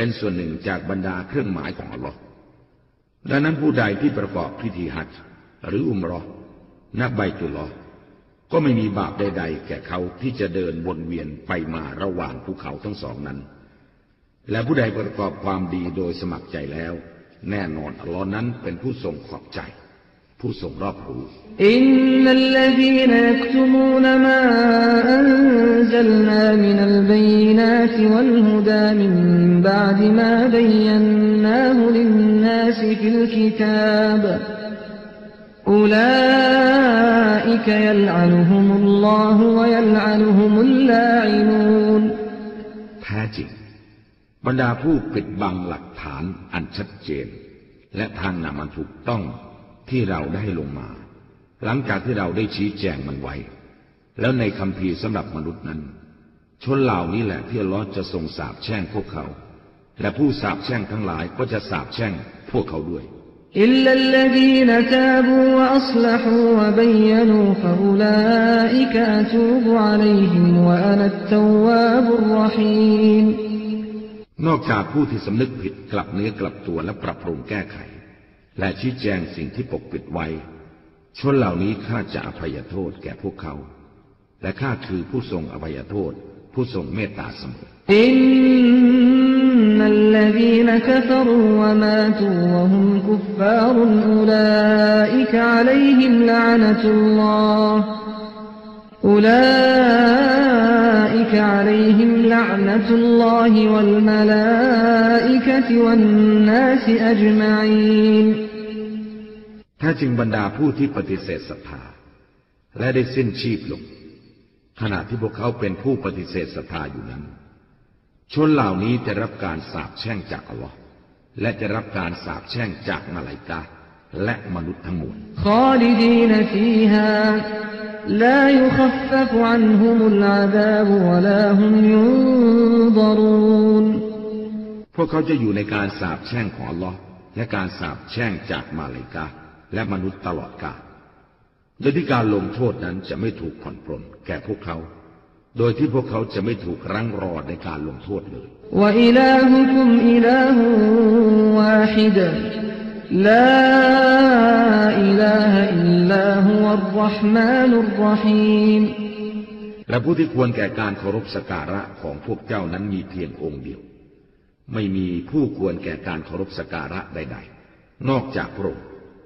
เป็นส่วนหนึ่งจากบรรดาเครื่องหมายของอัลลอฮ์ดังนั้นผู้ใดที่ประกอบพิธีหัจหรืออุมรอณใบตุลอก็ไม่มีบาปใดๆ แก่เขาที่จะเดินวนเวียนไปมาระหว่างภูเขาทั้งสองนั้น และผู้ใดประกอบความดีโดยสมัครใจแล้ว แน่นอนอัลลอฮ์นั้นเป็นผู้ทรงขอบใจ ผู้ทรงรอบรู้ إن الذين يكتمون ما أنزلنا من البينات والهدى من بعد ما بيناه للناس في الكتاب أولئك يلعنهم الله ويلعنهم اللاعنون แท้จริง บรรดาผู้ปิดบังหลักฐานอันชัดเจน และทางนำมันถูกต้อง ที่เราได้ลงมา หลังจากที่เราได้ชี้แจงมันไว้ แล้วในคำพีสำหรับมนุษย์นั้น ชนเหล่านี้แหละที่ลอจะทรงสาบแช่งพวกเขา และผู้สาบแช่งทั้งหลายก็จะสาบแช่งพวกเขาด้วยอิลลัลลดีนตาบูวะอัลฮุวะบัยนูฟะอุลาอิกะตูบุอะลัยฮิมวะอานัตตวาบุรหีมนอกจากผู้ที่สำนึกผิดกลับเนื้อกลับตัวและปรับปรุงแก้ไข และชี้แจงสิ่งที่ปกปิดไว้ ชนเหล่านี้ข้าจะอภัยโทษแก่พวกเขา และข้าคือผู้ทรงอภัยโทษ ผู้ทรงเมตตาเสมออินนัลลดีนกฟรุวะมาตุวะฮุมกุฟฟารุนอุลาอิกะลัยฮิมลานตุลลอฮ์อุลาอิกะลัยฮิมลานตุลลอฮ์วัลมลาอิกะวัลนาสอัจมัยน์ ถ้าจึงบรรดาผู้ที่ปฏิเสธศรัทธาและได้สิ้นชีพลง ขณะที่พวกเขาเป็นผู้ปฏิเสธศรัทธาอยู่นั้น ชนเหล่านี้จะรับการสาปแช่งจากอัลลอฮ์และจะรับการสาปแช่งจากมาลายกาและมนุษย์ทั้งมวลพวกเขาจะอยู่ในการสาปแช่งของอัลลอฮ์และการสาปแช่งจากมาลายกา และมนุษย์ตลอดกาลโดยที่การลงโทษนั้นจะไม่ถูกผ่อนปลนแก่พวกเขา โดยที่พวกเขาจะไม่ถูกรั้งรอในการลงโทษเลยและผู้ที่ควรแก่การเคารพสกการะของพวกเจ้านั้นมีเพียงองค์เดียว ไม่มีผู้ควรแก่การเคารพสกการะใด ๆ นอกจากพระองค์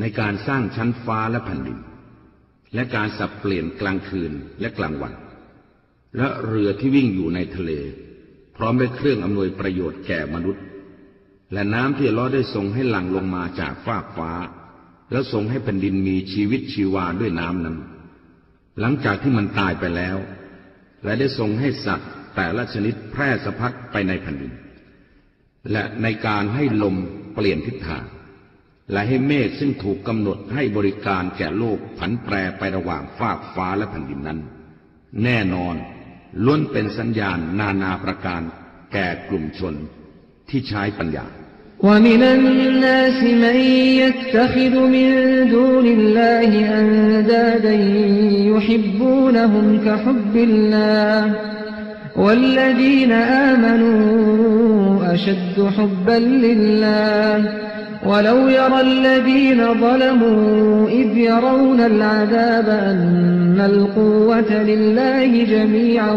ในการสร้างชั้นฟ้าและแผ่นดิน และการสับเปลี่ยนกลางคืนและกลางวัน และเรือที่วิ่งอยู่ในทะเล พร้อมด้วยเครื่องอำนวยประโยชน์แก่มนุษย์ และน้ำที่ลเลอได้ทรงให้หลั่งลงมาจากฟากฟ้า แล้วทรงให้แผ่นดินมีชีวิตชีวาด้วยน้ำนั้น หลังจากที่มันตายไปแล้ว และได้ทรงให้สัตว์แต่ละชนิดแพร่สะพัดไปในแผ่นดิน และในการให้ลมเปลี่ยนทิศทาง และให้เมฆซึ่งถูกกำหนดให้บริการแก่โลกผันแปรไประหว่างฟากฟ้าและแผ่นดินนั้น แน่นอนล้วนเป็นสัญญาณนานาประการแก่กลุ่มชนที่ใช้ปัญญา ومن الناس من يتخذ من دون الله أندادا يحبونهم كحب الله والذين آمنوا أشد حبا لله ولو يرى الذين ظلموا إذ يرون العذاب أن القوة لله جميعا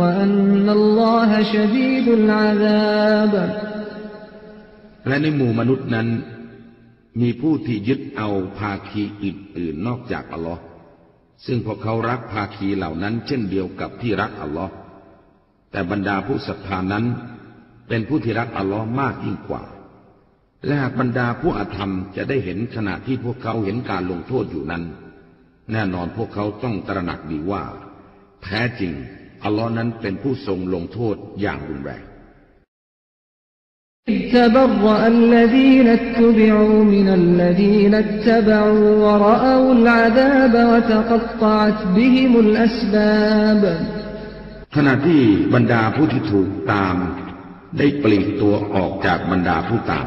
وأن الله شديد العذاب และในหมู่มนุษย์นั้น มีผู้ที่ยึดเอาภาคีอื่นๆนอกจากอัลลอฮ์ซึ่งพวกเขารักภาคีเหล่านั้น เช่นเดียวกับที่รักอัลลอฮ์แต่บรรดาผู้ศรัทธานั้น เป็นผู้ที่รักอัลลอฮ์มากยิ่งกว่า และหากบรรดาผู้อาธรรมจะได้เห็นขณะที่พวกเขาเห็นการลงโทษอยู่นั้น แน่นอนพวกเขาต้องตระหนักดีว่า แท้จริง อัลลอฮ์นั้นเป็นผู้ทรงลงโทษอย่างรุนแรง تبرأ الذين اتبعوا من الذين اتبعوا ورأوا العذاب وتقطعت بهم الأسباب ขณะที่บรรดาผู้ที่ถูกตาม ได้ปลีกตัวออกจากบรรดาผู้ตาม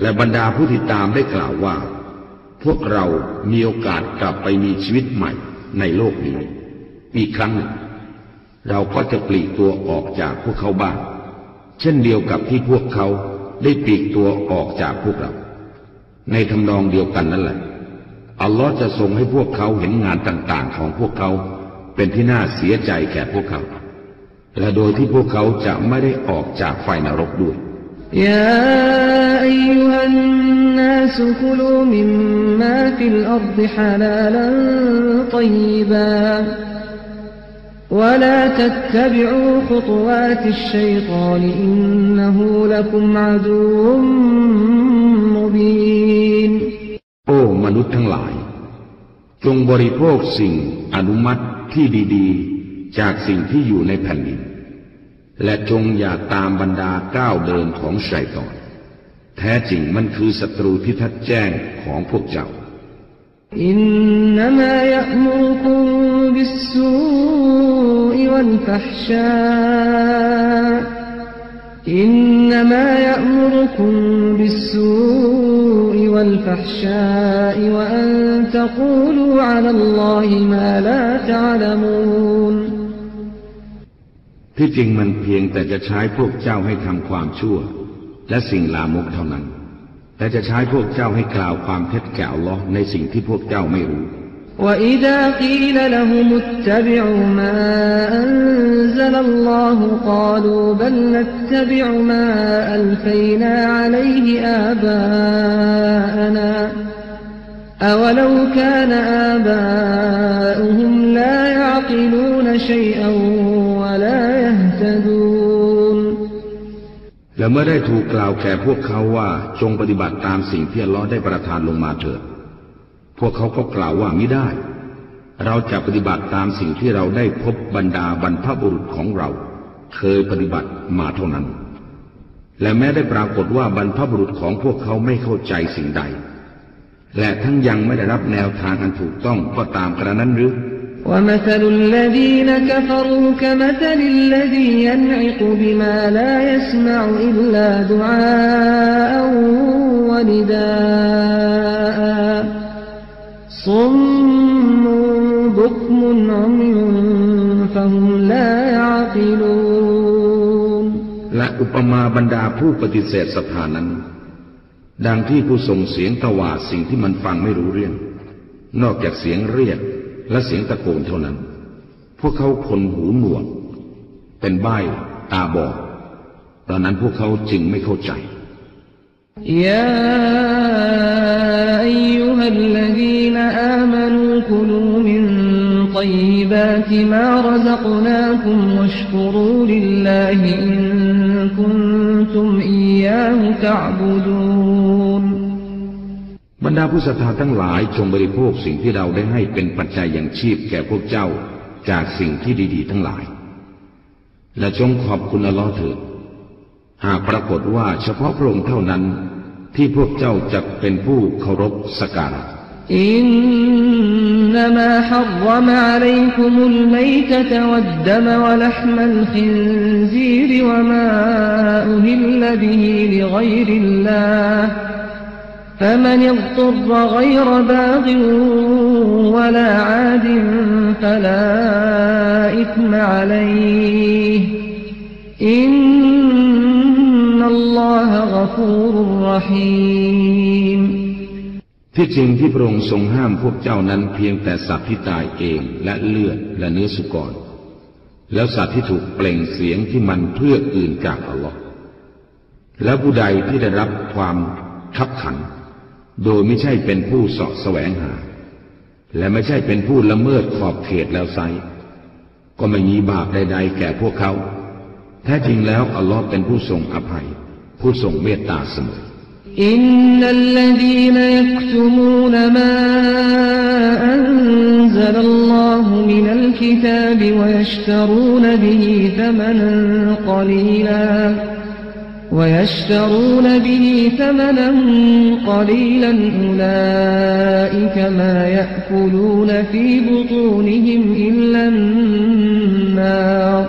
และบรรดาผู้ที่ตามได้กล่าวว่า พวกเรามีโอกาสกลับไปมีชีวิตใหม่ในโลกนี้ อีกครั้งหนึ่ง เราก็จะปลีกตัวออกจากพวกเขาบ้าง เช่นเดียวกับที่พวกเขาได้ปลีกตัวออกจากพวกเรา ในทำนองเดียวกันนั่นแหละ อัลลอฮ์จะทรงให้พวกเขาเห็นงานต่างๆ ของพวกเขาเป็นที่น่าเสียใจแก่พวกเขา และโดยที่พวกเขาจะไม่ได้ออกจากไฟนรกด้วย يا أيها الناس كلوا مما في الأرض حلالا طيبا ولا تتبعوا خطوات الشيطان إنه لكم عدو مبين โอ้มนุษย์ทั้งหลาย จงบริโภคสิ่งอนุมัติที่ดีๆ จากสิ่งที่อยู่ในแผ่นดิน และจงอย่าตามบรรดาก้าวเดินของชัยตอน แท้จริงมันคือศัตรูที่ทัดแจ้งของพวกเจ้า อินนามายะมูคุมบิสูอิวันฟัชชาอินนามายะมูคุมบิสูอิวันฟัชชาอิวันตะกูลูอัลลอฮิมาลาตะลมูน ที่จริงมันเพียงแต่จะใช้พวกเจ้าให้ทำความชั่ว และสิ่งลามกเท่านั้น แต่จะใช้พวกเจ้าให้กล่าวความเท็จแก่อัลลอฮ์ในสิ่งที่พวกเจ้าไม่รู้ وإذا قيل لهم اتبعوا ما أنزل الله قالوا بل نتبع ما ألفينا عليه آباءنا أولو كان آباؤهم لا يعقلون شيئا ولا يهتدون และเมื่อได้ถูกกล่าวแก่พวกเขาว่าจงปฏิบัติตามสิ่งที่อัลลอฮ์ได้ประทานลงมาเถิด พวกเขาก็กล่าวว่าไม่ได้ เราจะปฏิบัติตามสิ่งที่เราได้พบบรรดาบรรพบุรุษของเรา เคยปฏิบัติมาเท่านั้น และแม้ได้ปรากฏว่าบรรพบุรุษของพวกเขาไม่เข้าใจสิ่งใด และทั้งยังไม่ได้รับแนวทางอันถูกต้องก็ตามกระนั้นหรือ ومثل الذين كفروا كمثل الذي ينعق بما لا يسمع إلا دعاء ونداء صم بكم عمي فهم لا يعقلون และอุปมาบรรดาผู้ปฏิเสธศรัทธานั้น ดังที่ผู้ส่งเสียงตวาดสิ่งที่มันฟังไม่รู้เรื่อง นอกจากเสียงเรียก และเสียงตะโกนเท่านั้น พวกเขาคนหูหนวก เป็นใบ้ตาบอดดังนั้นพวกเขาจึงไม่เข้าใจ يا أيها الذين آمنوا كلوا من طيبات ما رزقناكم واشكروا لله إن كنتم إياه تعبدون บรรดาผู้ศรัทธาทั้งหลายจงบริโภคสิ่งที่เราได้ให้เป็นปัจจัยอย่างชีพแก่พวกเจ้าจากสิ่งที่ดีๆ ทั้งหลาย และจงขอบคุณอัลลอฮ์เถิดหากปรากฏว่าเฉพาะพระองค์เท่านั้น ที่พวกเจ้าจะเป็นผู้เคารพสักการะอินนามะฮัรรมะอะลัยคุมุลมัยตะวัดดมะวะลัฮมัลฮินซีรวะมาอุฮิลลบิฮิลิกัยริลลาห์ فمن اضطر غير باغ ولا عاد فلا إثم عليه إن الله غفور رحيم ที่จริงที่พระองค์ทรงห้ามพวกเจ้านั้นเพียงแต่สัตว์ที่ตายเองและเลือดและเนื้อสุกร แล้วสัตว์ที่ถูกเปล่งเสียงที่มันเพื่ออื่นจากอัลลอฮ์แล้วผู้ใดที่ได้รับความขับขัน โดยไม่ใช่เป็นผู้สาะแสวงหา และไม่ใช่เป็นผู้ละเมิดขอบเขตแล้วไซร้ก็ไม่มีบาปใด ๆ แก่พวกเขา แท้จริงแล้วอัลลอฮ์เป็นผู้ทรงอภัย ผู้ทรงเมตตาเสมอإن الذين يكتمون ما أنزل الله من الكتاب ويشترون به ثمنا قليلا ويشترون به ثمنا قليلا أولئك ما يأكلون في بطونهم إلا النار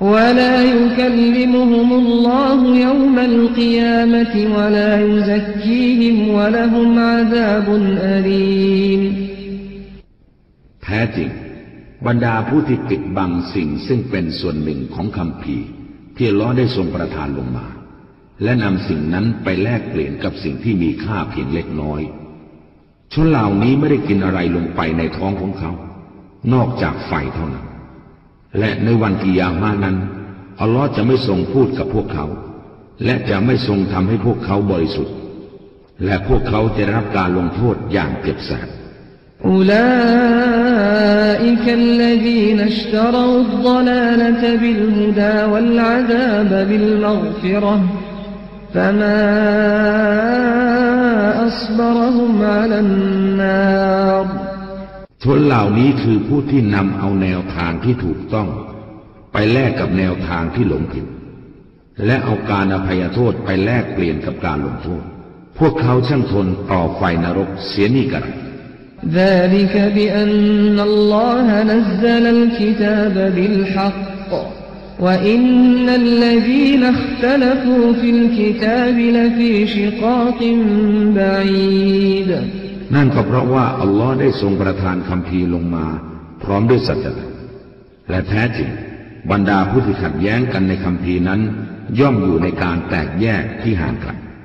ولا يكلمهم الله يوم القيامة ولا يزكيهم ولهم عذاب أليم แท้จริง บรรดาผู้ที่ปิดบังสิ่งซึ่งเป็นส่วนหนึ่งของคำพีร์ ที่ล้อได้ทรงประทานลงมา และนำสิ่งนั้นไปแลกเปลี่ยนกับสิ่งที่มีค่าเพียงเล็กน้อย ชนเหล่านี้ไม่ได้กินอะไรลงไปในท้องของเขา นอกจากไฟเท่านั้น และในวันกิยามานั้น อัลลอฮ์จะไม่ทรงพูดกับพวกเขา และจะไม่ทรงทำให้พวกเขาบริสุทธิ์ และพวกเขาจะรับการลงโทษอย่างเจ็บแสบ أولئك الذين اشتروا الضلالة بالهدى والعذاب بالمغفرة فما أصبرهم على النار ชนเหล่านี้คือผู้ที่นำเอาแนวทางที่ถูกต้อง ไปแลกกับแนวทางที่หลงผิด และเอาการอภัยโทษไปแลกเปลี่ยนกับการลงโทษ พวกเขาช่างทนต่อไฟนรกเสียนี่กัน ذلك بأن الله نزل الكتاب بالحق وإن الذين اختلفوا في الكتاب لفي شقاق بعيد นั่นก็เพราะว่าอัลลอฮ์ได้ทรงประทานคำพีร์ลงมา พร้อมด้วยสัจจะและแท้จริง บรรดาผู้ที่ขัดแย้งกันในคำพีร์นั้น ย่อมอยู่ในการแตกแยกที่ห่างไกล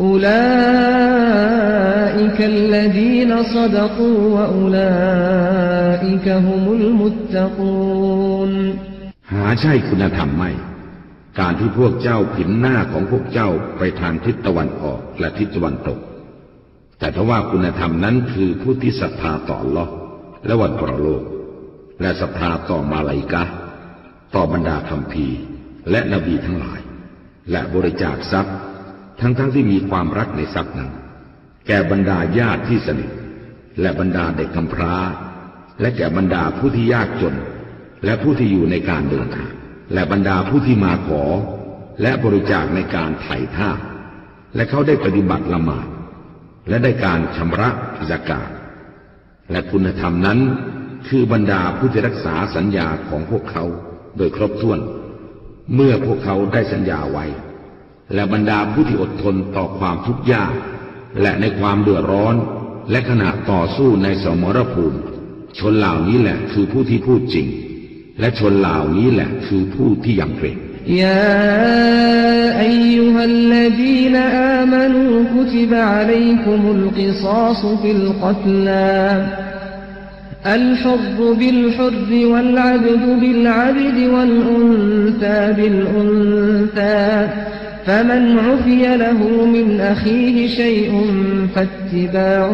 أولئك الذين صدقوا وأولئك هم المتقون หาใช่คุณธรรมไม่ การที่พวกเจ้าผินหน้าของพวกเจ้าไปทางทิศตะวันออกและทิศตะวันตก แต่ถ้าว่าคุณธรรมนั้นคือผู้ที่ศรัทธาต่ออัลลอฮ์และวันปรโลก และศรัทธาต่อมาลายกะห์ต่อบรรดาคำพีร์และนบีทั้งหลาย และบริจาคทรัพย์ ทั้งๆทที่มีความรักในทรัพย์นั้น แก่บรรดาญาติที่สนิท และบรรดาเด็กกำพร้า และแก่บรรดาผู้ที่ยากจน และผู้ที่อยู่ในการเดินทางและบรรดาผู้ที่มาขอ และบริจาคในการไถ่ท่าและเขาได้ปฏิบัติละหมาดและได้การชำระสกาศและคุณธรรมนั้น คือบรรดาผู้ที่รักษาสัญญาของพวกเขาโดยครบถ้วน เมื่อพวกเขาได้สัญญาไว้ และบรรดาผู้ที่อดทนต่อความทุกข์ยาก และในความเดือดร้อน และขณะต่อสู้ในสมรภูมิ ชนเหล่านี้แหละคือผู้ที่พูดจริง และชนเหล่านี้แหละคือผู้ที่ยำเกรง يا أيها الذين آمنوا كتب عليكم القصاص في القتلى الحر بالحر والعبد بالعبد والأنثى بالأنثى فمن عفي له من أخيه شيء فاتباع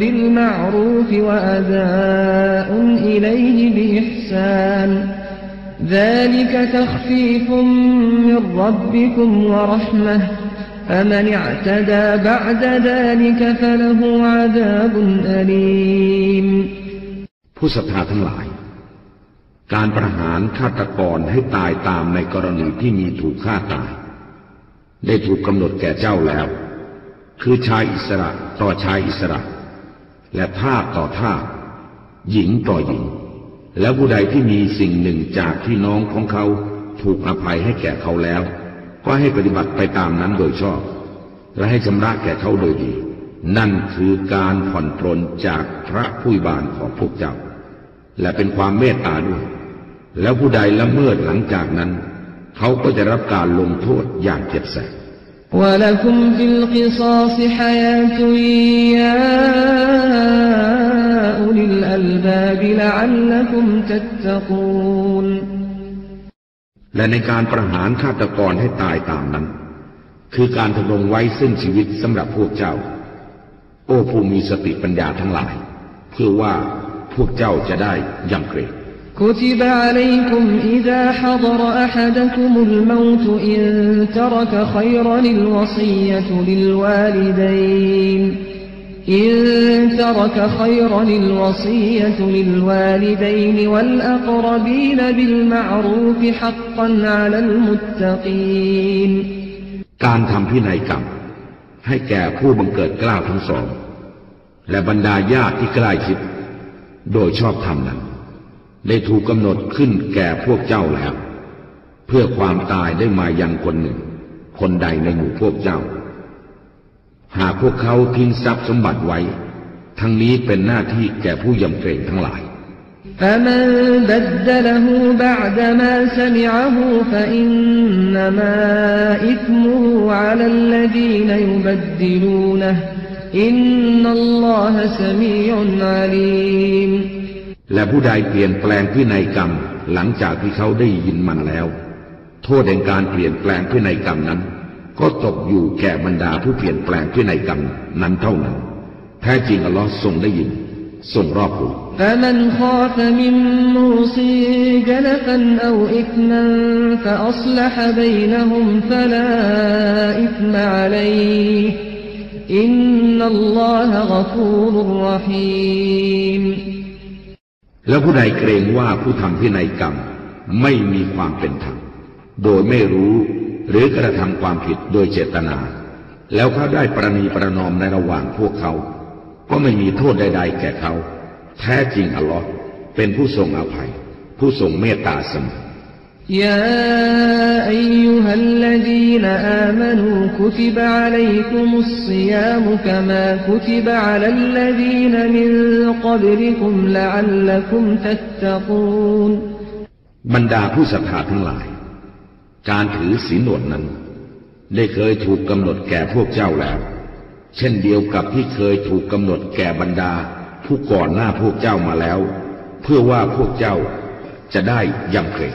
بالمعروف وأداء إليه بإحسان ذلك تخفيف من ربكم ورحمة فمن اعتدى بعد ذلك فله عذاب أليم ผู้ศรัทธาทั้งหลาย การประหารฆาตกรให้ตายตามในกรณีที่มีถูกฆ่าตาย ได้ถูกกำหนดแก่เจ้าแล้ว คือชายอิสระต่อชายอิสระ และทาสต่อทาสหญิงต่อหญิง แล้วผู้ใดที่มีสิ่งหนึ่งจากที่น้องของเขาถูกอภัยให้แก่เขาแล้ว ก็ให้ปฏิบัติไปตามนั้นโดยชอบ และให้ชำระแก่เขาโดยดี นั่นคือการผ่อนปรนจากพระผู้บานของพวกเจ้า และเป็นความเมตตาด้วย แล้วผู้ใดละเมิดหลังจากนั้น เขาก็จะรับการลงโทษอย่างเจ็บแสบและในการประหารฆาตกรให้ตายตามนั้น คือการทำรงไว้ซึ่งชีวิตสำหรับพวกเจ้า โอ้ผู้มีสติปัญญาทั้งหลาย เพื่อว่าพวกเจ้าจะได้ยังเกรง كتب عليكم إذا حضر أحدكم الموت إن ترك خيرا الوصية للوالدين إن ترك خيرا الوصية للوالدين والأقربين بالمعروف حقا على المتقين การทำพินัยกรรม ให้แก่ผู้บังเกิดเกล้าวทั้งสอง และบรรดาญาติที่ใกล้ชิด โดยชอบธรรมนั้น ได้ถูกกำหนดขึ้นแก่พวกเจ้าแล้ว เพื่อความตายได้มายังคนหนึ่ง คนใดในหมู่พวกเจ้า หากพวกเขาทิ้งทรัพย์สมบัติไว้ ทั้งนี้เป็นหน้าที่แก่ผู้ยำเกรงทั้งหลาย فمن بدله بعدما سمعه فإنما إثمه على الذين يبدلونه إن الله سميع عليم และผู้ใดเปลี่ยนแปลงพินัยกรรมหลังจากที่เขาได้ยินมันแล้ว โทษแห่งการเปลี่ยนแปลงพินัยกรรมนั้น ก็ตกอยู่แก่บรรดาผู้เปลี่ยนแปลงพินัยกรรมนั้นเท่านั้น แท้จริงอัลลอฮ์ทรงได้ยินทรงรอบรู้แมันขอฟมิมูซีกลฟันอาอิทมันฟะอัลลฮะบยนฮุมฟลาอิทมะอะลยอินนัลลอฮะกฟูรุรรหีม แล้วผู้ใดเกรงว่าผู้ทำพินัยกรรมไม่มีความเป็นธรรมโดยไม่รู้หรือกระทำความผิดโดยเจตนา แล้วเขาได้ประนีประนอมในระหว่างพวกเขา ก็ไม่มีโทษใด ๆ แก่เขา แท้จริงอัลลอฮ์เป็นผู้ทรงอภัย ผู้ทรงเมตตาเสมอ يا أيها الذين آمنوا كتب عليكم الصيام كما كتب على الذين من قبلكم لعلكم تتقون บรรดาผู้ศรัทธาทั้งหลาย การถือศีลอดนั้น ได้เคยถูกกำหนดแก่พวกเจ้าแล้ว เช่นเดียวกับที่เคยถูกกำหนดแก่บรรดา ผู้ก่อนหน้าพวกเจ้ามาแล้ว เพื่อว่าพวกเจ้าจะได้ยำเกรง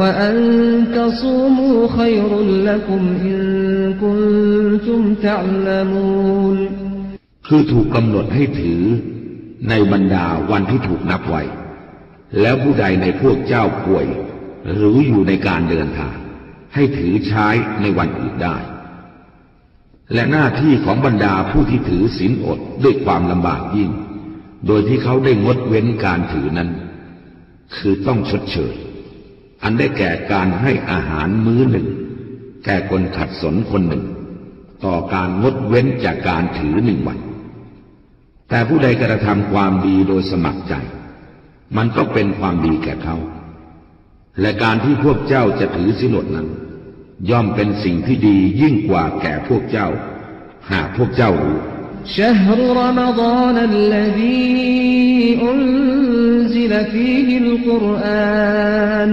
وأن تصوموا خير لكم إن كنتم تعلمون คือถูกกำหนดให้ถือในบรรดาวันที่ถูกนับไว้ แล้วผู้ใดในพวกเจ้าป่วย หรืออยู่ในการเดินทาง ให้ถือใช้ในวันอื่นได้ และหน้าที่ของบรรดาผู้ที่ถือศีลอดด้วยความลำบากยิ่ง โดยที่เขาได้งดเว้นการถือนั้น คือต้องชดเชย อันได้แก่การให้อาหารมื้อหนึ่ง แก่คนขัดสนคนหนึ่ง ต่อการงดเว้นจากการถือหนึ่งวัน แต่ผู้ใดกระทำความดีโดยสมัครใจ มันก็เป็นความดีแก่เขา และการที่พวกเจ้าจะถือสินอดนั้น ย่อมเป็นสิ่งที่ดียิ่งกว่าแก่พวกเจ้า หากพวกเจ้ารู้ شهر رمضان الذي أنزل فيه القرآن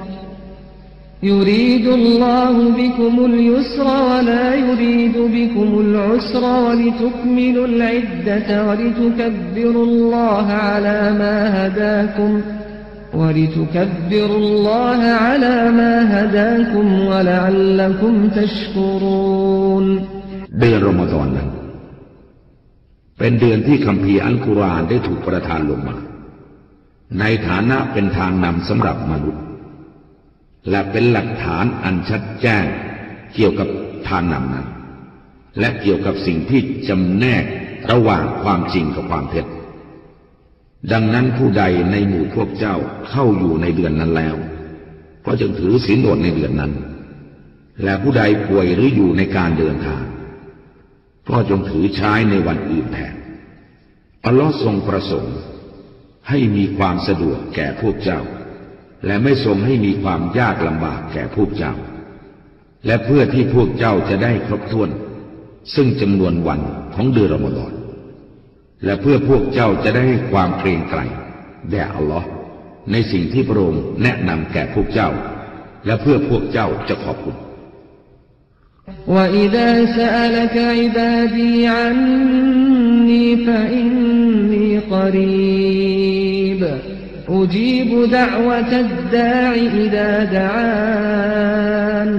يريد الله بكم اليسر ولا يريد بكم العسر ولتكملوا العدة ولتكبروا الله على ما هداكم ولتكبروا الله على ما هداكم ولعلكم تشكرون เดือนรอมฎอนนั้น เป็นเดือนที่คัมภีร์อัลกุรอานได้ถูกประทานลงมา ในฐานะเป็นทางนำสำหรับมนุษย์ และเป็นหลักฐานอันชัดแจ้ง เกี่ยวกับทางนำนั้น และเกี่ยวกับสิ่งที่จำแนกระหว่างความจริงกับความเท็จ ดังนั้นผู้ใดในหมู่พวกเจ้าเข้าอยู่ในเดือนนั้นแล้ว ก็จึงถือศีลอดในเดือนนั้น และผู้ใดป่วยหรืออยู่ในการเดินทาง ก็จงถือใช้ในวันอื่นแทนอัลลอฮ์ทรงประสงค์ ให้มีความสะดวกแก่พวกเจ้า และไม่ทรงให้มีความยากลำบากแก่พวกเจ้า และเพื่อที่พวกเจ้าจะได้ครบถ้วน ซึ่งจำนวนวันของเดือนรอมฎอน และเพื่อพวกเจ้าจะได้ความเกรงไกรแด่อัลลอฮ์ในสิ่งที่พระองค์แนะนำแก่พวกเจ้า และเพื่อพวกเจ้าจะขอบคุณ وإذا سألك عبادي عني فإني قريب أجيب دعوة الداع إذا دعان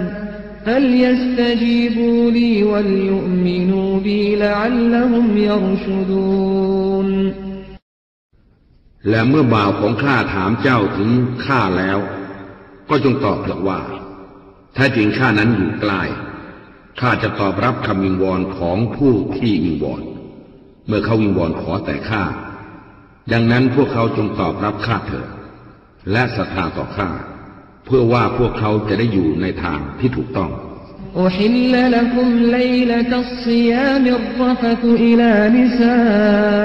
فليستجيبوا لي وليؤمنوا بي لعلهم يرشدون และเมื่อบ่าวของข้าถามเจ้าถึงข้าแล้ว ก็จงตอบเถิดว่า ถ้าจริงข้านั้นอยู่ใกล้ข้าจะตอบรับคำวิงวอนของผู้ที่วิงวอนเมื่อเขาวิงวอนขอแต่ข้า ดังนั้นพวกเขาจงตอบรับข้าเถิดและศรัทธาต่อข้าเพื่อว่าพวกเขาจะได้อยู่ในทางที่ถูกต้อง أحل لكم ليلة الصيام الرفث إلى نسائكم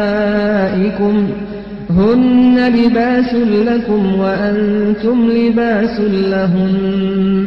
هن لباس لكم وأنتم لباس لهن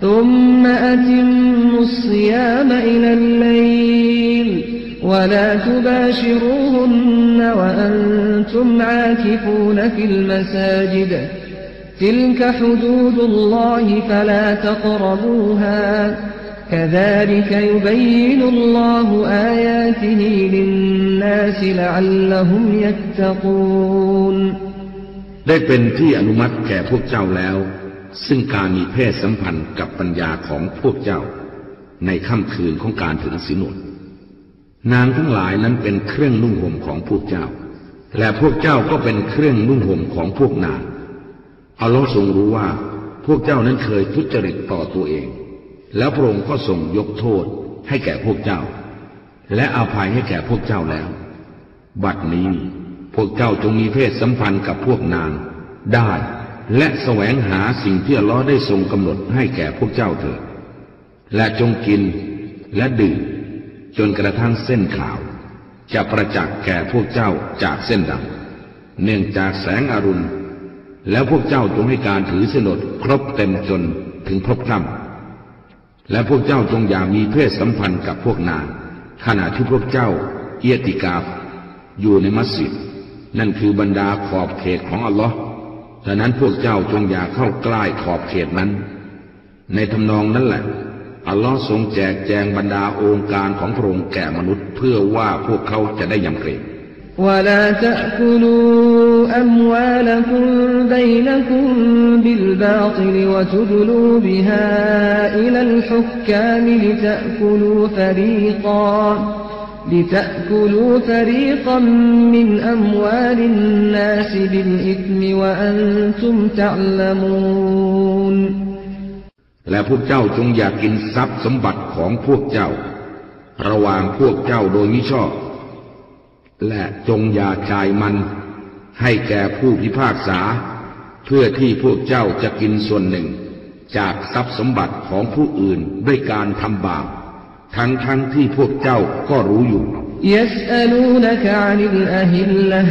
ثم أتموا الصيام إلى الليل ولا تباشروهن وأنتم عاكفون في المساجد تلك حدود الله فلا تقربوها كذلك يبين الله آياته للناس لعلهم يتقون ได้เป็นที่อนุมัติแก่พวกเจ้าแล้ว ซึ่งการมีเพศสัมพันธ์กับปัญญาของพวกเจ้า ในค่ำคืนของการถึงสินดนางทั้งหลายนั้นเป็นเครื่องนุ่งห่มของพวกเจ้า และพวกเจ้าก็เป็นเครื่องนุ่งห่มของพวกนางอัลลอฮ์ทรงรู้ว่า พวกเจ้านั้นเคยทุจริตต่อตัวเอง แล้วพระองค์ก็ทรงยกโทษให้แก่พวกเจ้า และอาภัยให้แก่พวกเจ้าแล้ว บัดนี้พวกเจ้าจงมีเพศสัมพันธ์กับพวกนางได้ และแสวงหาสิ่งที่ล้อได้ทรงกำหนดให้แก่พวกเจ้าเถิด และจงกินและดื่มจนกระทั่งเส้นขาว จะประจักษ์แก่พวกเจ้าจากเส้นดำเนื่องจากแสงอรุณ แล้วพวกเจ้าจงให้การถือสนดครบเต็มจนถึงพบค่ำและพวกเจ้าจงอย่ามีเพศสัมพันธ์กับพวกนางขณะที่พวกเจ้าเอียติกาฟอยู่ในมัสยิดนั่นคือบรรดาขอบเขตของอัลลอฮ์ ฉะนั้นพวกเจ้าจงอย่าเข้าใกล้ขอบเขตนั้น ในทำนองนั้นแหละ อัลลอฮ์ทรงแจกแจงบรรดาองค์การของพระองค์แก่มนุษย์ เพื่อว่าพวกเขาจะได้ยำเกรงและ بينكم بالباطل وتدلوا بها إلى الحكام لتأكلوا فريقا لتأكلوا فريقا من أموال الناس بالإثم وأنتم تعلمون และพวกเจ้าจงอย่ากกินทรัพย์สมบัติของพวกเจ้า ระหว่างพวกเจ้าโดยมิชอบ และจงอย่าจ่ายมันให้แก่ผู้พิพากษา เพื่อที่พวกเจ้าจะกินส่วนหนึ่ง จากทรัพย์สมบัติของผู้อื่นด้วยการทำบาป ทั้งทั้งที่พวกเจ้าก็รู้อยู่ يسألونك عن الأهلة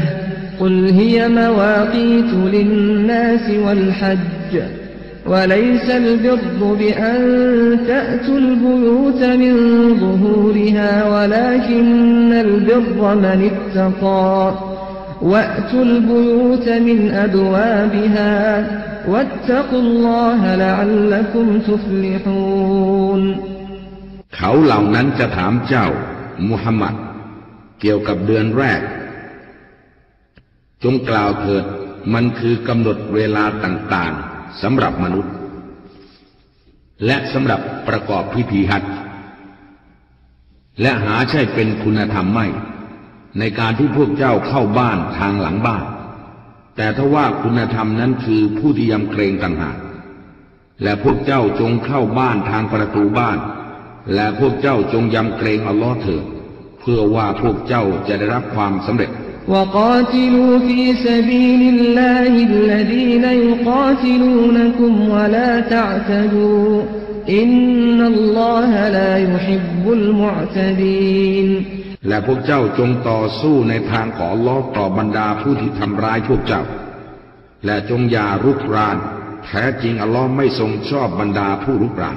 قل هي مواقيت للناس والحج وليس البر بأن تأتوا البيوت من ظهورها ولكن البر من اتقى وأتوا البيوت من أبوابها واتقوا الله لعلكم تفلحون เขาเหล่านั้นจะถามเจ้า มุฮัมมัด เกี่ยวกับเดือนแรก จงกล่าวเถิด มันคือกำหนดเวลาต่างๆสำหรับมนุษย์ และสำหรับประกอบพิธีฮัจญ์และหาใช่เป็นคุณธรรมไม่ ในการที่พวกเจ้าเข้าบ้านทางหลังบ้าน แต่ถ้าว่าคุณธรรมนั้นคือผู้ที่ยำเกรงต่างหาก และพวกเจ้าจงเข้าบ้านทางประตูบ้าน และพวกเจ้าจงยำเกรงอัลลอฮ์เถิดเพื่อว่าพวกเจ้าจะได้รับความสำเร็จและพวกเจ้าจงต่อสู้ในทางของลอต่อบรรดาผู้ที่ทำร้ายพวกเจ้า และจงอย่ารุกรานแท้จริงอัลลอฮ์ไม่ทรงชอบบรรดาผู้รุกราน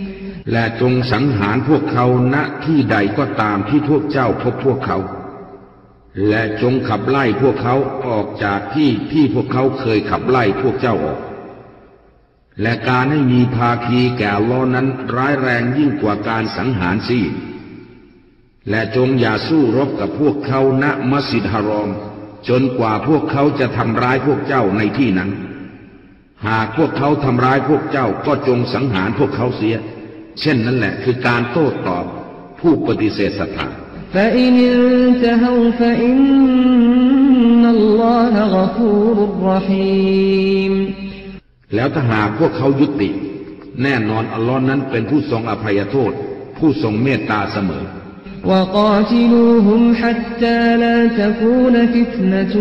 และจงสังหารพวกเขาณที่ใดก็ตามที่พวกเจ้าพบพวกเขา และจงขับไล่พวกเขาออกจากที่ที่พวกเขาเคยขับไล่พวกเจ้าออก และการให้มีภาคีแก่ลลอนั้นร้ายแรงยิ่งกว่าการสังหารสิและจงอย่าสู้รบกับพวกเขาณมัสยิดฮารอม จนกว่าพวกเขาจะทำร้ายพวกเจ้าในที่นั้น หากพวกเขาทำร้ายพวกเจ้าก็จงสังหารพวกเขาเสีย เช่นนั้นแหละคือการโต้ตอบผู้ปฏิเสธศรัทธา فإن انتهوا فإن الله غفور رحيم แล้วถ้าหากพวกเขายุติ แน่นอนอัลลอฮ์นั้นเป็นผู้ทรงอภัยโทษ ผู้ทรงเมตตาเสมอ وقاتلوهم حتى لا تكون فتنة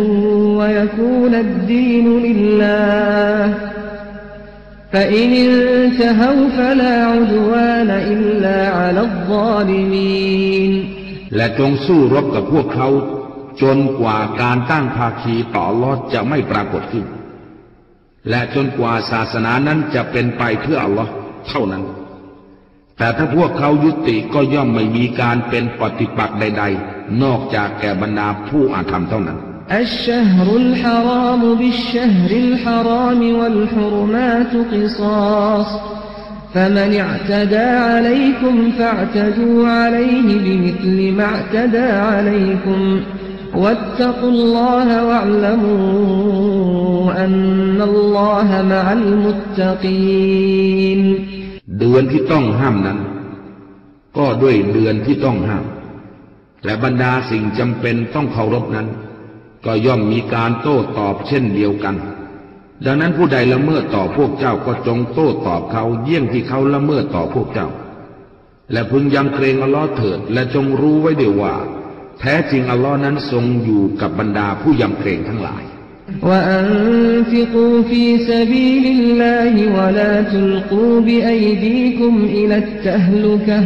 ويكون الدين لله فإن انتهوا فلا عدوان إلا على الظالمين และจงสู้รบกับพวกเขา จนกว่าการตั้งภาคีต่ออัลลอฮ์จะไม่ปรากฏขึ้น และจนกว่าศาสนานั้นจะเป็นไปเพื่ออัลลอฮ์เท่านั้น แต่ถ้าพวกเขายุติก็ย่อมไม่มีการเป็นปฏิปักษ์ใด ๆ นอกจากแก่บรรดาผู้อาธรรมเท่านั้น الشهر الحرام بالشهر الحرام والحرمات قصاص فمن اعتدى عليكم فاعتدوا عليه بمثل ما اعتدى عليكم واتقوا الله واعلموا أن الله مع المتقين เดือนที่ต้องห้ามนั้น ก็ด้วยเดือนที่ต้องห้าม และบรรดาสิ่งจำเป็นต้องเคารพนั้น ก็ย่อมมีการโต้ตอบเช่นเดียวกัน ดังนั้นผู้ใดละเมิดต่อพวกเจ้าก็จงโต้ตอบเขาเยี่ยงที่เขาละเมิดต่อพวกเจ้า และพึงยังเกรงอัลลอฮ์เถิด และจงรู้ไว้เดียวว่า แท้จริงอัลลอฮ์นั้นทรงอยู่กับบรรดาผู้ยำเกรงทั้งหลาย وأنفقوا في سبيل الله ولا تلقوا بأيديكم إلى التهلكة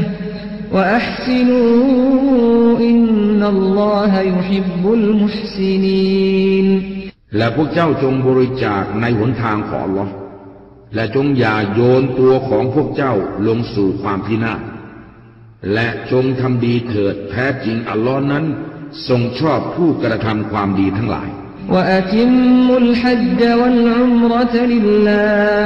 และพวกเจ้าจงบริจาคในหนทางของ Allah และจงอย่าโยนตัวของพวกเจ้าลงสู่ความพินาศและจงทำดีเถิดแท้จริงอัลลอฮ์นั้นทรงชอบผู้กระทำความดีทั้งหลาย وأتموا الحج والعمرة لله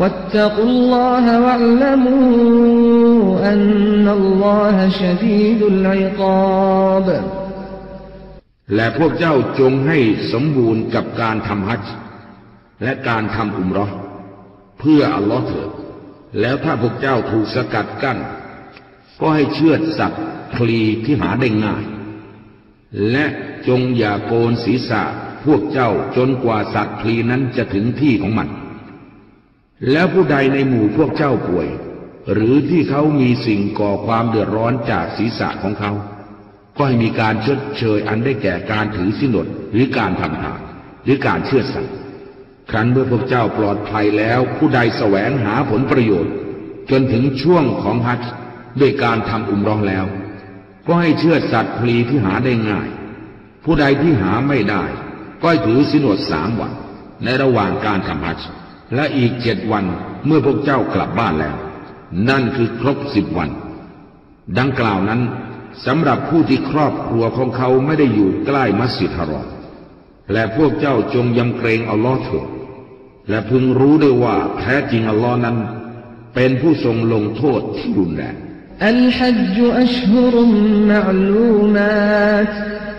واتقوا الله واعلموا أن الله شديد العقاب และพวกเจ้าจงให้สมบูรณ์กับการทำฮัจญ์และการทำอุมเรอเพื่ออัลลอฮ์เถิดแล้วถ้าพวกเจ้าถูกสกัดกั้น ก็ให้เชือดสัตว์พลีที่หาได้ง่าย และจงอย่าโกนศีรษะพวกเจ้าจนกว่าสัตว์พลีนั้นจะถึงที่ของมัน แล้วผู้ใดในหมู่พวกเจ้าป่วย หรือที่เขามีสิ่งก่อความเดือดร้อนจากศีรษะของเขา ก็ให้มีการชดเชยอันได้แก่การถือสินดหรือการทำทานหรือการเชื่อสัตว์ครั้นเมื่อพวกเจ้าปลอดภัยแล้ว ผู้ใดแสวงหาผลประโยชน์ จนถึงช่วงของฮัจด้วยการทำอุมรองแล้ว ก็ให้เชื่อสัตว์พลีที่หาได้ง่าย ผู้ใดที่หาไม่ได้ ก็ถือสินอดสามวันในระหว่างการทำฮัจญ์ และอีกเจ็ดวันเมื่อพวกเจ้ากลับบ้านแล้ว นั่นคือครบสิบวัน ดังกล่าวนั้นสำหรับผู้ที่ครอบครัวของเขาไม่ได้อยู่ใกล้มัสยิดฮารอมและพวกเจ้าจงยำเกรงอัลลอฮ์เถิดและพึงรู้ได้ว่าแท้จริงอัลลอฮ์นั้น เป็นผู้ทรงลงโทษที่รุนแรง الحج أشهر معلومات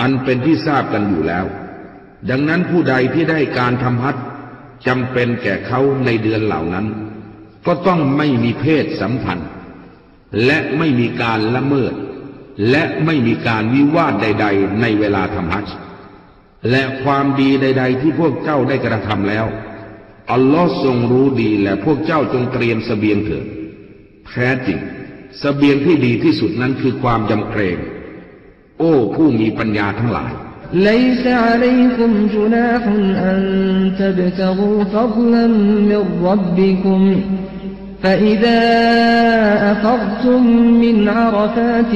อันเป็นที่ทราบกันอยู่แล้ว ดังนั้นผู้ใดที่ได้การทำฮัจญ์จำเป็นแก่เขาในเดือนเหล่านั้น ก็ต้องไม่มีเพศสัมพันธ์ และไม่มีการละเมิด และไม่มีการวิวาทใด ๆ ในเวลาทำฮัจและความดีใด ๆ ที่พวกเจ้าได้กระทำแล้ว อัลลอฮ์ทรงรู้ดีและพวกเจ้าจงเตรียมสเสบียงเถิดแท้จริงสเสบียงที่ดีที่สุดนั้นคือความยำเกรง โอ้ ผู้มีปัญญาทั้งหลาย ليس عليكم جناح أن تبتغوا فضلا من ربكم فإذا أفضتم من عرفات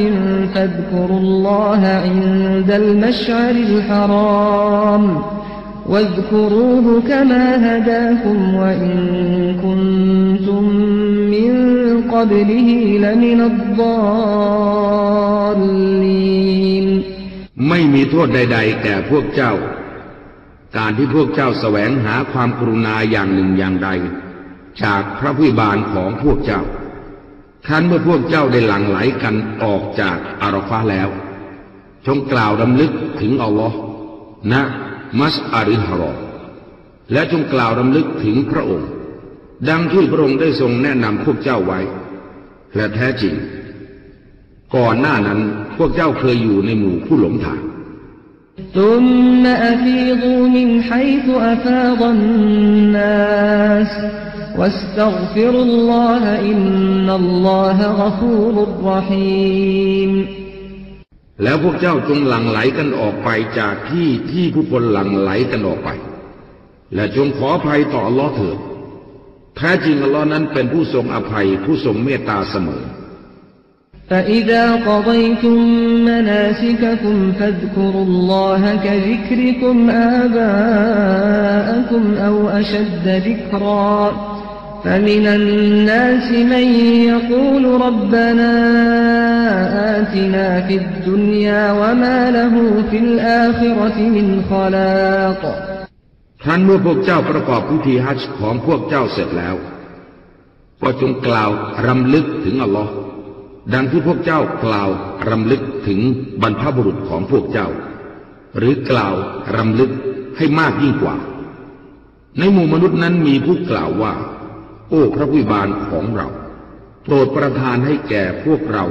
فاذكروا الله عند المشعر الحرام واذكروه كما هداكم وإن كنتم من قبله لمن الضالين ไม่มีโทษใด ๆ แก่พวกเจ้า การที่พวกเจ้าแสวงหาความกรุณาอย่างหนึ่งอย่างใด จากพระผู้บานของพวกเจ้าครั้นเมื่อพวกเจ้าได้หลั่งไหลกันออกจากอารฟาแล้ว จงกล่าวดำลึกถึงอัลลอฮ์ณมัสอาริฮารอมและจงกล่าวดำลึกถึงพระองค์ ดังที่พระองค์ได้ทรงแนะนำพวกเจ้าไว้ และแท้จริง ก่อนหน้านั้นพวกเจ้าเคยอยู่ในหมู่ผู้หลงทางแล้วพวกเจ้าจงหลั่งไหลกันออกไปจากที่ที่ผู้คนหลั่งไหลกันออกไป และจงขอภัยต่อลอเถิด แท้จริงอัลลอฮ์นั้นเป็นผู้ทรงอภัยผู้ทรงเมตตาเสมอ فإذا قضيتم مناسككم فاذكروا الله كذكركم آباءكم أو أشد ذكرا فمن الناس من يقول ربنا آتنا في الدنيا وما له في الآخرة من خلاق ครั้นเมื่อพวกเจ้าประกอบพิธีฮัจญ์ของพวกเจ้าเสร็จแล้ว ก็จงกล่าวรำลึกถึงอัลลอฮ์ดังที่พวกเจ้ากล่าวรำลึกถึงบรรพบุรุษของพวกเจ้า หรือกล่าวรำลึกให้มากยิ่งกว่า ในหมู่มนุษย์นั้นมีผู้กล่าวว่า โอ้พระวิบาลของเรา โปรดประทานให้แก่พวกเรา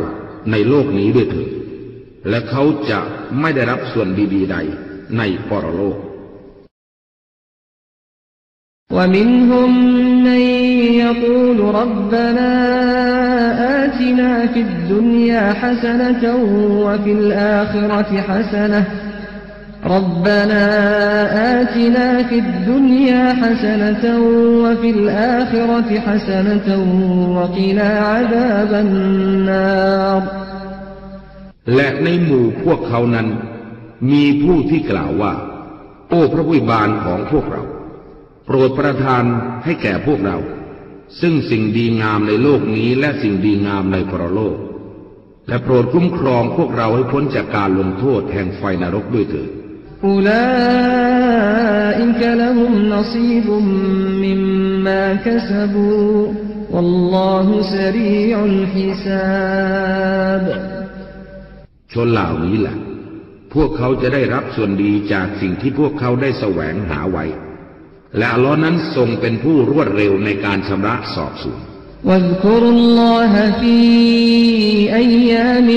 ในโลกนี้ด้วยเถิดและเขาจะไม่ได้รับส่วนดีๆใดในปรโลก ومنهم من يقول ربنا آتنا في الدنيا حسنة وفي الآخرة حسنة ربنا آتنا في الدنيا حسنة وفي الآخرة حسنة وقنا عذاب النار และในหมู่พวกเขานั้น มีผู้ที่กล่าวว่า โอ้พระผู้บานของพวกเรา โ ปรดประทานให้แก่พวกเรา ซึ่งสิ่งดีงามในโลกนี้และสิ่งดีงามในปรโลก และโปรดคุ้มครองพวกเราให้พ้นจากการลงโทษแห่งไฟนรกด้วยเถิด أولئك لهم نصيب مما كسبوا والله سريع الحساب ชนเหล่านี้แหละ พวกเขาจะได้รับส่วนดีจากสิ่งที่พวกเขาได้แสวงหาไว้ และอัลลอฮ์นั้นทรงเป็นผู้รวดเร็วในการชำระสอบสวน واذكروا الله في أيام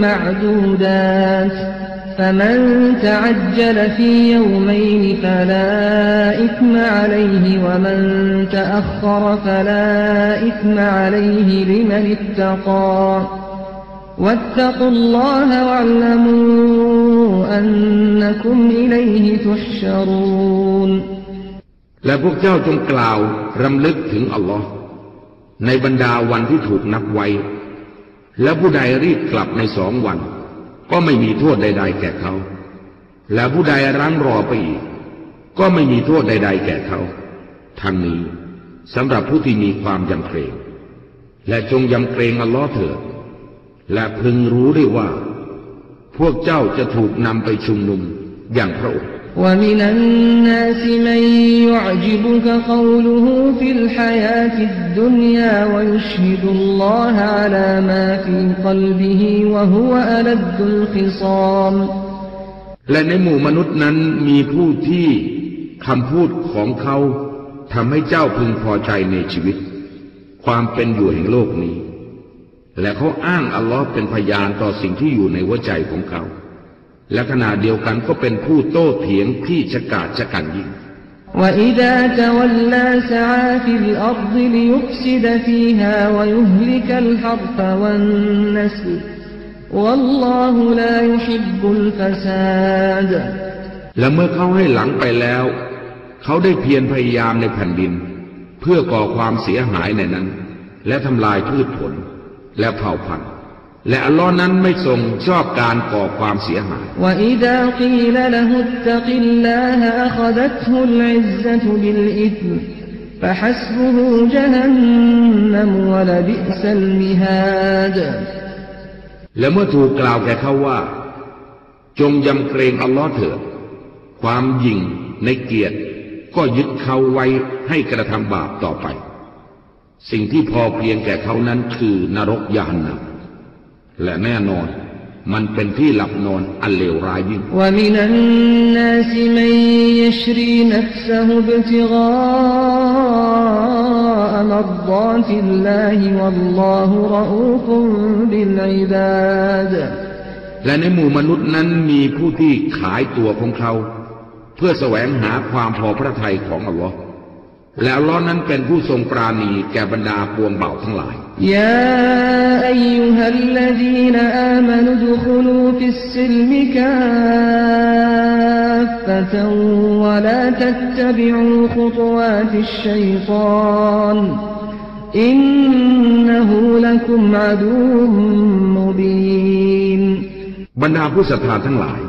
معدودات فمن تعجل في يومين فلا إثم عليه ومن تأخر فلا إثم عليه لمن اتقى واتقوا الله واعلموا أنكم إليه تحشرون และพวกเจ้าจงกล่าวรำลึกถึงอัลลอฮ์ในบรรดาวันที่ถูกนับไว้ และผู้ใดรีบกลับในสองวัน ก็ไม่มีโทษใด ๆ แก่เขา และผู้ใดรั้งรอไปอีก ก็ไม่มีโทษใด ๆ แก่เขาทั้งนี้สำหรับผู้ที่มีความยำเกรง และจงยำเกรงอัลลอฮ์เถิด และพึงรู้ได้ว่า พวกเจ้าจะถูกนำไปชุมนุมอย่างพระองค์ ومن الناس من يعجبك قوله في الحياة الدنيا ويشهد الله على ما في قلبه وهو ألد الخصام และในหมู่มนุษย์นั้นมีผู้ที่คำพูดของเขาทำให้เจ้าพึงพอใจในชีวิต ความเป็นอยู่แห่งโลกนี้ และเขาอ้างอัลลอฮ์เป็นพยานต่อสิ่งที่อยู่ในหัวใจของเขา และขณะเดียวกันก็เป็นผู้โต้เถียงที่ชะกาจชะกันยิ่ง وإذا تولى سعى في الأرض ليفسد فيها ويهلك الحرث والنسل والله لا يحب الفساد และเมื่อเขาให้หลังไปแล้ว เขาได้เพียรพยายามในแผ่นดิน เพื่อก่อความเสียหายในนั้น และทำลายพืชผล และเผ่าพันธุ์ และอัลลอฮ์นั้นไม่ทรงชอบการก่อความเสียหายและเมื่อถูกกล่าวแก่เขาว่า จงยำเกรงอัลลอฮ์เถิดความยิ่งในเกียรติ ก็ยึดเขาไว้ให้กระทำบาปต่อไป สิ่งที่พอเพียงแก่เขานั้นคือนรกยานนำ และแน่นอนมันเป็นที่หลับนอนอันเลวร้ายยิ่งและในหมู่มนุษย์นั้นมีผู้ที่ขายตัวของเขา เพื่อแสวงหาความพอพระทัยของอัลลอฮฺ และอัลลอฮฺนั้นเป็นผู้ทรงปราณีแก่บรรดาปวงบ่าวทั้งหลายيا أيها الذين آمنوا ادخلوا في السلم كافة ولا تتبعوا خطوات الشيطان إنه لكم عدوมบีนบรรดาผู้ศรัทธาทั้งหลาย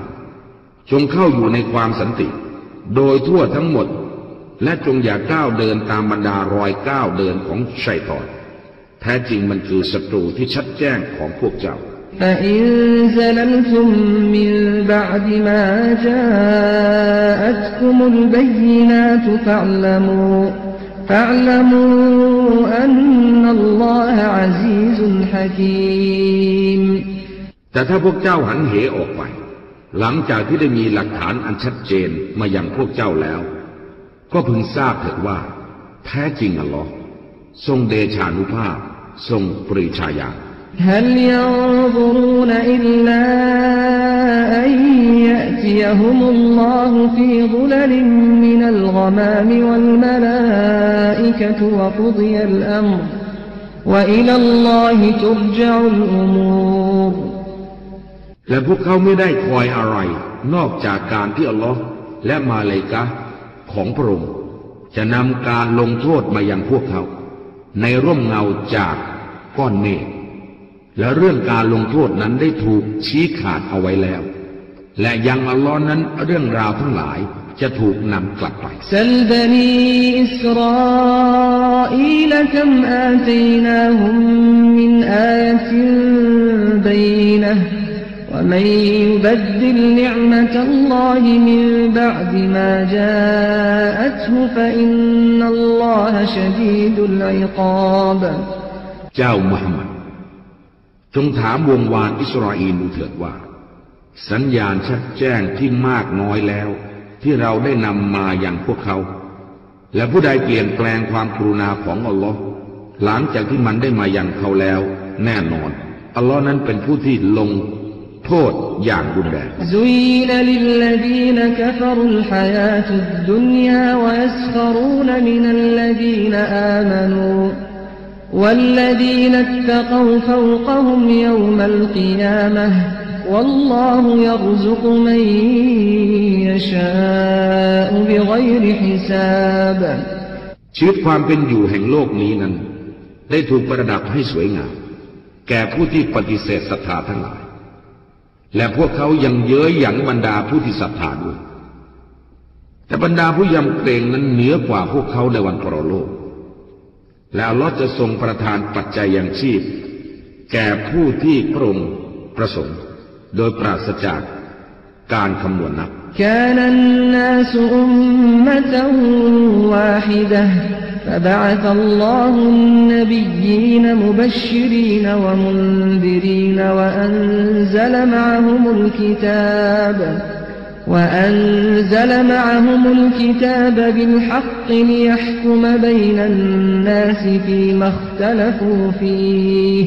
จงเข้าอยู่ในความสันติ โดยทั่วทั้งหมด และจงอย่าก้าวเดินตามบรรดารอยก้าวเดินของชัยตอนแท้จริงมันคือศัตรูที่ชัดแจ้งของพวกเจ้า فإن زللتم من بعد ما جاءتكم البينات فاعلموا فاعلموا أن الله عزيز حكيم แต่ถ้าพวกเจ้าหันเหออกไป หลังจากที่ได้มีหลักฐานอันชัดเจนมาอย่างพวกเจ้าแล้ว ก็พึงทราบเถิดว่า แท้จริงอัลลอฮ์ทรงเดชานุภาพ ทรงปริชายาอันยะติยะฮุมุลลอฮุฟีซุลลิมมินัลกมามวัลมะลาอิกะตุวะกุฎิยัลอัมรวะอิลัลลอฮิและพวกเขาไม่ได้คอยอะไร นอกจากการที่อัลลอฮ์และมาเลกะ ของพระองค์จะนำการลงโทษมายังพวกเขา ในร่มเงาจากก้อนเมฆและเรื่องการลงโทษนั้นได้ถูกชี้ขาดเอาไว้แล้ว และยังอัลลอฮ์นั้นเรื่องราวทั้งหลายจะถูกนำกลับไปสัลบนีอิสราอีลกัมอาตีนาหุมมินอายตินบยนะ ومن يبدل نعمة الله من بعد ما جاءته فإن الله شديد العقاب เจ้ามุฮัมมัดจงถามวงวานอิสราเอลดูเถิดว่า สัญญาณชัดแจ้งที่มากน้อยแล้ว ที่เราได้นำมาอย่างพวกเขา และผู้ใดเปลี่ยนแปลงความกรุณาของอัลลอฮ์หลังจากที่มันได้มาอย่างเขาแล้ว แน่นอน อัลลอฮ์นั้นเป็นผู้ที่ลง โทษอย่างรุนแรง زين للذين كفروا الحياة الدنيا ويسخرون من الذين آمنوا والذين اتقوا فوقهم يوم القيامة والله يرزق من يشاء بغير حساب ชีวิตความเป็นอยู่แห่งโลกนี้นั้น ได้ถูกประดับให้สวยงาม แก่ผู้ที่ปฏิเสธศรัทธาทั้งหลาย และพวกเขายังเย้ยหยันบรรดาผู้ที่ศรัทธาด้วย แต่บรรดาผู้ยำเกรงนั้นเหนือกว่าพวกเขาในวันปรโลก แล้วลอจะทรงประทานปัจจัยยังชีพ แก่ผู้ที่พระองค์ประสงค์ โดยปราศจากการคำนวณนับ كان الناس أمة واحدة فبعث الله النبيين مبشرين ومنذرين وأنزل معهم الكتاب وأنزل معهم الكتاب بالحق ليحكم بين الناس فيما اختلفوا فيه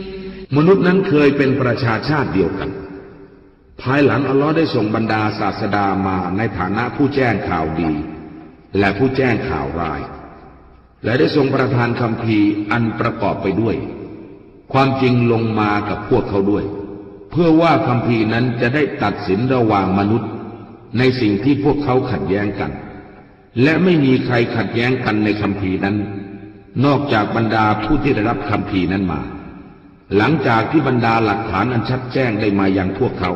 มนุษย์นั้นเคยเป็นประชาชาติเดียวกัน ภายหลังอัลลอฮ์ได้ส่งบรรดาศาสดามาในฐานะผู้แจ้งข่าวดี และผู้แจ้งข่าวร้าย และได้ทรงประทานคำพีร์อันประกอบไปด้วย ความจริงลงมากับพวกเขาด้วย เพื่อว่าคำพีร์นั้นจะได้ตัดสินระหว่างมนุษย์ ในสิ่งที่พวกเขาขัดแย้งกัน และไม่มีใครขัดแย้งกันในคำพีร์นั้น นอกจากบรรดาผู้ที่ได้รับคำพีร์นั้นมา หลังจากที่บรรดาหลักฐานอันชัดแจ้งได้มายังพวกเขา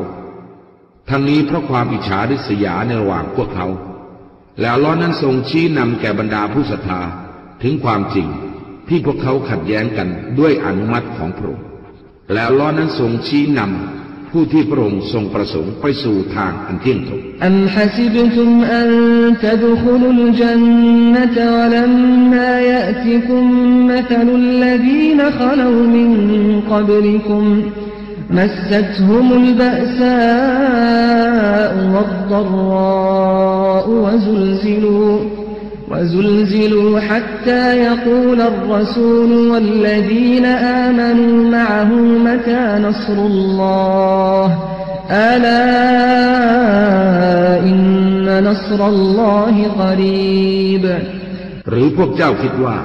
ทั้งนี้เพราะความอิจฉาริษยาในระหว่างพวกเขา แล้วล้อนั้นทรงชี้นำแก่บรรดาผู้ศรัทธาถึงความจริงที่พวกเขาขัดแย้งกันด้วยอนุมัติของพระองค์ แล้วล้อนั้นทรงชี้นำ ผู้ที่พระองค์ทรงประสงค์ไปสู่ทางอันเที่ยงตรง أم حسبتم أن تدخلوا الجنة ولما يأتكم مثل الذين خلوا من قبلكم مستهم البأساء والضراء وزلزلوا وزلزلوا حتى يقول الرسول والذين آمنوا معه متى نصر الله ألا إن نصر الله قريب หรือพวกเจ้าคิดว่า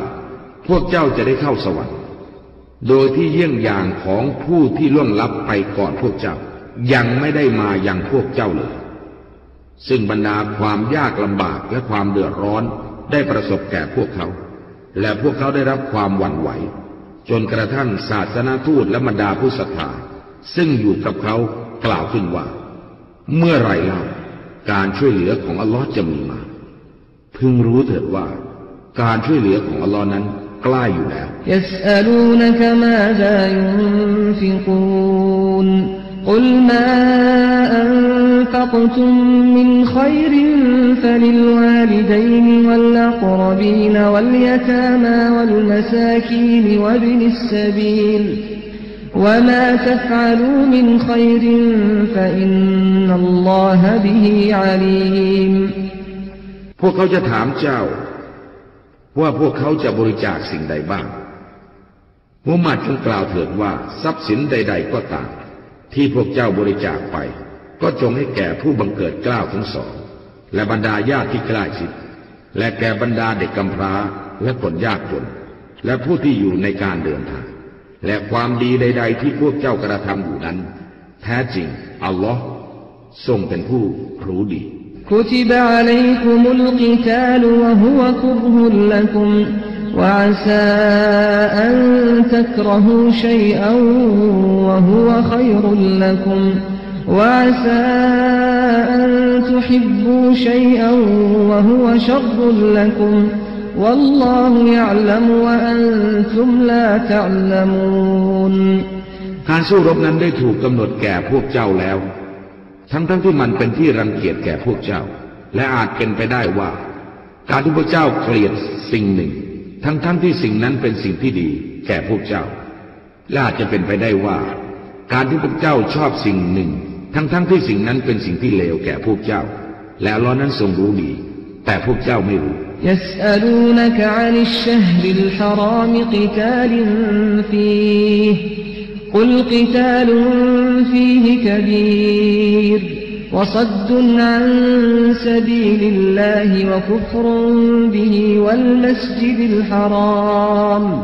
พวกเจ้าจะได้เข้าสวรรค์ โดยที่เยี่ยงอย่างของผู้ที่ล่วงลับไปก่อนพวกเจ้า ยังไม่ได้มาอย่างพวกเจ้าเลย ซึ่งบรรดาความยากลำบากและความเดือดร้อน ได้ประสบแก่พวกเขา และพวกเขาได้รับความหวั่นไหว จนกระทั่งศาสนาทูตและบรรดาผู้ศรัทธาซึ่งอยู่กับเขากล่าวขึ้นว่า เมื่อไรเล่าการช่วยเหลือของอัลลอฮ์จะมีมา พึงรู้เถิดว่า การช่วยเหลือของอัลลอฮ์นั้นใกล้อยู่แล้วย ماذا ينفقون قل ما أنفقتم من خير فللوالدين والأقربين واليتامى والمساكين وابن السبيل وما تفعلوا من خير فإن الله به عليم พวกเขาจะถามเจ้า ว่าพวกเขาจะบริจาคสิ่งใดบ้างมุฮัมมัดจงกล่าวเถิดว่าทรัพย์สินใด ๆ ก็ตาม ที่พวกเจ้าบริจาคไป ก็จงให้แก่ผู้บังเกิดเกล้าวทั้งสอง และบรรดาญาติที่ใกล้ชิด และแก่บรรดาเด็กกำพร้าและคนยากจน และผู้ที่อยู่ในการเดินทาง และความดีใด ๆ ที่พวกเจ้ากระทำอยู่นั้น แท้จริง อัลลอฮ์ทรงเป็นผู้รู้ดี كتب عليكم القتال وهو كره لكم وعسى أن تكرهوا شيئا وهو خير لكم وعسى أن تحبوا شيئا وهو شر لكم والله يعلم وأنتم لا تعلمون การสู้รบนั้นได้ถูกกำหนดแก่พวกเจ้าแล้ว ทั้งๆทที่มันเป็นที่รังเกียจแก่พวกเจ้า และอาจเป็นไปได้ว่า การที่พวกเจ้าเกลียดสิ่งหนึ่ง ทั้งๆทที่สิ่งนั้นเป็นสิ่งที่ดี แก่พวกเจ้า และอาจจะเป็นไปได้ว่า การที่พวกเจ้าชอบสิ่งหนึ่ง ทั้งๆทที่สิ่งนั้นเป็นสิ่งที่เลวแก่พวกเจ้า และอัลลอฮ์นั้นทรงรู้ดี แต่พวกเจ้าไม่รู้ يسألونك عن الشهر الحرام قتال فيه قل قتال فيه كبير وصد عن سبيل الله وكفر به والمسجد الحرام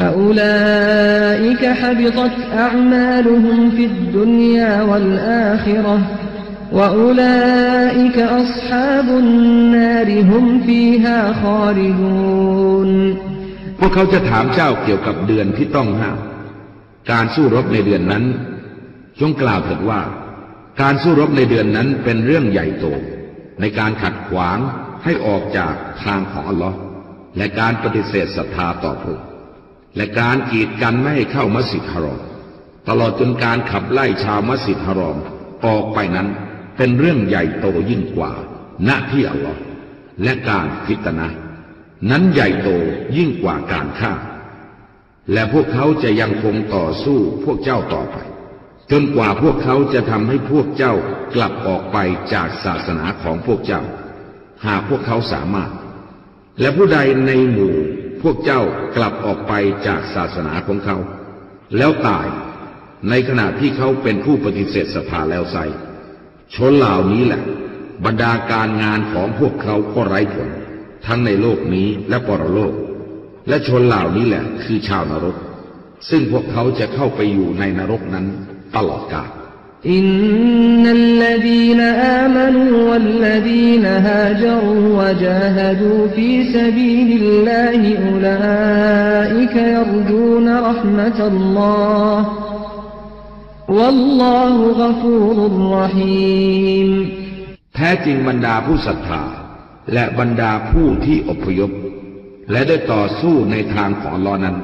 فأولئك حبطت أعمالهم في الدنيا والآخرة وأولئك أصحاب النار هم فيها خالدون พวกเขาจะถามเจ้าเกี่ยวกับเดือนที่ต้องห้าม การสู้รบในเดือนนั้น จงกล่าวเถิดว่า การสู้รบในเดือนนั้นเป็นเรื่องใหญ่โต ในการขัดขวางให้ออกจากทางของอัลลอฮ์และการปฏิเสธศรัทธาต่อพระองค์ และการกีดกันไม่ให้เข้ามัสยิดฮารอม ตลอดจนการขับไล่ชาวมัสยิดฮารอม ออกไปนั้นเป็นเรื่องใหญ่โตยิ่งกว่า ณที่อัลลอฮ์และการฟิตนะนั้นใหญ่โตยิ่งกว่าการฆ่า และพวกเขาจะยังคงต่อสู้พวกเจ้าต่อไป จนกว่าพวกเขาจะทำให้พวกเจ้ากลับออกไปจากศาสนาของพวกเจ้า หากพวกเขาสามารถ และผู้ใดในหมู่ พวกเจ้ากลับออกไปจากศาสนาของเขา แล้วตายในขณะที่เขาเป็นผู้ปฏิเสธศรัทธาแล้วไซชนเหล่านี้แหละ บรรดาการงานของพวกเขาก็ไร้ผล ทั้งในโลกนี้และปรโลก และชนเหล่านี้แหละคือชาวนรก ซึ่งพวกเขาจะเข้าไปอยู่ในนรกนั้นตลอดกาล إن الذين آمنوا والذين هاجروا وجاهدوا في سبيل الله أولئك يرجون رحمة الله والله غفور رحيم แท้จริงบรรดาผู้ศรัทธา และบรรดาผู้ที่อพยพ และได้ต่อสู้ในทางของอัลลอฮ์นั้น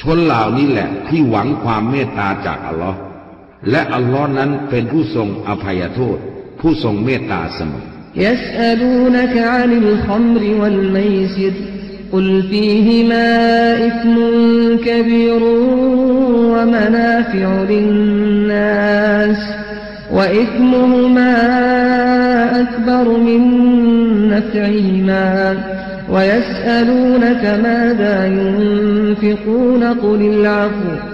ชนเหล่านี้แหละที่หวังความเมตตาจากอัลลอฮ์ และอัลลอฮ์นั้นเป็นผู้ทรงอภัยโทษ ผู้ทรงเมตตาเสมอ يسألونك عن الخمر والميسر قل فيهما إثم كبير ومنافع للناس وإثمهما أكبر من نفعهما ويسألونك ماذا ينفقون قل العفو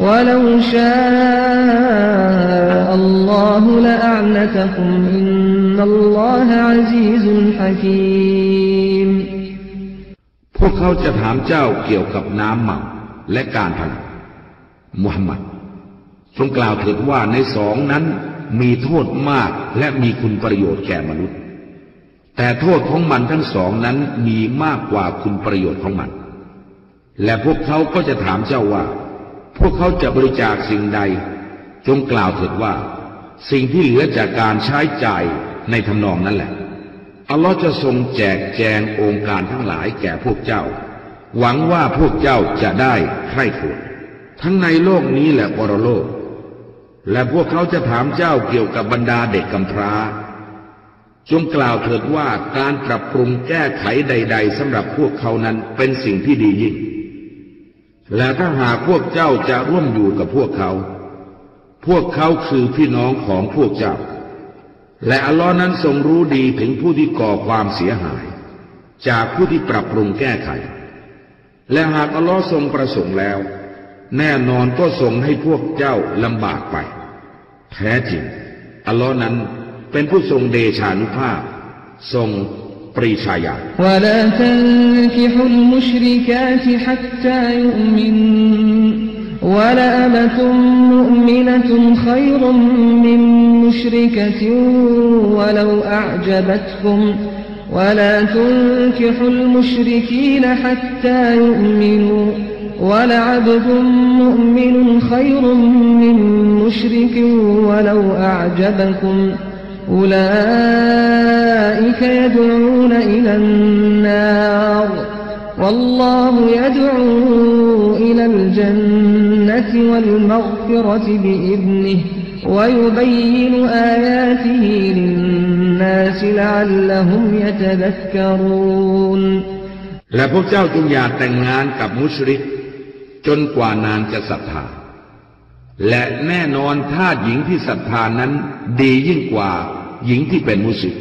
ولو شاء الله لأعنتكم إن الله عزيز حكيم พวกเขาจะถามเจ้าเกี่ยวกับน้ำเมาและการพนันมุฮัมมัดทรงกล่าวเถิดว่าในสองนั้นมีโทษมากและมีคุณประโยชน์แก่มนุษย์ แต่โทษของมันทั้งสองนั้นมีมากกว่าคุณประโยชน์ของมัน และพวกเขาก็จะถามเจ้าว่า พวกเขาจะบริจาคสิ่งใด จงกล่าวเถิดว่า สิ่งที่เหลือจากการใช้จ่ายในทำนองนั้นแหละ อัลลอฮ์จะทรงแจกแจงองค์การทั้งหลายแก่พวกเจ้า หวังว่าพวกเจ้าจะได้ใคร่ครวญทั้งในโลกนี้และปรโลก และพวกเขาจะถามเจ้าเกี่ยวกับบรรดาเด็กกำพร้า จงกล่าวเถิดว่าการปรับปรุงแก้ไขใด ๆสำหรับพวกเขานั้นเป็นสิ่งที่ดียิ่ง และถ้าหากพวกเจ้าจะร่วมอยู่กับพวกเขา พวกเขาคือพี่น้องของพวกเจ้า และอัลลอฮ์นั้นทรงรู้ดีถึงผู้ที่ก่อความเสียหาย จากผู้ที่ปรับปรุงแก้ไข และหากอัลลอฮ์ทรงประสงค์แล้ว แน่นอนก็ทรงให้พวกเจ้าลำบากไป แท้จริงอัลลอฮ์นั้นเป็นผู้ทรงเดชานุภาพ ทรง pričaja. وَلَا تَنْكِحُوا الْمُشْرِكَاتِ حَتَّى يُؤْمِنَّ ولأمة مؤمنة خير من مشركة ولو أعجبتكم ولا تنكحوا المشركين حتى يؤمنوا ولعبد مؤمن خير من مشرك ولو أعجبكم ۖ أولئك يدعون إلى النار والله يدعو إلى الجنة والمغفرة بإذنه ويبين آياته للناس لعلهم يتذكرون และพวกเจ้าจงอย่าแต่งงานกับมุชริก จนกว่านางจะศรัทธา และแน่นอนถ้าหญิงที่ศรัทธานั้นดียิ่งกว่า หญิงที่เป็นมุสลิม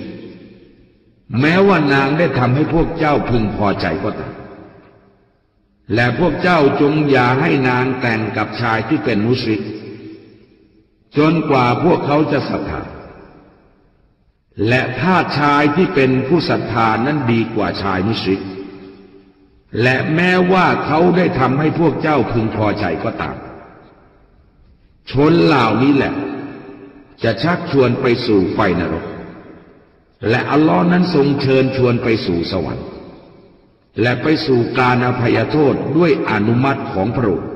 แม้ว่านางได้ทำให้พวกเจ้าพึงพอใจก็ตามและพวกเจ้าจงอย่าให้นางแต่งกับชายที่เป็นมุสลิมจนกว่าพวกเขาจะศรัทธาและถ้าชายที่เป็นผู้ศรัทธานั้นดีกว่าชายมุสลิมและแม้ว่าเขาได้ทำให้พวกเจ้าพึงพอใจก็ตาม ชนเหล่านี้แหละ จะชักชวนไปสู่ไฟนรก และอัลลอฮ์นั้นทรงเชิญชวนไปสู่สวรรค์ และไปสู่การอภัยโทษด้วยอนุมัติของพระองค์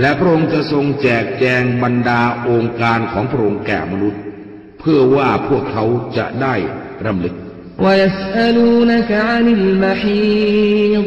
และพระองค์จะทรงแจกแจงบรรดาองค์การของพระองค์แก่มนุษย์ เพื่อว่าพวกเขาจะได้รำลึก ويسألونك عن المحيض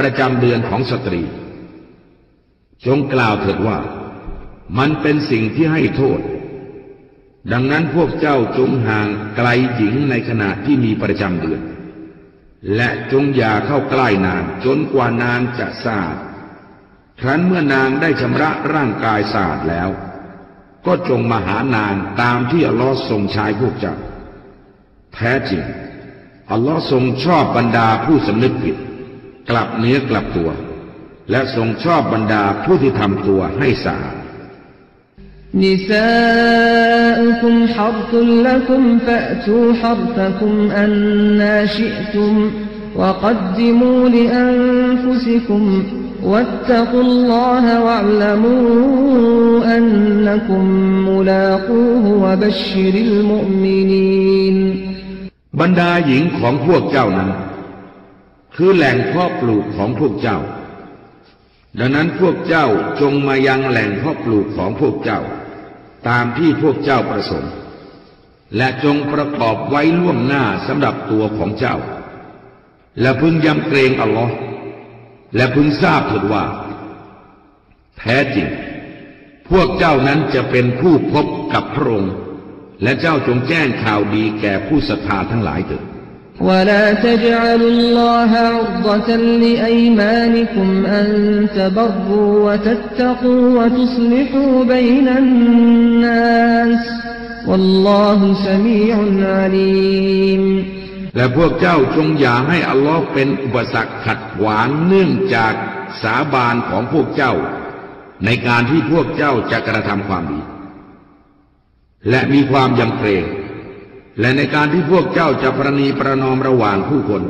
ประจำเดือนของสตรี จงกล่าวเถิดว่า มันเป็นสิ่งที่ให้โทษ ดังนั้นพวกเจ้าจงห่างไกลหญิงในขณะที่มีประจำเดือน และจงอย่าเข้าใกล้นางจนกว่านางจะสะอาดครั้นเมื่อนางได้ชำระร่างกายสะอาดแล้ว ก็จงมาหานางตามที่อัลลอฮ์ทรงใช้พวกเจ้า แท้จริง อัลลอฮ์ทรงชอบบรรดาผู้สำนึกผิด กลับเนื้อกลับตัว และทรงชอบบรรดาผู้ที่ทำตัวให้สะอาด نساؤكم حرث لكم فأتوا حرثكم أنا شئتم وقدموا لأنفسكم واتقوا الله واعلموا أنكم ملاقوه وبشر المؤمنين บรรดาหญิงของพวกเจ้านั้น คือแหล่งเพาะปลูกของพวกเจ้า ดังนั้นพวกเจ้าจงมายังแหล่งเพาะปลูกของพวกเจ้า ตามที่พวกเจ้าประสงค์ และจงประกอบไว้ล่วงหน้าสำหรับตัวของเจ้า และพึงยำเกรงอัลลอฮ์และพึงทราบเถิดว่า แท้จริง พวกเจ้านั้นจะเป็นผู้พบกับพระองค์ และเจ้าจงแจ้งข่าวดีแก่ผู้ศรัทธาทั้งหลายเถิด ولا تجعلوا الله عرضة لأيمانكم أن تبروا وتتقوا وتصلحوا بين الناس والله سميع عليم และพวกเจ้าจงอย่าให้อัลลอฮ์เป็นอุปสรรคขัดขวางเนื่องจากสาบานของพวกเจ้า ในการที่พวกเจ้าจะกระทำความดี และมีความยำเกรง และในการที่พวกเจ้าจะประนีประนอมระหว่างผู้คน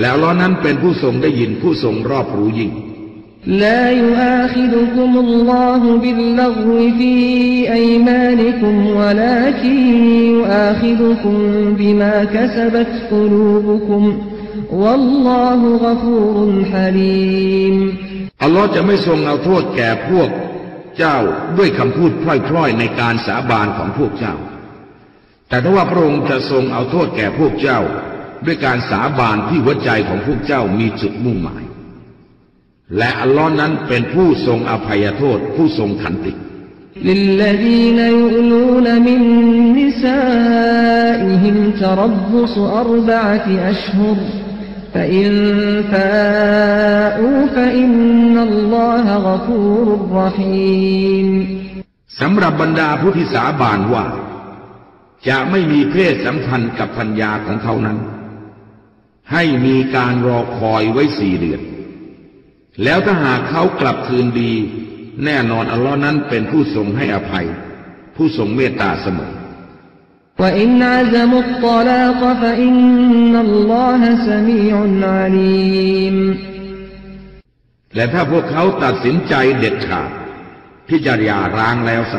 แล้วล้อนั้นเป็นผู้ทรงได้ยินผู้ทรงรอบรู้ยิ่ง لا يؤاخذكم الله باللغو في أيمانكم ولكن يؤاخذكم بما كسبت قلوبكم والله غفور حليم อัลลอฮ์จะไม่ทรงเอาโทษแก่พวกเจ้าด้วยคำพูดพล่อยๆในการสาบานของพวกเจ้า แต่ถ้าว่าพระองค์จะทรงเอาโทษแก่พวกเจ้า ด้วยการสาบานที่หัวใจของพวกเจ้ามีจุดมุ่งหมาย และอัลลอฮ์นั้นเป็นผู้ทรงอภัยโทษผู้ทรงขันติ للذين يؤلون من نسائهم تربص أربعة أشهر فإن فاءوا فإن الله غفور رحيم สำหรับบรรดาผู้ที่สาบานว่า จะไม่มีเพศสัมพันธ์กับพัญญาของเขานั้น ให้มีการรอคอยไว้สี่เดือน แล้วถ้าหากเขากลับคืนดี แน่นอนอัลลอฮ์นั้นเป็นผู้ทรงให้อภัย ผู้ทรงเมตตาเสมอ وإن عزموا الطلاق فإن الله سميع عليم และถ้าพวกเขาตัดสินใจเด็ดขาดที่จะหย่าร้างแล้วไซ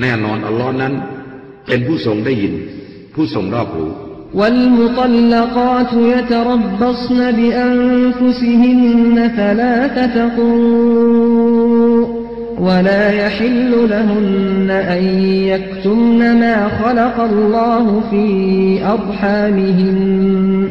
แน่นอนอัลลอฮ์นั้น เป็นผู้ทรงได้ยิน ผู้ทรงรอบรู้ والمطلقات يتربصن بأنفسهن ثلاثة قروء ولا يحل لهن أن يكتمن ما خلق الله في أرحامهن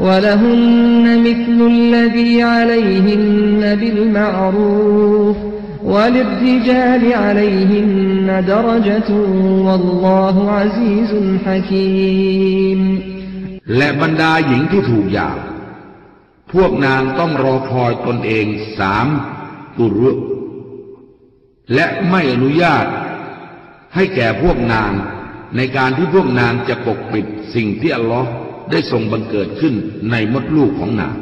ولهن مثل الذي عليهن بالمعروف وللرجال عليهن درجة والله عزيز حكيم และบรรดาหญิงที่ถูกหย่าพวกนางต้องรอคอยตนเองสามกุรุและไม่อนุญาต ให้แก่พวกนางในการที่พวกนางจะปกปิดสิ่งที่อัลลอฮ์ ได้ทรงบังเกิดขึ้นในมดลูกของนาง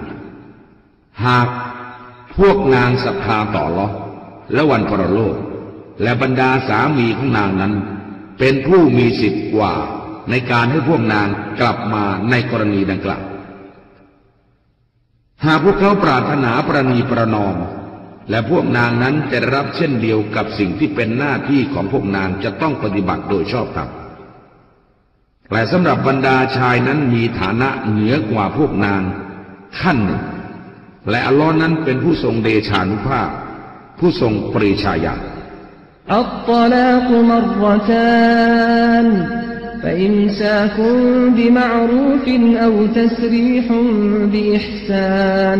หากพวกนางศรัทธาต่ออัลอและวันปรโลก และบรรดาสามีของนางนั้น เป็นผู้มีสิทธิ์กว่าในการให้พวกนางกลับมาในกรณีดังกล่าวหากพวกเขาปรารถนาประนีประนอม และพวกนางนั้นจะรับเช่นเดียวกับสิ่งที่เป็นหน้าที่ของพวกนางจะต้องปฏิบัติโดยชอบธรรม แต่สำหรับบรรดาชายนั้นมีฐานะเหนือกว่าพวกนางขั้นหนึ่งและอัลลอฮ์นั้นเป็นผู้ทรงเดชานุภาพ ผู้ทรงปริชาญาอัตลากุมรตานฟอิมซาคุมบิมะรูฟินอวตสรีฮุมบิอิซาน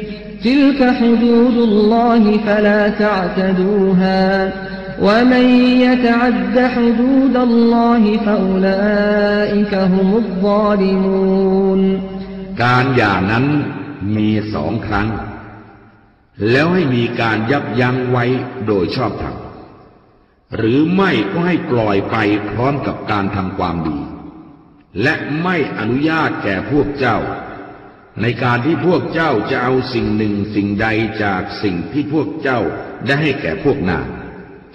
تلك حدود الله فلا تعتدوها ومن يتعد حدود الله فأولئك هم الظالمون การหย่านั้นมีสองครั้ง แล้วให้มีการยับยั้งไว้โดยชอบธรรมหรือไม่ก็ให้ปล่อยไปพร้อมกับการทำความดี และไม่อนุญาตแก่พวกเจ้า ในการที่พวกเจ้าจะเอาสิ่งหนึ่งสิ่งใดจากสิ่งที่พวกเจ้าได้ให้แก่พวกนาง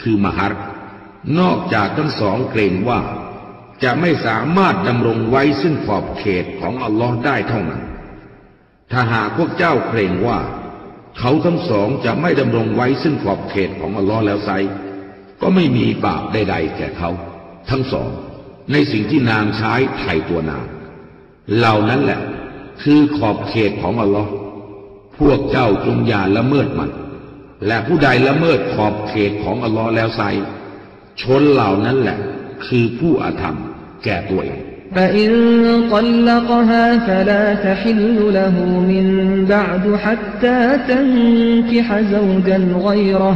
คือมหัรนอกจากทั้งสองเกรงว่า จะไม่สามารถดำรงไว้ซึ่งขอบเขตของอัลลอฮ์ได้เท่านั้น ถ้าหากพวกเจ้าเกรงว่า เขาทั้งสองจะไม่ดำรงไว้ซึ่งขอบเขตของอัลลอฮ์แล้วไซก็ไม่มีบาปใดๆแก่เขา ทั้งสอง ในสิ่งที่นางใช้ไถ่ตัวนางเหล่านั้นแหละ คือขอบเขตของอัลลอฮ์พวกเจ้าจงอย่าละเมิดมัน และผู้ใดละเมิดขอบเขตของอัลลอฮ์แล้วไซชนเหล่านั้นแหละ คือผู้อาธรรมแก่ตัวเอง فإن طلقها فلا تحل له من بعد حتى تنكح زوجا غيره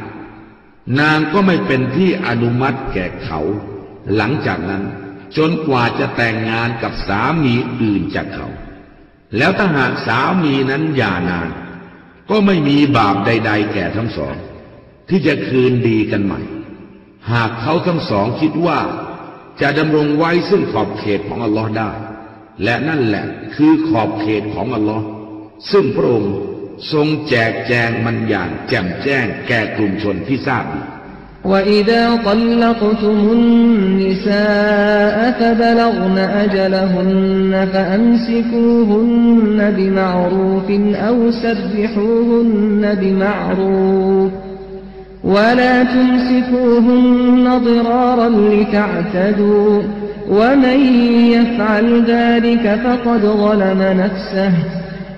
นางก็ไม่เป็นที่อนุมัติแก่เขา หลังจากนั้น จนกว่าจะแต่งงานกับสามีอื่นจากเขา แล้วถ้าหากสามีนั้นหย่านางก็ไม่มีบาปใด ๆ แก่ทั้งสอง ที่จะคืนดีกันใหม่ หากเขาทั้งสองคิดว่า จะดำรงไว้ซึ่งขอบเขตของอัลลอฮ์ได้ และนั่นแหละคือขอบเขตของอัลลอฮ์ซึ่งพระองค์ ทรงแจกแจงมันอย่างแจ่มแจ้งแก่กลุ่มชนที่ทราบดี وإذا طلقتم النساء فبلغن أجلهن فأمسكوهن بمعروف أو سرحوهن بمعروف ولا تمسكوهن ضرارا لتعتدوا ومن يفعل ذلك فقد ظلم نفسه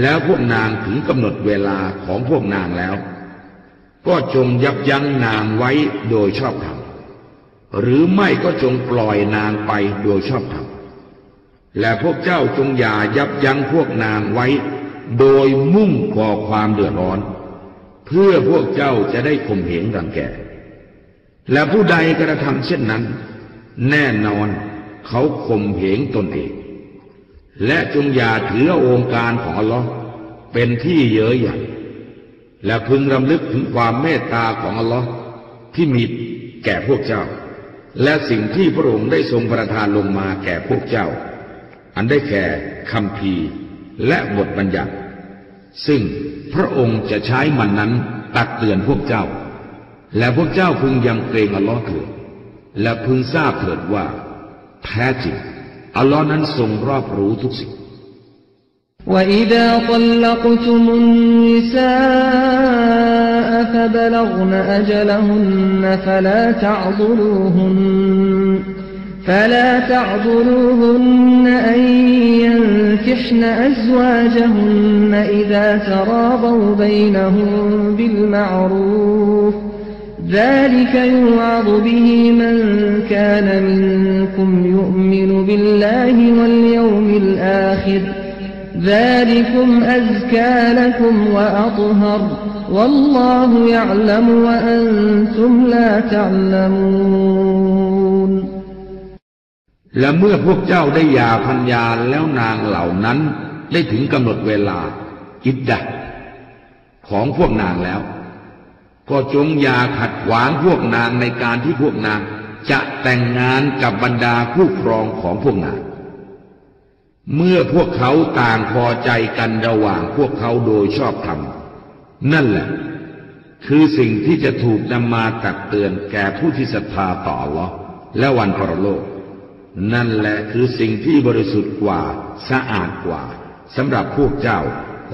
แล้วพวกนางถึงกำหนดเวลาของพวกนางแล้ว ก็จงยับยั้งนางไว้โดยชอบธรรมหรือไม่ก็จงปล่อยนางไปโดยชอบธรรมและพวกเจ้าจงอย่ายับยั้งพวกนางไว้ โดยมุ่งก่อความเดือดร้อน เพื่อพวกเจ้าจะได้ข่มเหงรังแกและผู้ใดกระทำเช่นนั้น แน่นอนเขาข่มเหงตนเอง และจงอย่าถือองค์การของอัลลอฮ์เป็นที่เย้ยหยันและพึงรำลึกถึงความเมตตาของอัลลอฮ์ที่มีแก่พวกเจ้า และสิ่งที่พระองค์ได้ทรงประทานลงมาแก่พวกเจ้า อันได้แก่คำพีและบทบัญญัติ ซึ่งพระองค์จะใช้มันนั้นตักเตือนพวกเจ้า และพวกเจ้าพึงยำเกรงอัลลอฮ์เถิดและพึงทราบเถิดว่า แท้จริง อัลลอฮ์นั้นทรงรอบรู้ทุกสิ่ง وإذا طلقتم النساء فبلغن أجلهن فلا تعضلوهن فلا تعضلوهن أن ينكحن أزواجهن إذا تراضوا بينهم بالمعروف ذلك يوعظ به من كان منكم يؤمن بالله واليوم الآخر ذلكم أزكى لكم وأطهر والله يعلم وأنتم لا تعلمون และเมื่อพวกเจ้าได้หย่าพัญญาแล้วนางเหล่านั้นได้ถึงกำหนดเวลาอิดดะของพวกนางแล้ว ก็จงอย่าขัดขวางพวกนางในการที่พวกนาง จะแต่งงานกับบรรดาคู่ครองของพวกนาง เมื่อพวกเขาต่างพอใจกันระหว่างพวกเขาโดยชอบธรรม นั่นแหละ คือสิ่งที่จะถูกนำมาตักเตือนแก่ผู้ที่ศรัทธาต่ออัลอและวันพรโลก นั่นแหละคือสิ่งที่บริสุทธิ์กว่าสะอาดกว่าสำหรับพวกเจ้า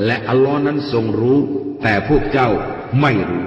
และอัลลอฮ์นั้นทรงรู้ แต่พวกเจ้าไม่รู้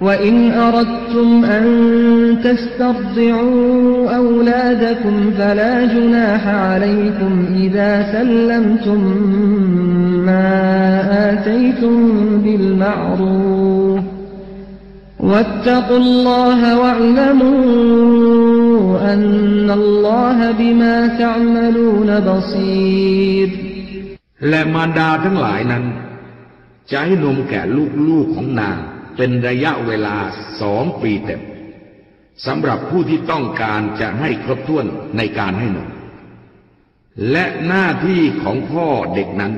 وإن أردتم أن تسترضعوا أولادكم فلا جناح عليكم إذا سلمتم ما آتيتم بالمعروف واتقوا الله واعلموا أن الله بما تعملون بصير และมารดาทั้งหลายนั้น จะให้นมแก่ลูกๆของนาง เป็นระยะเวลาสองปีเต็มสำหรับผู้ที่ต้องการจะให้ครบถ้วนในการให้นมและหน้าที่ของพ่อเด็กนั้น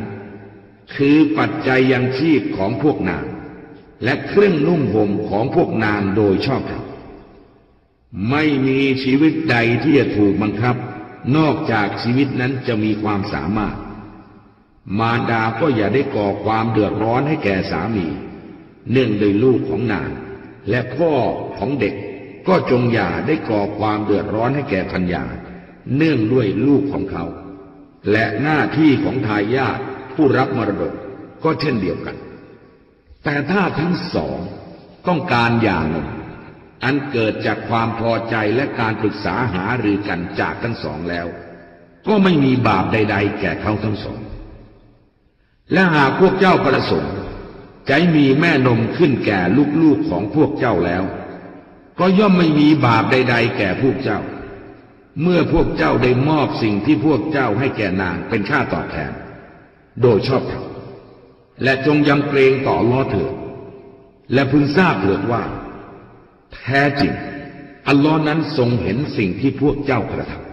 คือปัจจัยยังชีพของพวกนาง และเครื่องนุ่งห่มของพวกนางโดยชอบธรรมไม่มีชีวิตใดที่จะถูกบังคับ นอกจากชีวิตนั้นจะมีความสามารถ มารดาก็อย่าได้ก่อความเดือดร้อนให้แก่สามี เนื่องโดยลูกของนาง และพ่อของเด็กก็จงอย่าได้ก่อความเดือดร้อนให้แก่พัญญา เนื่องด้วยลูกของเขา และหน้าที่ของทายาทผู้รับมรดกก็เช่นเดียวกัน แต่ถ้าทั้งสองต้องการอย่างหนึ่ง อันเกิดจากความพอใจและการปรึกษาหารือกันจากทั้งสองแล้ว ก็ไม่มีบาปใด ๆ แก่เขาทั้งสอง และหากพวกเจ้าประสงค์ ให้มีแม่นมขึ้นแก่ลูกๆของพวกเจ้าแล้ว ก็ย่อมไม่มีบาปใด ๆ แก่พวกเจ้า เมื่อพวกเจ้าได้มอบสิ่งที่พวกเจ้าให้แก่นางเป็นค่าตอบแทน โดยชอบธรรมและจงยำเกรงต่อลอเถิดและพึงทราบเถิดว่า แท้จริง อัลลอฮ์นั้นทรงเห็นสิ่งที่พวกเจ้ากระทำ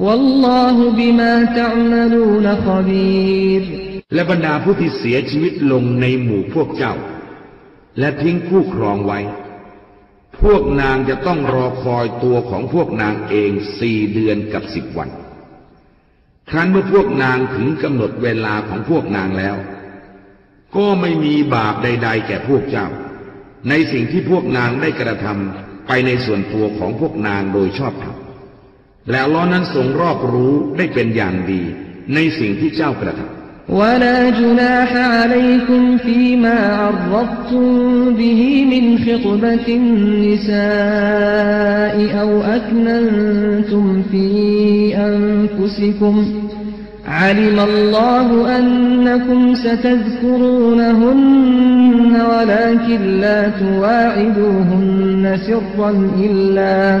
والله بما تعملون خبير และบรรดาผู้ที่เสียชีวิตลงในหมู่พวกเจ้า และทิ้งคู่ครองไว้ พวกนางจะต้องรอคอยตัวของพวกนางเองสี่เดือนกับสิบวัน ครั้นเมื่อพวกนางถึงกำหนดเวลาของพวกนางแล้ว ก็ไม่มีบาปใด ๆ แก่พวกเจ้า ในสิ่งที่พวกนางได้กระทำไปในส่วนตัวของพวกนางโดยชอบธรรม แล้วล้อนั้นทรงรอบรู้ได้เป็นอย่างดี ในสิ่งที่เจ้ากระทำ ولا جناح عليكم فيما عرضتم به من خطبة النساء أو أكننتم في أنفسكم علم الله أنكم ستذكرونهن ولكن لا تواعدوهن سرا إلا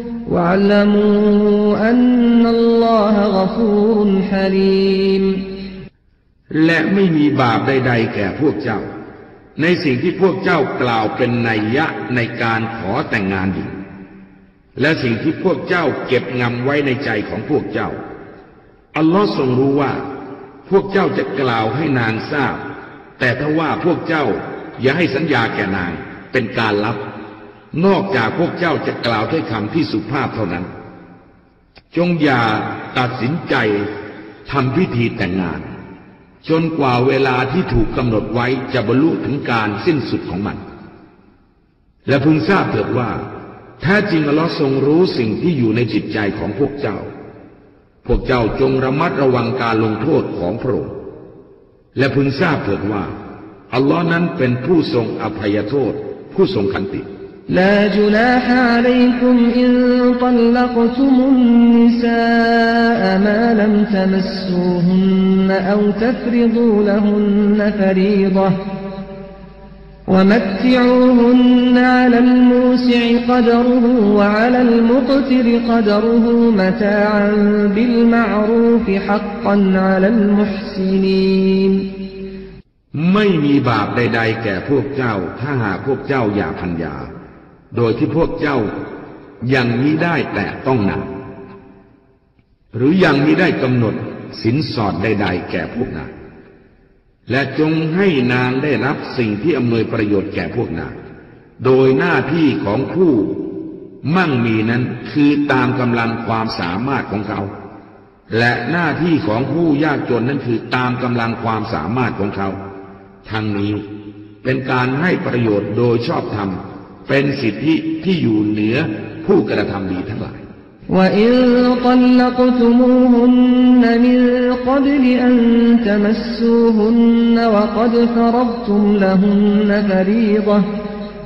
واعلموا أن الله غفور حليم และไม่มีบาปใดๆแก่พวกเจ้า ในสิ่งที่พวกเจ้ากล่าวเป็นนัยยะในการขอแต่งงานหญิงและสิ่งที่พวกเจ้าเก็บงำไว้ในใจของพวกเจ้า อัลลอฮ์ทรงรู้ว่า พวกเจ้าจะกล่าวให้นางทราบ แต่ถ้าว่าพวกเจ้าอย่าให้สัญญาแก่นางเป็นการลับ นอกจากพวกเจ้าจะกล่าวด้วยคำที่สุภาพเท่านั้น จงอย่าตัดสินใจทำพิธีแต่งงาน จนกว่าเวลาที่ถูกกำหนดไว้จะบรรลุถึงการสิ้นสุดของมัน และพึงทราบเถิดว่าแท้จริงอัลลอฮ์ทรงรู้สิ่งที่อยู่ในจิตใจของพวกเจ้า พวกเจ้าจงระมัดระวังการลงโทษของพระองค์ และพึงทราบเถิดว่า อัลลอฮ์นั้นเป็นผู้ทรงอภัยโทษ ผู้ทรงขันติ لا جناح عليكم إن طلقتم النساء ما لم تمسوهن أو تفرضوا لهن فريضة ومتعوهن على الموسع قدره وعلى المقتر قدره متاعا بالمعروف حقا على المحسنين ไม่มีบาปใด ๆ แก่พวกเจ้า ถ้าหากพวกเจ้าอย่าพันยา โดยที่พวกเจ้ายังมิได้แต่ต้องนางหรือยังมิได้กำหนดสินสอดใดๆแก่พวกนางและจงให้นางได้รับสิ่งที่อำนวยประโยชน์แก่พวกนางโดยหน้าที่ของผู้มั่งมีนั้นคือตามกำลังความสามารถของเขา และหน้าที่ของผู้ยากจนนั้นคือตามกำลังความสามารถของเขา ทั้งนี้เป็นการให้ประโยชน์โดยชอบธรรม เป็นสิทธิที่อยู่เหนือผู้กระทำดีทั้งหลาย وإن طلقتموهن من قبل أن تمسوهن وقد فرضتم لهن فريضة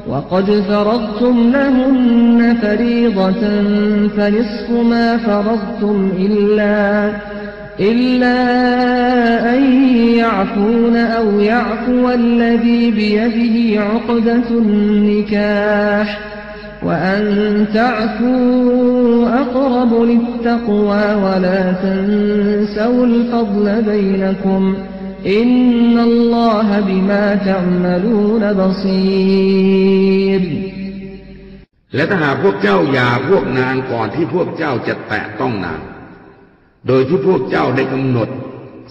وقد فرضتم لهن فريضة فنصف ما فرضتم إلا إلا أن يعفون أو يعفو الذي بيده عقدة النكاح وأن تعفوا أقرب للتقوى ولا تنسوا الفضل بينكم إن الله بما تعملون بصير และถ้าหากพวกเจ้าหย่าพวกนางก่อนที่พวกเจ้าจะแตะต้องนาง โดยที่พวกเจ้าได้กำหนด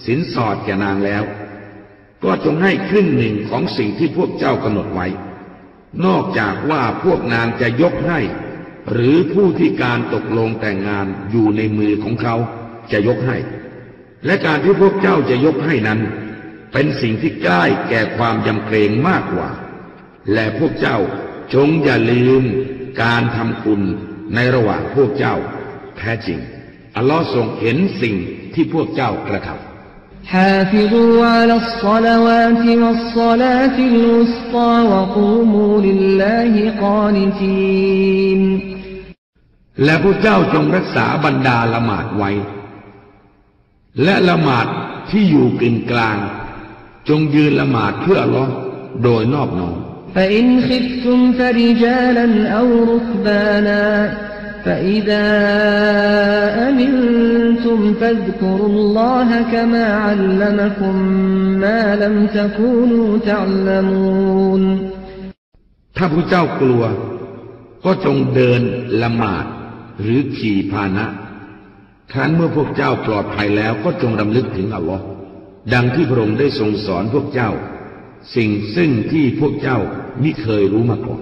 สินสอดแก่นางแล้ว ก็จงให้ครึ่งหนึ่งของสิ่งที่พวกเจ้ากำหนดไว้ นอกจากว่าพวกนางจะยกให้ หรือผู้ที่การตกลงแต่งงานอยู่ในมือของเขาจะยกให้ และการที่พวกเจ้าจะยกให้นั้น เป็นสิ่งที่ใกล้แก่ความยำเกรงมากกว่า และพวกเจ้าจงอย่าลืมการทำคุณในระหว่างพวกเจ้าแท้จริง อัลลอฮ์ทรงเห็นสิ่งที่พวกเจ้ากระทำ حافظوا على الصلوات والصلاة الوسطى وقوموا لله قانتين และพวกเจ้าจงรักษาบรรดาละหมาดไว้ และละหมาดที่อยู่กึ่งกลาง จงยืนละหมาดเพื่ออัลลอฮ์โดยนอบน้อม فإن خفتم فرجالا أو ركبانا فإذا أمنتم فاذكروا الله كما علمكم ما لم تكونوا تعلمون ถ้าพวกเจ้ากลัว ก็จงเดินละหมาด หรือขี่พาหนะ ครั้นเมื่อพวกเจ้าปลอดภัยแล้วก็จงรำลึกถึงอัลลอฮ์ดังที่พระองค์ได้ทรงสอนพวกเจ้า สิ่งซึ่งที่พวกเจ้ามิเคยรู้มาก่อน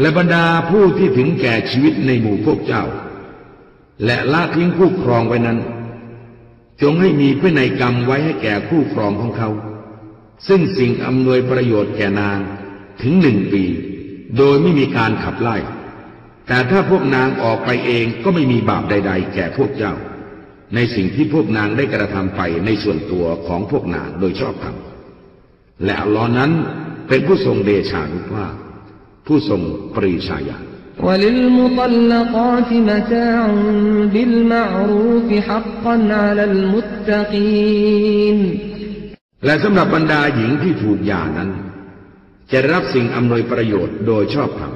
และบรรดาผู้ที่ถึงแก่ชีวิตในหมู่พวกเจ้า และละทิ้งคู่ครองไว้นั้น จงให้มีพินัยกรรมไว้ให้แก่คู่ครองของเขา ซึ่งสิ่งอำนวยประโยชน์แก่นางถึงหนึ่งปี โดยไม่มีการขับไล่ แต่ถ้าพวกนางออกไปเองก็ไม่มีบาปใด ๆ แก่พวกเจ้า ในสิ่งที่พวกนางได้กระทำไปในส่วนตัวของพวกนางโดยชอบธรรมและลอนั้นเป็นผู้ทรงเดชานุภาพ ผู้ทรงปรีชาญาณ وللمطلقات متاع بالمعروف حقا على المتقين และสำหรับบรรดาหญิงที่ถูกหย่านั้น จะรับสิ่งอำนวยประโยชน์โดยชอบธรรม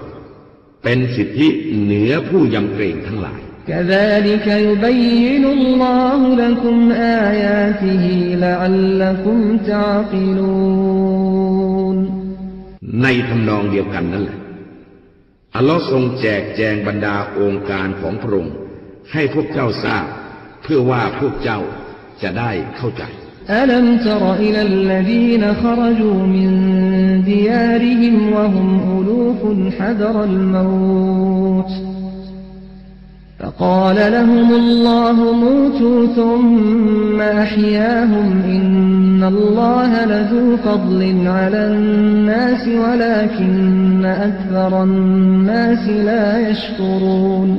เป็นสิทธิเหนือผู้ยำเกรงทั้งหลาย كذلك يبين الله لكم آياته لعلكم تعقلون ในทำนองเดียวกันนั่นแหละ อัลลอฮ์ทรงแจกแจงบรรดาองค์การของพระองค์ให้พวกเจ้าทราบ เพื่อว่าพวกเจ้าจะได้เข้าใจ ألم تر إلى الذين خرجوا من ديارهم وهم ألوف حذر الموت فقال لهم الله موتوا ثم أحياهم إن الله لذو فضل على الناس ولكن أكثر الناس لا يشكرون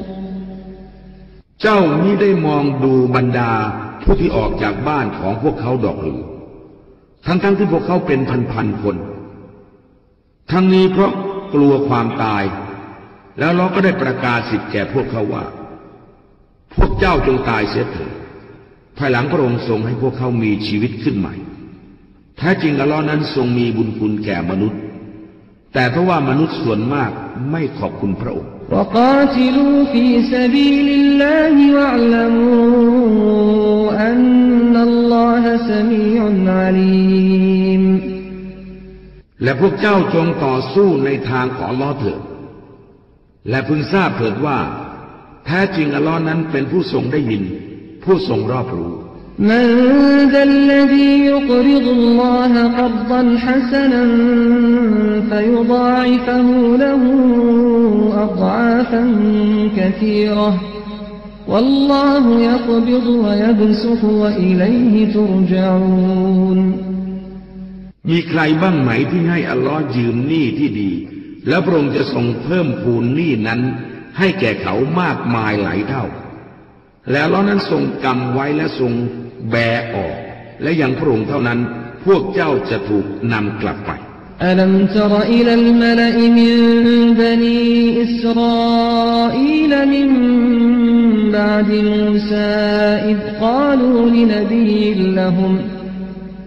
เจ้ามิได้มองดูบรรดาผู้ที่ออกจากบ้านของพวกเขาดอกหรือ ทั้งๆทที่พวกเขาเป็นพันๆคน ทั้งนี้เพราะกลัวความตาย แล้วเราก็ได้ประกาศสิทธิ์แก่พวกเขาว่า พวกเจ้าจงตายเสียเถิดภายหลังพระองค์ทรงให้พวกเขามีชีวิตขึ้นใหม่ แท้จริงอัลลอฮ์นั้นทรงมีบุญคุณแก่มนุษย์ แต่เพราะว่ามนุษย์ส่วนมากไม่ขอบคุณพระองค์และพวกเจ้าจงต่อสู้ในทางของลอเถิด และพึงทราบเถิดว่า แท้จริงอัลลอฮ์นั้นเป็นผู้ทรงได้ยิน ผู้ทรงรอบรู้ من ذا الذي يقرض الله قرضا حسنا فيضاعفه له أضعافا كثيرة والله يقبض ويبسط وإليه ترجعون มีใครบ้างไหมที่ให้อัลลอฮ์ยืมหนี้ที่ดี แล้วพระองค์จะทรงเพิ่มพูนหนี้นั้น ให้แก่เขามากมายหลายเท่า แล้วล้อนั้นทรงกำไว้และทรงแบออก และยังพระองค์เท่านั้น พวกเจ้าจะถูกนำกลับไปألم تر إلى الملإ من بني إسرائيل من بعد موسى إذ قالوا لنبي لهم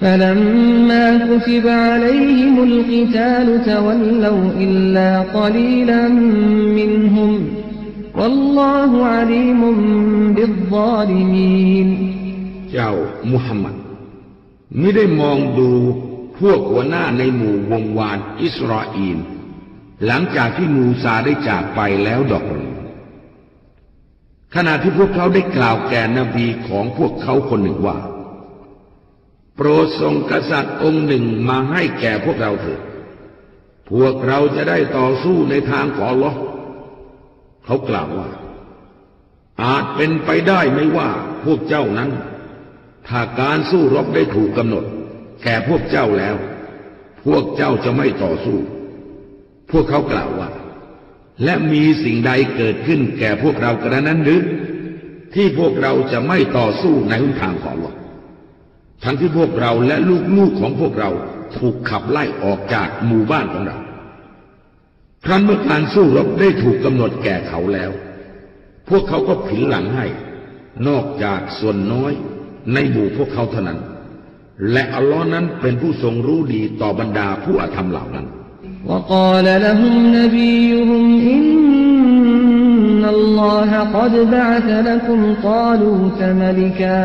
فلما كتب عليهم القتال تولوا إلا قليلا منهم والله عليم بالظالمين เจ้ามุฮัมมัดไม่ได้มองดูพวกหัวหน้าในหมู่วงวานอิสราเอลหลังจากที่มูซาได้จากไปแล้วดอกหรือขณะที่พวกเขาได้กล่าวแก่นบีของพวกเขาคนหนึ่งว่า โปรดส่งกษัตริย์องค์หนึ่งมาให้แก่พวกเราเถิด พวกเราจะได้ต่อสู้ในทางของอัลอฮ์เขากล่าวว่า อาจเป็นไปได้ไหมว่าพวกเจ้านั้น ถ้าการสู้รบได้ถูกกำหนด แก่พวกเจ้าแล้ว พวกเจ้าจะไม่ต่อสู้ พวกเขากล่าวว่า และมีสิ่งใดเกิดขึ้นแก่พวกเรากระนั้นหรือที่พวกเราจะไม่ต่อสู้ในหนทางของเรา ทั้งที่พวกเราและลูกๆของพวกเราถูกขับไล่ออกจากหมู่บ้านของเรา ครั้นเมื่อการสู้รบได้ถูกกำหนดแก่เขาแล้ว พวกเขาก็ผินหลังให้ นอกจากส่วนน้อยในหมู่พวกเขาเท่านั้น และอัลลอฮ์นั้นเป็นผู้ทรงรู้ดีต่อบรรดาผู้อาธรรมเหล่านั้น وقال لهم نبيهم إن الله قد بعث لكم طالوت ملكا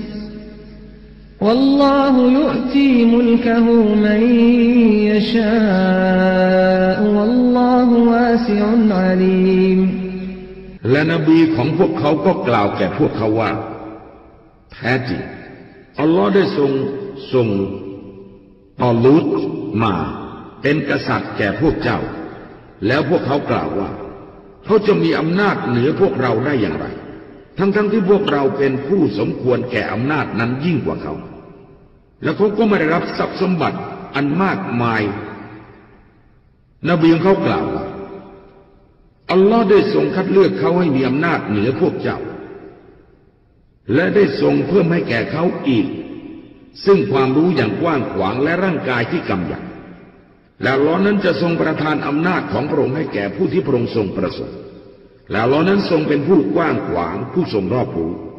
والله يؤتي ملكه من يشاء والله واسع عليم และนบีของพวกเขาก็กล่าวแก่พวกเขาว่า แท้จริงอัลลอฮ์ได้ทรงส่งตอลูตมา เป็นกษัตริย์แก่พวกเจ้า แล้วพวกเขากล่าวว่า เขาจะมีอำนาจเหนือพวกเราได้อย่างไร ทั้งๆทที่พวกเราเป็นผู้สมควรแก่อำนาจนั้นยิ่งกว่าเขา แล้วเขาก็ไม่ได้รับทรัพย์สมบัติอันมากมาย นบีของเขากล่าวว่าอัลลอฮ์ได้ทรงคัดเลือกเขาให้มีอำนาจเหนือพวกเจ้า และได้ทรงเพิ่มให้แก่เขาอีก ซึ่งความรู้อย่างกว้างขวางและร่างกายที่กำยำแล้วล้อนั้นจะทรงประทานอำนาจของพระองค์ให้แก่ผู้ที่พระองค์ทรงประสงค์แล้วล้อนั้นทรงเป็นผู้กว้างขวางผู้ทรงรอบรู้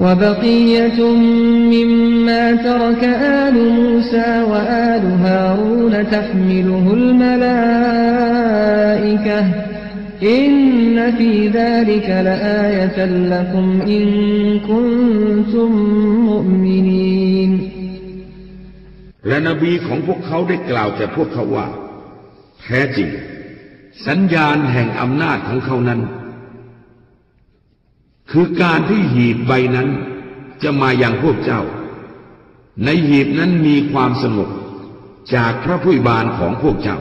وبقية مما ترك آل موسى وآل هارون تحمله الملائكة إن في ذلك لآية لكم إن كنتم مؤمنين และนบีของพวกเขาได้กล่าวแก่พวกเขาว่า แท้จริง สัญญาณแห่งอำนาจของเขานั้น คือการที่หีบใบนั้นจะมาอย่างพวกเจ้า ในหีบนั้นมีความสงบจากพระผู้บานของพวกเจ้า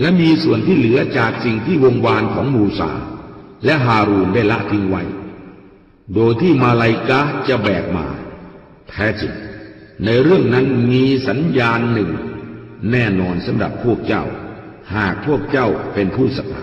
และมีส่วนที่เหลือจากสิ่งที่วงวานของมูซาและฮารูนได้ละทิ้งไว้ โดยที่มาลายกะจะแบกมา แท้จริง ในเรื่องนั้นมีสัญญาณหนึ่ง แน่นอนสำหรับพวกเจ้า หากพวกเจ้าเป็นผู้ศรัทธา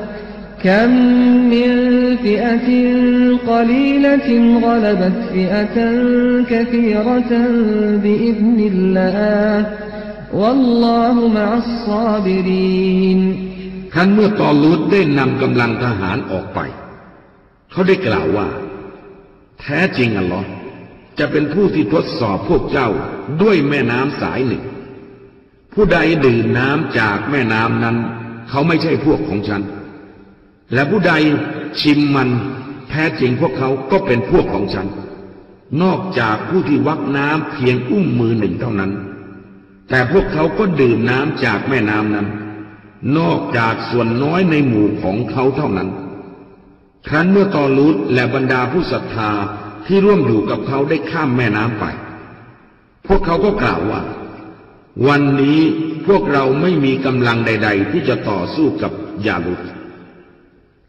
كم من فئة قليلة غلبت فئة كثيرة بإذن الله والله مع الصابرين ครั้นเมื่อตอลูดได้นำกำลังทหารออกไป เขาได้กล่าวว่า แท้จริงอัลลอฮ์จะเป็นผู้ที่ทดสอบพวกเจ้าด้วยแม่น้ำสายหนึ่ง ผู้ใดดื่มน้ำจากแม่น้ำนั้น เขาไม่ใช่พวกของฉัน และผู้ใดชิมมันแท้จริงพวกเขาก็เป็นพวกของฉัน นอกจากผู้ที่วักน้ำเพียงอุ้มมือหนึ่งเท่านั้น แต่พวกเขาก็ดื่มน้ำจากแม่น้ำนั้น นอกจากส่วนน้อยในหมู่ของเขาเท่านั้น ครั้นเมื่อตอลุดและบรรดาผู้ศรัทธาที่ร่วมอยู่กับเขาได้ข้ามแม่น้ำไป พวกเขาก็กล่าวว่า วันนี้พวกเราไม่มีกำลังใด ๆ ที่จะต่อสู้กับยาลุด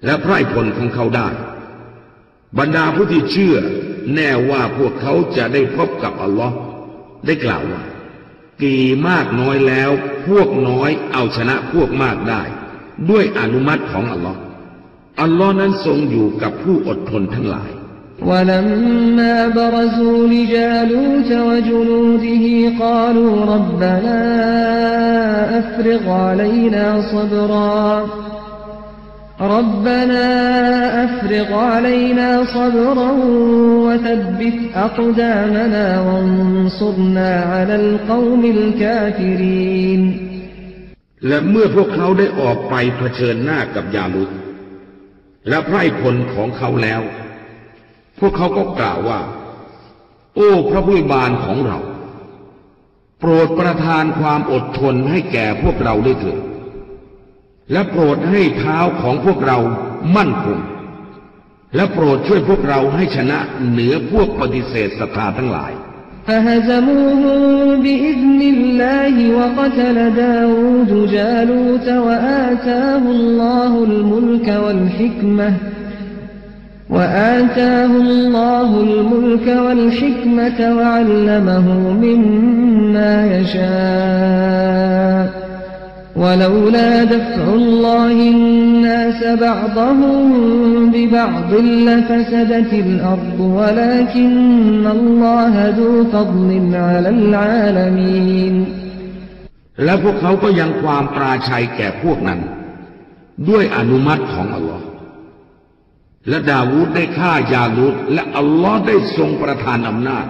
และไพร่พลของเขาได้ บรรดาผู้ที่เชื่อ แน่ว่าพวกเขาจะได้พบกับอัลลอฮ์ได้กล่าวว่า กี่มากน้อยแล้ว พวกน้อยเอาชนะพวกมากได้ ด้วยอนุมัติของอัลลอฮ์อัลลอฮ์นั้นทรงอยู่กับผู้อดทนทั้งหลาย ولما برزوا لجالوت وجنوده قالوا ربنا أفرغ علينا صبرا ربنا أفرغ علينا صبرا وثبت أقدامنا وانصرنا على القوم الكافرين และเมื่อพวกเขาได้ออกไปเผชิญหน้ากับยาลุดและไพร่พลของเขาแล้ว พวกเขาก็กล่าวว่า โอ้พระผู้บานของเรา โปรดประทานความอดทนให้แก่พวกเราด้วยเถิด และโปรดให้เท้าของพวกเรามั่นคง และโปรดช่วยพวกเราให้ชนะเหนือพวกปฏิเสธศรัทธาทั้งหลาย فهزموهم بإذن الله وقتل داود جالوت وآتاه الله الملك والحكمة وآتاه الله الملك والحكمة وعلمه مما يشاء ولولا دفع الله الناس بعضهم ببعض لفسدت الأرض ولكن الله ذو فضل على العالمين และพวกเขาก็ยังความปราชัยแก่พวกนั้น ด้วยอนุมัติของอัลลอฮ์และดาวูดได้ฆ่ายาลุดและอัลลอฮ์ได้ทรงประทานอำนาจ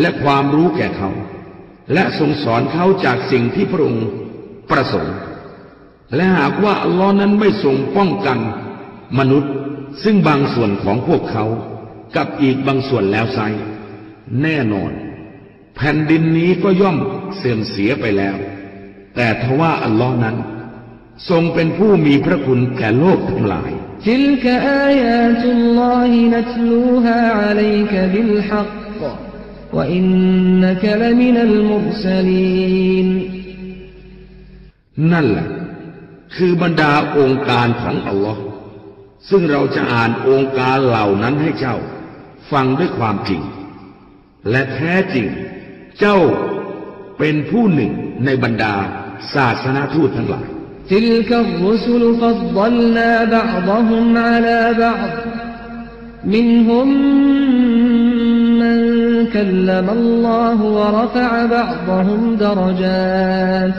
และความรู้แก่เขา และทรงสอนเขาจากสิ่งที่พระองค์ ประสงค์ และหากว่าอัลลอฮ์นั้นไม่ทรงป้องกัน มนุษย์ ซึ่งบางส่วนของพวกเขา กับอีกบางส่วนแล้วไซแน่นอน แผ่นดินนี้ก็ย่อมเสื่อมเสียไปแล้ว แต่ทว่าอัลลอฮ์นั้น ทรงเป็นผู้มีพระคุณแก่โลกทั้งหลายทิลกอายาตุลลอฮินัตลูฮาอะลัยกบิลฮักวะอินนกลมินัลมุรซลีน แหละ คือบรรดาองค์การของอัลลอฮ์ซึ่งเราจะอ่านองค์การเหล่านั้นให้เจ้า ฟังด้วยความจริง และแท้จริง เจ้าเป็นผู้หนึ่งในบรรดาศาสนาทูตทั้งหลาย تلك الرسل فضلنا بعضهم على بعض منهم من كلم الله ورفع بعضهم درجات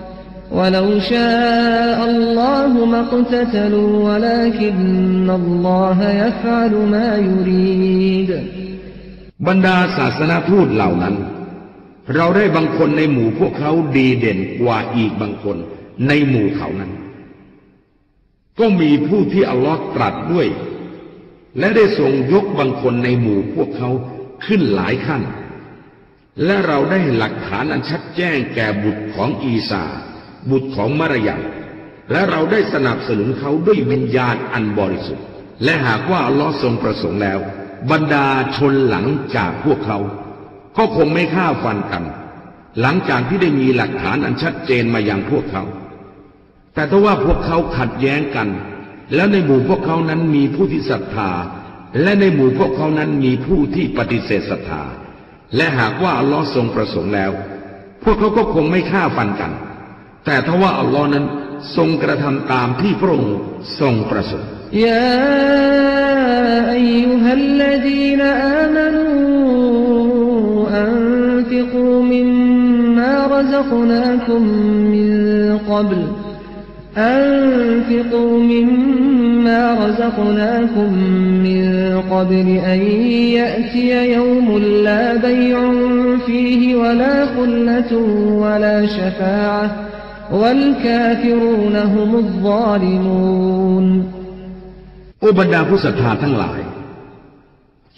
ولو شاء الله ما اقتتلوا ولكن الله يفعل ما يريد บรรดาศาสนาทูตเหล่านั้น เราได้บางคนในหมู่พวกเขาดีเด่นกว่าอีกบางคนในหมู่เขานั้น ก็มีผู้ที่อัลลอฮ์ตรัสด้วย และได้ทรงยกบางคนในหมู่พวกเขาขึ้นหลายขั้น และเราได้หลักฐานอันชัดแจ้งแก่บุตรของอีสา บุตรของมารยาและเราได้สนับสนุนเขาด้วยวิญญาณอันบริสุทธิ์ และหากว่าอัลลอฮ์ทรงประสงค์แล้ว บรรดาชนหลังจากพวกเขา ก็คงไม่ฆ่าฟันกัน หลังจากที่ได้มีหลักฐานอันชัดเจนมาอย่างพวกเขา แต่ถ้าว่าพวกเขาขัดแย้งกัน แล้วในหมู่พวกเขานั้นมีผู้ที่ศรัทธา และในหมู่พวกเขานั้นมีผู้ที่ปฏิเสธศรัทธา และหากว่าอัลลอฮ์ทรงประสงค์แล้ว พวกเขาก็คงไม่ฆ่าฟันกัน แต่ถ้าว่าอัลลอฮ์นั้นทรงกระทำตามที่พระองค์ทรงประสงค์ يا أيها الذين آمنوا أنفقوا مما رزقناكم من قبل أنفقوا مما رزقناكم من قبل أن يأتي يوم لا بيع فيه ولا خلة ولا شفاعة والكافرون هم الظالمون โอบรรดาผู้ศรัทธาทั้งหลาย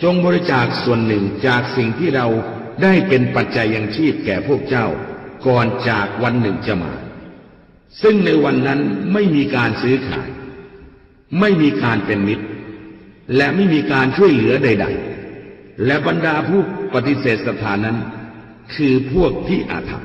จงบริจาคส่วนหนึ่งจากสิ่งที่เราได้เป็นปัจจัยยังชีพแก่พวกเจ้า ก่อนจากวันหนึ่งจะมา ซึ่งในวันนั้นไม่มีการซื้อขาย ไม่มีการเป็นมิตร และไม่มีการช่วยเหลือใด ๆ และบรรดาผู้ปฏิเสธศรัทธานั้น คือพวกที่อาธรรม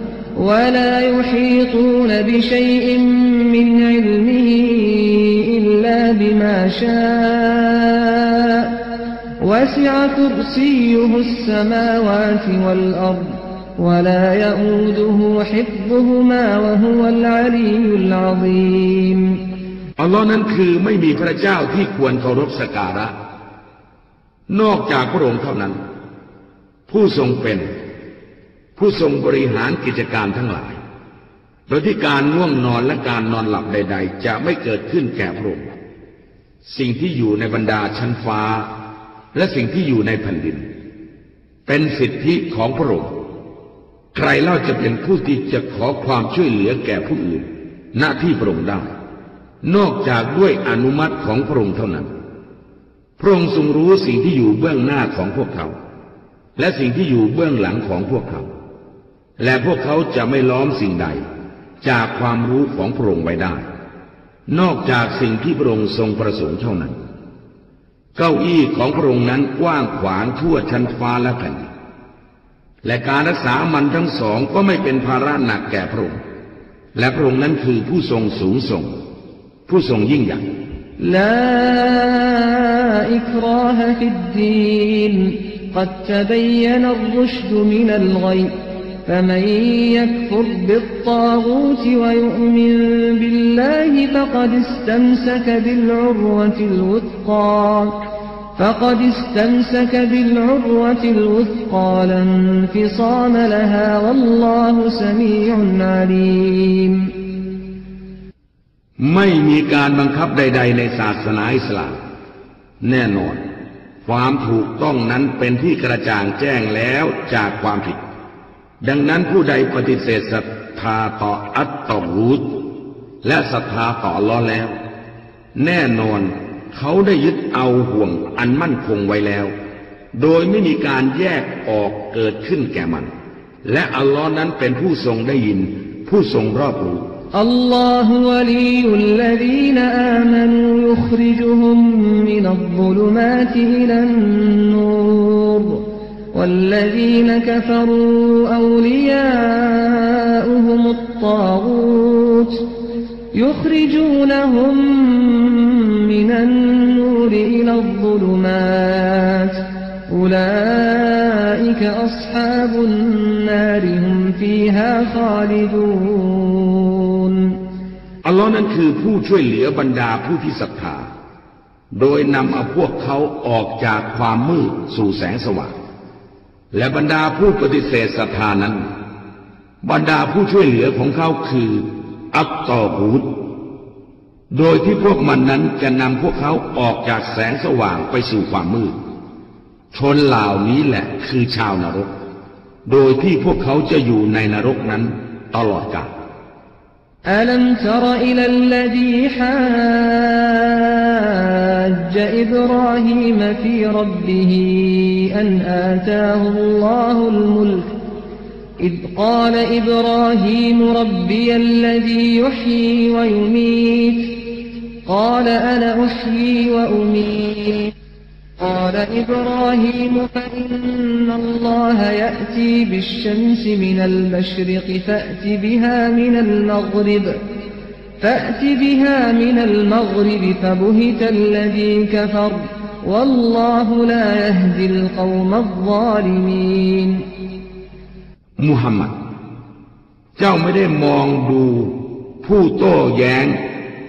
ولا يحيطون بشيء من علمه إلا بما شاء وسع كرسيه السماوات والأرض ولا يؤوده حفظهما وهو العلي العظيم อัลลอฮ์นั้นคือไม่มีพระเจ้าที่ควรเคารพสักการะ นอกจากพระองค์เท่านั้น ผู้ทรงเป็น ผู้ทรงบริหารกิจการทั้งหลาย โดยที่การง่วงนอนและการนอนหลับใด ๆ จะไม่เกิดขึ้นแก่พระองค์สิ่งที่อยู่ในบรรดาชั้นฟ้า และสิ่งที่อยู่ในแผ่นดิน เป็นสิทธิของพระองค์ใครเล่าจะเป็นผู้ที่จะขอความช่วยเหลือแก่ผู้อื่น หน้าที่พระองค์ได้ นอกจากด้วยอนุมัติของพระองค์เท่านั้น พระองค์ทรงรู้สิ่งที่อยู่เบื้องหน้าของพวกเขา และสิ่งที่อยู่เบื้องหลังของพวกเขา และพวกเขาจะไม่ล้อมสิ่งใด จากความรู้ของพระองค์ไว้ได้ นอกจากสิ่งที่พระองค์ทรงประสงค์เท่านั้น เก้าอี้ของพระองค์นั้นกว้างขวางทั่วชั้นฟ้าและแผ่นดินและการรักษามันทั้งสองก็ไม่เป็นภาระหนักแก่พระองค์ และพระองค์นั้นคือผู้ทรงสูงส่ง ผู้ทรงยิ่งใหญ่ لا إكراه في الدين قد تبين الرشد من الغي فمن يكفر بالطاغوت ويؤمن بالله فقد استمسك بالعروة الوثقى فقد استمسك بالعروة الوثقى لا انفصام لها والله سميع عليم ไม่มีการบังคับใด ๆ ในศาสนาอิสลาม แน่นอน ความถูกต้องนั้นเป็นที่กระจ่างแจ้งแล้วจากความผิด ดังนั้นผู้ใดปฏิเสธศรัทธาต่ออัตตอรูธและศรัทธาต่อล้อแล้ว แน่นอนเขาได้ยึดเอาห่วงอันมั่นคงไว้แล้ว โดยไม่มีการแยกออกเกิดขึ้นแก่มัน และอัลลอฮ์นั้นเป็นผู้ทรงได้ยิน ผู้ทรงรอบรู้อัลลอฮฺวะลียุลลดีนอามานูยุคริจุฮุมมินัลลุมาติอิลันนูร والذين كفروا أولياؤهم الطاغوت يخرجونهم من النور إلى الظلمات أولئك أصحاب النار هم فيها خالدون อัลลอฮ์นั้นคือผู้ช่วยเหลือบรรดาผู้ที่ศรัทธา โดยนำเอาพวกเขาออกจากความมืดสู่แสงสว่าง และบรรดาผู้ปฏิเสธศรัทธานั้น บรรดาผู้ช่วยเหลือของเขาคือ อัตตอฮูด โดยที่พวกมันนั้นจะนำพวกเขาออกจากแสงสว่างไปสู่ความมืด ชนเหล่านี้แหละคือชาวนรก โดยที่พวกเขาจะอยู่ในนรกนั้นตลอดกาล ألم تر إلى الذي حاج إبراهيم في ربه أن آتاه الله الملك إذ قال إبراهيم ربي الذي يحيي ويميت قال أنا أحيي وأميت. قال إبراهيم فإن الله يأتي بالشمس من المشرق فأت بها من المغرب. فأت بها من المغرب فبهت الذي كفر والله لا يهدي القوم الظالمين มุฮัมมัด เจ้าไม่ได้มองดูผู้โต้แย้ง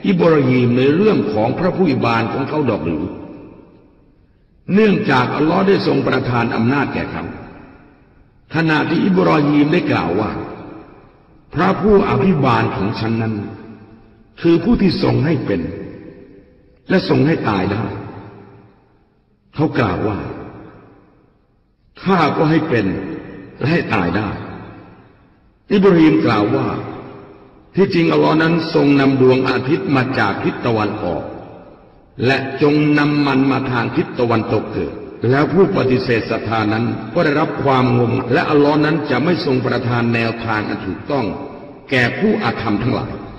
อิบราฮิมในเรื่องของพระผู้อิบานของเขาดอกหรือ เนื่องจากอัลลอฮ์ได้ทรงประทานอำนาจแก่เขาขณะที่อิบราฮิมได้กล่าวว่า พระผู้อภิบาลของฉันนั้น คือผู้ที่ทรงให้เป็น และทรงให้ตายได้เขากล่าวว่า ข้าก็ให้เป็น และให้ตายได้ อิบราฮิมกล่าวว่า ที่จริงอัลลอฮ์นั้นทรงนำดวงอาทิตย์มาจากทิศตะวันออก และจงนำมันมาทางทิศตะวันตกเถิดแล้วผู้ปฏิเสธศรัทธานั้นก็ได้รับความงม และอัลลอฮ์นั้นจะไม่ทรงประทานแนวทางอันถูกต้อง แก่ผู้อาธรรมทั้งหลาย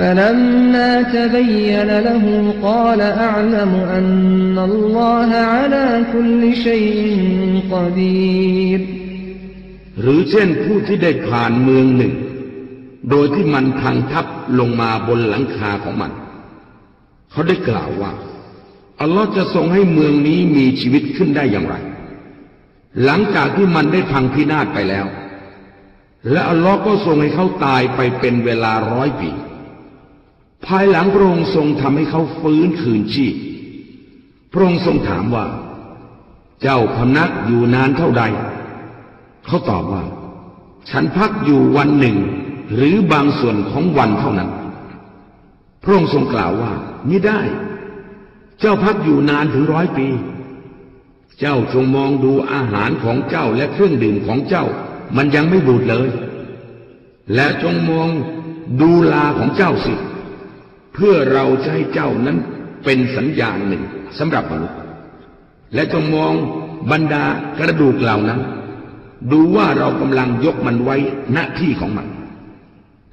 فلما تبين له قال أعلم أن الله على كل شيء قدير หรือเช่นผู้ที่ได้ผ่านเมืองหนึ่ง โดยที่มันพังทับลงมาบนหลังคาของมัน เขาได้กล่าวว่า อัลลอฮ์จะทรงให้เมืองนี้มีชีวิตขึ้นได้อย่างไร หลังจากที่มันได้พังพินาศไปแล้ว และอัลลอฮ์ก็ทรงให้เขาตายไปเป็นเวลาร้อยปี ภายหลังพระองค์ทรงทำให้เขาฟื้นคืนชีพ พระองค์ทรงถามว่า เจ้าพำนักอยู่นานเท่าใด เขาตอบว่า ฉันพักอยู่วันหนึ่ง หรือบางส่วนของวันเท่านั้น พระองค์ทรงกล่าวว่ามิได้ เจ้าพักอยู่นานถึงร้อยปี เจ้าจงมองดูอาหารของเจ้าและเครื่องดื่มของเจ้า มันยังไม่บูดเลย และจงมองดูลาของเจ้าสิเเพื่อเราจะให้เจ้านั้นเป็นสัญญาณหนึ่งสำหรับมนุษย์ และจงมองบรรดากระดูกเหล่านั้น ดูว่าเรากำลังยกมันไว้หน้าที่ของมัน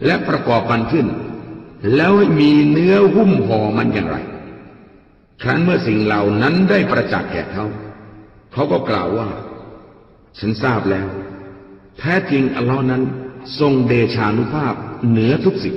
และประกอบมันขึ้น แล้วมีเนื้อหุ้มห่อมันอย่างไร ครั้นเมื่อสิ่งเหล่านั้นได้ประจักษ์แก่เขา เขาก็กล่าวว่า ฉันทราบแล้ว แท้จริงอัลลอฮ์นั้นทรงเดชานุภาพเหนือทุกสิ่ง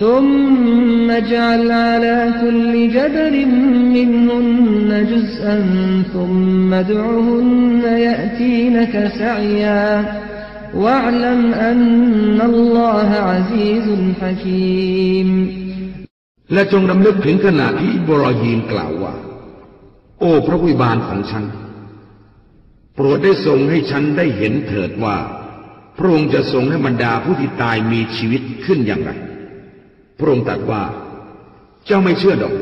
ثم اجعل على كل جبل منهن جزءا ثم ادعهن يأتينك سعيا واعلم أن الله عزيز حكيم และจงรำลึกถึงขณะที่อิบราฮิมกล่าวว่า โอ้พระวิบาลของฉัน โปรดได้ทรงให้ฉันได้เห็นเถิดว่า พระองค์จะทรงให้บรรดาผู้ที่ตายมีชีวิตขึ้นอย่างไร พระองค์ตรัสว่า เจ้าไม่เชื่อดอก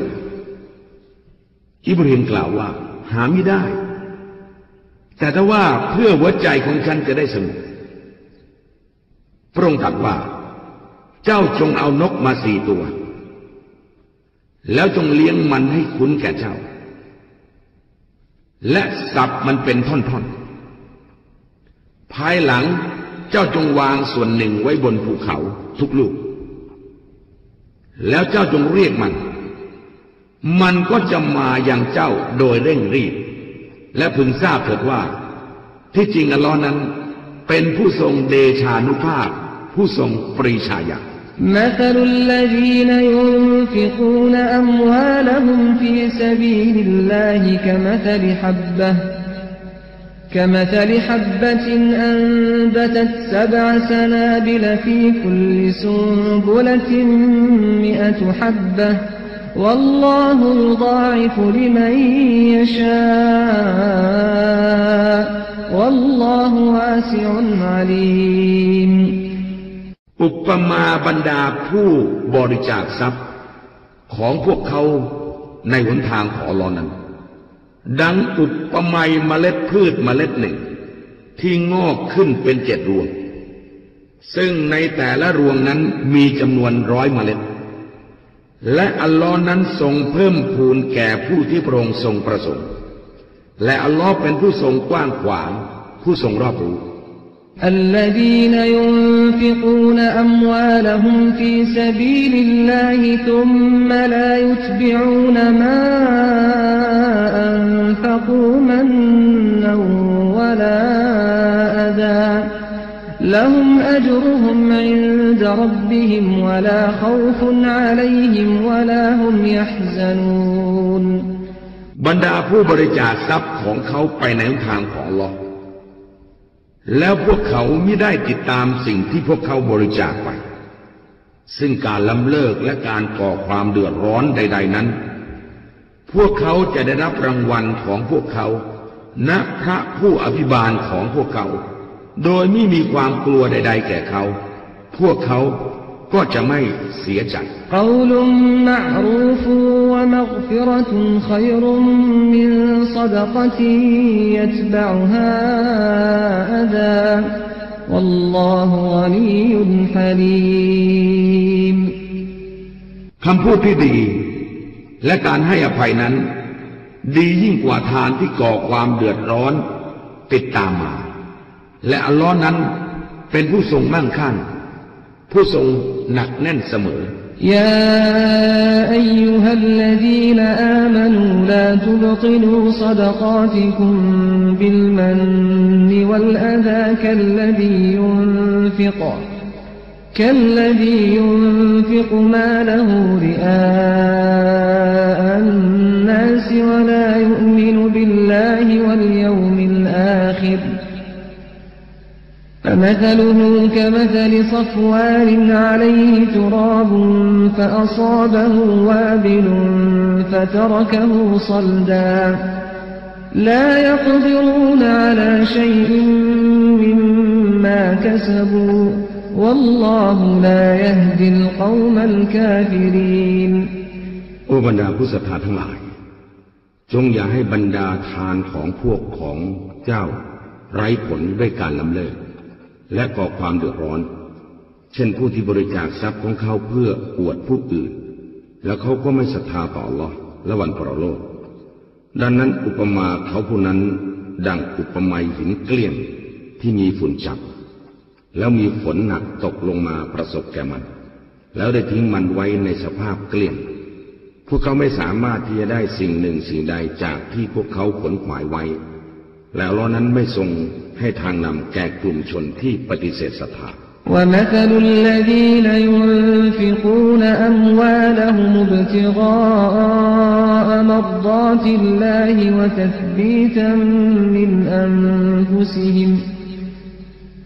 อิบราฮิมกล่าวว่า หาไม่ได้ แต่ถ้าว่าเพื่อหัวใจของฉันจะได้สงบพระองค์ตรัสว่า เจ้าจงเอานกมาสี่ตัว แล้วจงเลี้ยงมันให้คุ้นแก่เจ้า และสับมันเป็นท่อนๆ ภายหลังเจ้าจงวางส่วนหนึ่งไว้บนภูเขาทุกลูก แล้วเจ้าจงเรียกมัน มันก็จะมาอย่างเจ้าโดยเร่งรีบ และพึงทราบเถิดว่า ที่จริงอัลลอฮ์นั้น เป็นผู้ทรงเดชานุภาพ ผู้ทรงปรีชาญา مثل الذين ينفقون أموالهم في سبيل الله كمثل حبة كمثل حبة أنبتت سبع سنابل في كل سنبلة مئة حبة والله يضاعف لمن يشاء والله واسع عليم อุปมาบรรดาผู้บริจาคทรัพย์ ของพวกเขาในหนทางของอัลลอฮ์นั้น ดังอุปไมยเมล็ดพืชเมล็ดหนึ่ง ที่งอกขึ้นเป็นเจ็ดรวง ซึ่งในแต่ละรวงนั้นมีจำนวนร้อยเมล็ด และอัลลอฮ์นั้นทรงเพิ่มพูนแก่ผู้ที่พระองค์ทรงประสงค์ และอัลลอฮ์เป็นผู้ทรงกว้างขวางผู้ทรงรอบรู้ الذين ينفقون أموالهم في سبيل الله ثم لا يتبعون ما أنفقوا منا ولا أذى لهم أجرهم عند ربهم ولا خوف عليهم ولا هم يحزنون บรรดาผู้บริจาคทรัพย์ของเขาไปในทางของอัลลอฮ์ แล้วพวกเขาไม่ได้ติดตามสิ่งที่พวกเขาบริจาคไป ซึ่งการล้ำเลิกและการก่อความเดือดร้อนใด ๆนั้น พวกเขาจะได้รับรางวัลของพวกเขาณพระผู้อภิบาลของพวกเขา โดยไม่มีความกลัวใด ๆ แก่เขา พวกเขา ก็จะไม่เสียใจคำพูดที่ดี และการให้อภัยนั้น ดียิ่งกว่าทานที่ก่อความเดือดร้อนติดตามมา และอัลลอฮ์นั้นเป็นผู้ทรงมั่งคั่ง ผู้ทรงหนักแน่นเสมอ يا أيها الذين آمنوا لا تبطلوا صدقاتكم بالمن والأذى كالذي ينفق كالذي ينفق ماله رئاء الناس ولا يؤمن بالله واليوم الآخر فمثله كمثل صفوان عليه تراب فأصابه وابل فتركه صلدا لا يقدرون على شيء مما كسبوا والله لا يهدي القوم الكافرين โอบรรดาผู้ศรัทธาทั้งหลาย จงอย่าให้บรรดาทานของพวกของเจ้า ไร้ผลด้วยการลำเลิก และก่อความเดือดร้อน เช่นผู้ที่บริจาคทรัพย์ของเขาเพื่ออวดผู้อื่น แล้วเขาก็ไม่ศรัทธาต่ออัลลอและวันปรโลก ดังนั้นอุปมาเขาผู้นั้นดังอุปไมยหินเกลี้ยงที่มีฝุ่นจับ แล้วมีฝนหนักตกลงมาประสบแก่มัน แล้วได้ทิ้งมันไว้ในสภาพเกลี้ยงพวกเขาไม่สามารถที่จะได้สิ่งหนึ่งสิ่งใดจากที่พวกเขาขนขวายไว้ แล้วล้อนั้นไม่ทรง ให้ทางนำแก่กลุ่มชนที่ปฏิเสธศรัทธา ومثل الذين ينفقون أموالهم ابتغاء مرضات الله وتثبيتا من أنفسهم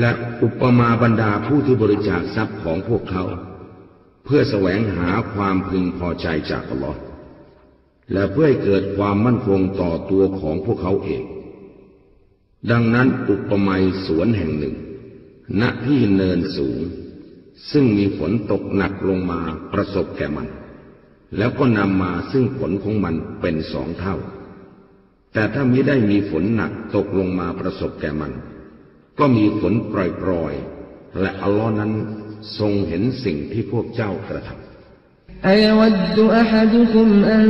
และอุปมาบรรดาผู้ที่บริจาคทรัพย์ของพวกเขา เพื่อแสวงหาความพึงพอใจจากอัลลอฮ์และเพื่อให้เกิดความมั่นคงต่อตัวของพวกเขาเอง ดังนั้นอุปมาสวนแห่งหนึ่ง ณที่เนินสูง ซึ่งมีฝนตกหนักลงมาประสบแก่มัน แล้วก็นำมาซึ่งผลของมันเป็นสองเท่า แต่ถ้ามิได้มีฝนหนักตกลงมาประสบแก่มัน ก็มีฝนปล่อยๆ และอัลลอฮ์นั้นทรงเห็นสิ่งที่พวกเจ้ากระทำ أيود أحدكم أن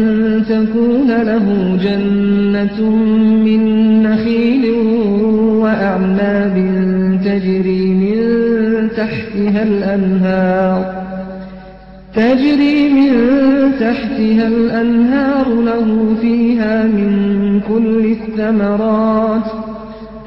تكون له جنة من نخيل وأعناب تجري من تحتها الأنهار تجري من تحتها الأنهار له فيها من كل الثمرات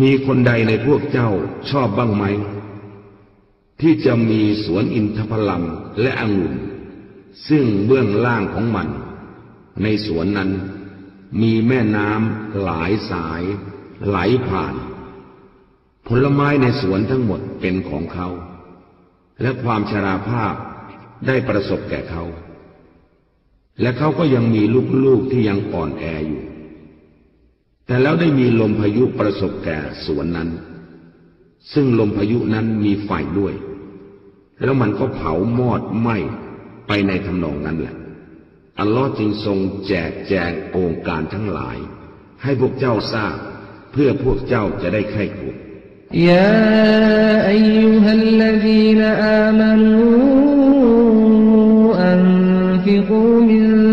มีคนใดในพวกเจ้าชอบบ้างไหม ที่จะมีสวนอินทผลัมและองุ่น ซึ่งเบื้องล่างของมัน ในสวนนั้นมีแม่น้ำหลายสาย ไหลผ่าน ผลไม้ในสวนทั้งหมดเป็นของเขา และความชราภาพได้ประสบแก่เขา และเขาก็ยังมีลูกๆที่ยังอ่อนแออยู่ แต่แล้วได้มีลมพายุประสบแก่สวนนั้น ซึ่งลมพายุนั้นมีไฟด้วย แล้วมันก็เผามอดไหม้ไปในทำนองนั้นแหละ อัลลอฮ์จึงทรงแจกแจงองค์การทั้งหลาย ให้พวกเจ้าทราบ เพื่อพวกเจ้าจะได้ไข้ควร يا أيها الذين آمنوا أنفقوا من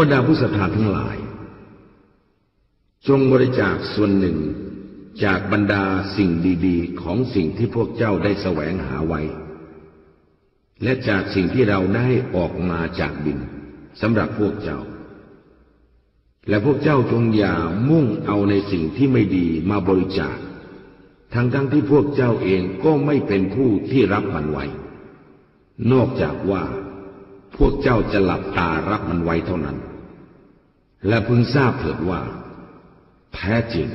บรรดาผู้ศรัทธาทั้งหลาย จงบริจาคส่วนหนึ่ง จากบรรดาสิ่งดีๆ ของสิ่งที่พวกเจ้าได้แสวงหาไว้ และจากสิ่งที่เราได้ออกมาจากดินสำหรับพวกเจ้า และพวกเจ้าจงอย่ามุ่งเอาในสิ่งที่ไม่ดีมาบริจาค ทั้งทั้งที่พวกเจ้าเองก็ไม่เป็นผู้ที่รับมันไว้ นอกจากว่า พวกเจ้าจะหลับตารับมันไว้เท่านั้น และพึงทราบเถิดว่า แท้จริง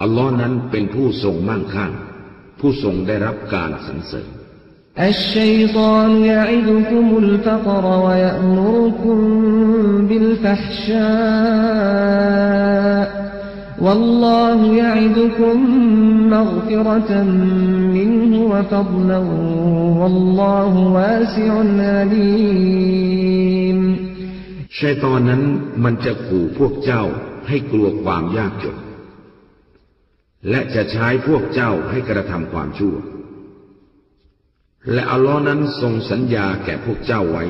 อัลลอฮ์นั้นเป็นผู้ทรงมั่งคั่ง ผู้ทรงได้รับการสรรเสริญ الشيطان يعدكم الفقر ويأمركم بالفحشاء والله يعدكم مغفرة منه وفضلا والله واسع عليم ชัยตอนนั้นมันจะขู่พวกเจ้าให้กลัวความยากจน และจะใช้พวกเจ้าให้กระทำความชั่ว และอัลลอฮ์นั้นทรงสัญญาแก่พวกเจ้าไว้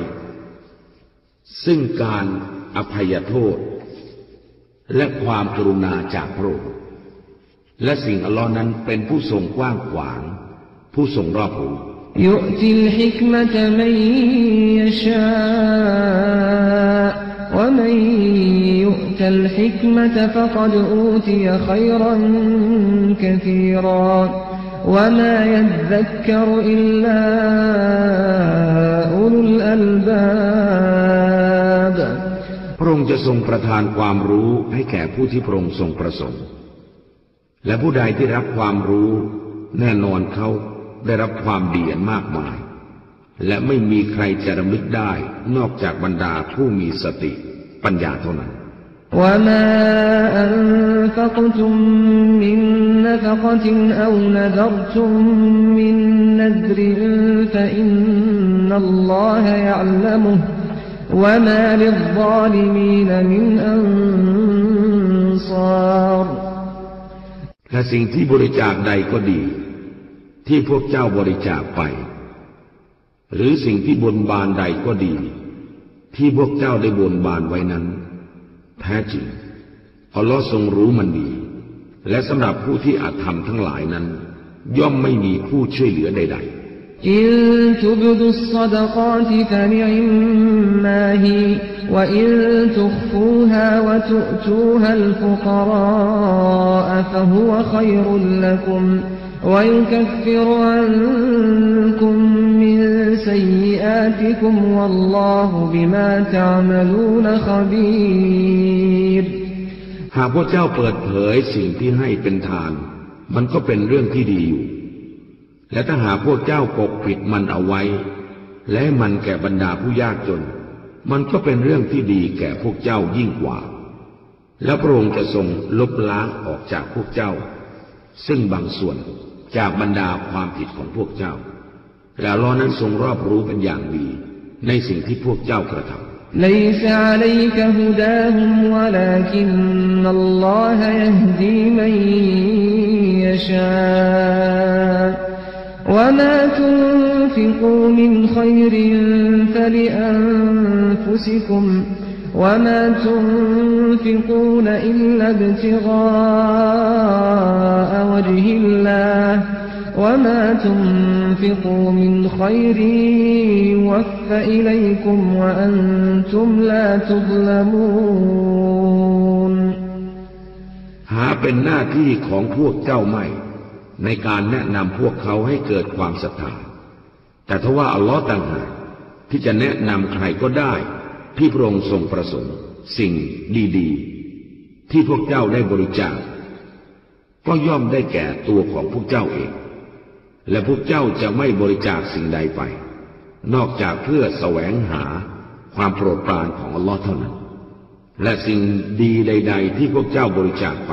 ซึ่งการอภัยโทษ และความกรุณาจากพระองค์และสิ่งอัลลอฮ์นั้นเป็นผู้ทรงกว้างขวาง ผู้ทรงรอบรู้ยุติลฮิกมะตะมัยยชาวะมัยยุตัลฮิกมะตะฟะกัดอูติยะขัยรันกะซีรานวะมายัซซักกะรอิลลาอุลุลอัลบาบ องค์จะทรงประทานความรู้ให้แก่ผู้ที่พระองค์ทรงประสงค์ และผู้ใดที่รับความรู้ แน่นอนเขาได้รับความดีอันมากมาย และไม่มีใครจะรำลึกได้นอกจากบรรดาผู้มีสติปัญญาเท่านั้น وما أنفقتم من نفقة أو نذرتم من نذر فإن الله يعلمه وما للظالمين من أنصار และสิ่งที่บริจาคใดก็ดี ที่พวกเจ้าบริจาคไป หรือสิ่งที่บนบานใดก็ดี แ ที่พวกเจ้าได้บนบานไว้นั้น แท้จริงอัลลอฮ์ทรงรู้มันดี และสำหรับผู้ที่อาจทำทั้งหลายนั้น ย่อมไม่มีผู้ช่วยเหลือใด ๆ إن تبدوا الصدقات فنعما هي وإن تخفوها وتؤتوها الفقراء فهو خير لكم ويكفر عنكم من سيئاتكم والله بما تعملون خبير หากพวกเจ้าเปิดเผยสิ่งที่ให้เป็นทาน มันก็เป็นเรื่องที่ดีอยู่ และถ้าหากพวกเจ้าปกปิดมันเอาไว้ และให้มันแก่บรรดาผู้ยากจน มันก็เป็นเรื่องที่ดีแก่พวกเจ้ายิ่งกว่า และพระองค์จะทรงลบล้างออกจากพวกเจ้า ซึ่งบางส่วนจากบรรดาความผิดของพวกเจ้า และอัลลอฮ์นั้นทรงรอบรู้เป็นอย่างดี ในสิ่งที่พวกเจ้ากระทำ ليس عليك هداهم ولكن الله يهدي من يشاء وما تنفقوا من خير فلأنفسكم وما تنفقون إلا ابتغاء وجه الله وما تنفقوا من خير يوف إليكم وأنتم لا تظلمون หาเป็นหน้าที่ของพวกเจ้าไม่ ในการแนะนำพวกเขาให้เกิดความศรัทธา แต่ทว่าอัลลอฮ์ต่างหากที่จะแนะนำใครก็ได้ ที่พระองค์ทรงประสงค์ สิ่งดี ๆ ที่พวกเจ้าได้บริจาค ก็ย่อมได้แก่ตัวของพวกเจ้าเอง และพวกเจ้าจะไม่บริจาคสิ่งใดไป นอกจากเพื่อแสวงหาความโปรดปรานของอัลลอฮ์เท่านั้น และสิ่งดีใด ๆ ที่พวกเจ้าบริจาคไป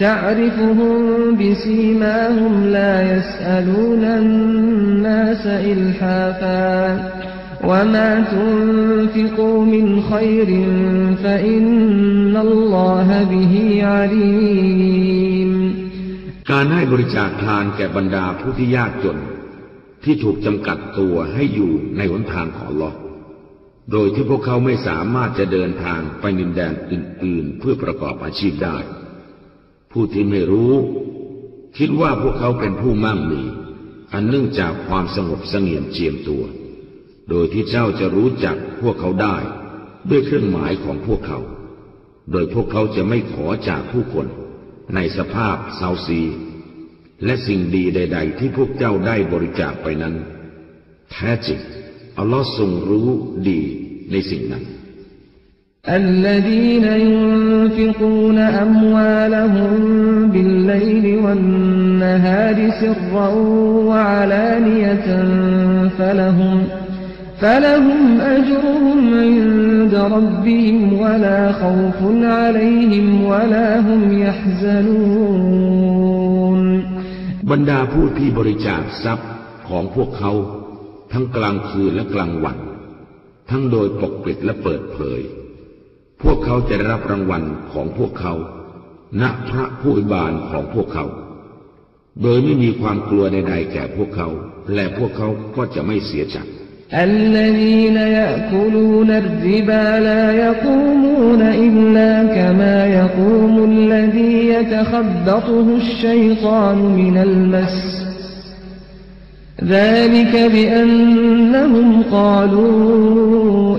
تعرفهم بسيماهم لا يسألون الناس إلحافا وما تنفقوا من خير فإن الله به عليم การให้บริจาคทานแก่บรรดาผู้ที่ยากจน ที่ถูกจำกัดตัวให้อยู่ในหนทางของอัลลอฮ์โดยที่พวกเขาไม่สามารถจะเดินทางไปดินแดนอื่น ๆ เพื่อประกอบอาชีพได้ ผู้ที่ไม่รู้ คิดว่าพวกเขาเป็นผู้มั่งมี อันเนื่องจากความสงบเสงี่ยมเจียมตัว โดยที่เจ้าจะรู้จักพวกเขาได้ ด้วยเครื่องหมายของพวกเขา โดยพวกเขาจะไม่ขอจากผู้คน ในสภาพเศร้าซี และสิ่งดีใด ๆ ที่พวกเจ้าได้บริจาคไปนั้น แท้จริงอัลลอฮ์ทรงรู้ดีในสิ่งนั้น الذين ينفقون أموالهم بالليل والنهار سرا وعلانية فلهم فلهم أجرهم عند ربهم ولا خوف عليهم ولا هم يحزنون บรรดาผู้ที่บริจาคทรัพย์ของพวกเขา ทั้งกลางคืนและกลางวัน ทั้งโดยปกปิดและเปิดเผย พวกเขาจะได้รับรางวัลของพวกเขา ณพระผู้อิบานของพวกเขา โดยไม่มีความกลัวใดๆแก่พวกเขา และพวกเขาก็จะไม่เสียใจ الذين يأكلون الربا لا يقومون إلا كما يقوم الذي يتخبطه الشيطان من المس ذلك بأنهم قالوا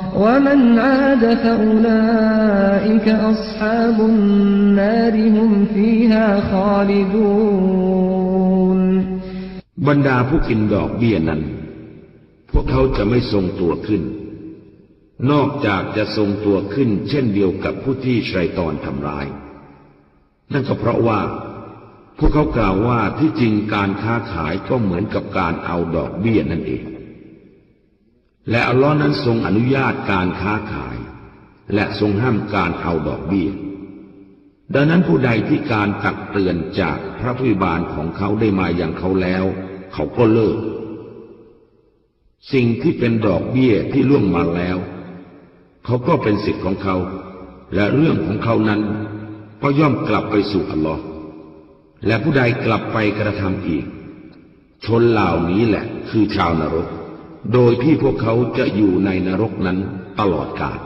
บรรดาผู้กินดอกเบี้ยนั้น พวกเขาจะไม่ทรงตัวขึ้น นอกจากจะทรงตัวขึ้น เช่นเดียวกับผู้ที่ชัยตอนทำร้าย นั่นก็เพราะว่า พวกเขากล่าวว่าที่จริงการค้าขายก็เหมือนกับการเอาดอกเบี้ยนั่นเอง และอัลลอฮ์นั้นทรงอนุญาตการค้าขาย และทรงห้ามการเอาดอกเบี้ย ดังนั้นผู้ใดที่การตักเตือนจากพระผู้บาลของเขาได้มาอย่างเขาแล้ว เขาก็เลิก สิ่งที่เป็นดอกเบี้ยที่ล่วงมาแล้ว เขาก็เป็นสิทธิ์ของเขา และเรื่องของเขานั้น ก็ย่อมกลับไปสู่อัลลอฮ์และผู้ใดกลับไปกระทำอีก ชนเหล่านี้แหละคือชาวนรก โดยที่พวกเขาจะอยู่ในนรกนั้นตลอดกาล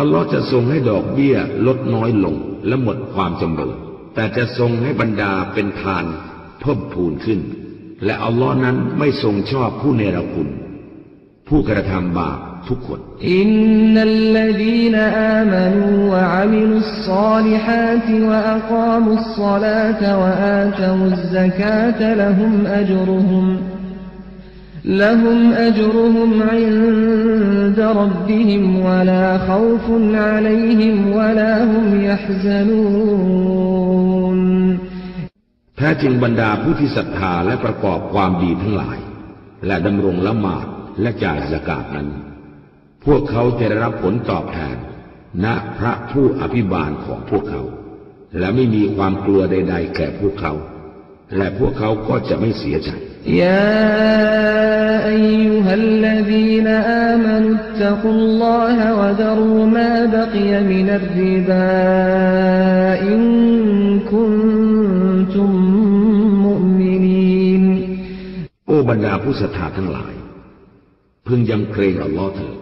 อัลลอฮ์จะทรงให้ดอกเบี้ยลดน้อยลงและหมดความจำเป็นแต่จะทรงให้บรรดาเป็นทานเพิ่มพูนขึ้น และอัลลอฮ์นั้นไม่ทรงชอบผู้เนรคุณ ผู้กระทำบาป ทุกคน إن الذين آمنوا وعملوا الصالحات وأقاموا الصلاة وآتوا الزكاة لهم أجرهم لهم أجرهم عند ربهم ولا خوف عليهم ولا هم يحزنون แท้จริงบรรดาผู้ที่ศรัทธาและประกอบความดีทั้งหลาย และดำรงละหมาดและจ่ายสกาดนั้น พวกเขาจะได้รับผลตอบแทนณพระผู้อภิบาลของพวกเขา และไม่มีความกลัวใด ๆ แก่พวกเขา และพวกเขาก็จะไม่เสียใจยาอายุฮัลลดีนอามันตะกุลลอฮวะดรูมาบกยมินรริบาอินคุนตุมมุมินีนโอบรรดาผู้ศรัทธาทั้งหลาย พึงยังเกรงอัลลอฮ์เถิด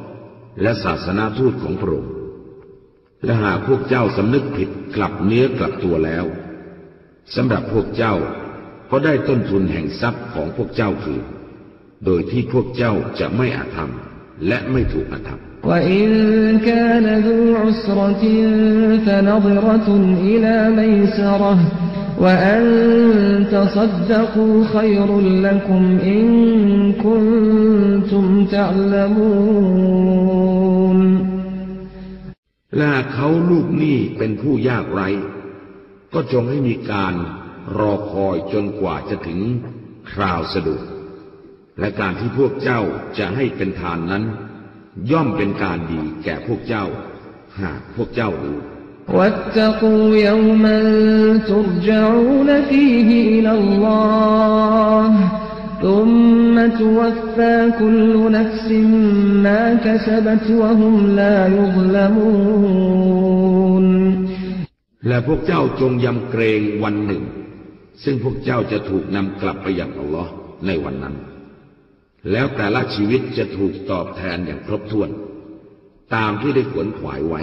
และศาสนาทูตของพระองค์ และหากพวกเจ้าสำนึกผิดกลับเนื้อกลับตัวแล้วสำหรับพวกเจ้าก็ได้ต้นทุนแห่งทรัพย์ของพวกเจ้าคือ โดยที่พวกเจ้าจะไม่อาธรรมและไม่ถูกอาธรรมและ عسرة فنظرة إلى ميسرة وأن تصدقوا خير لكم إن كنتم تعلمون และเขาลูกหนี้เป็นผู้ยากไร้ ก็จงให้มีการรอคอยจนกว่าจะถึงคราวสะดวกและการที่พวกเจ้าจะให้เป็นทานนั้น ย่อมเป็นการดีแก่พวกเจ้า หากพวกเจ้ารู้ واتقوا يوما ترجعون فيه إلى الله ثم توفى كل نفس ما كسبت وهم لا يظلمون และพวกเจ้าจงยำเกรงวันหนึ่ง ซึ่งพวกเจ้าจะถูกนำกลับไปอย่างอัลลอฮ์ในวันนั้น แล้วแต่ละชีวิตจะถูกตอบแทนอย่างครบถ้วน ตามที่ได้ขวนขวายไว้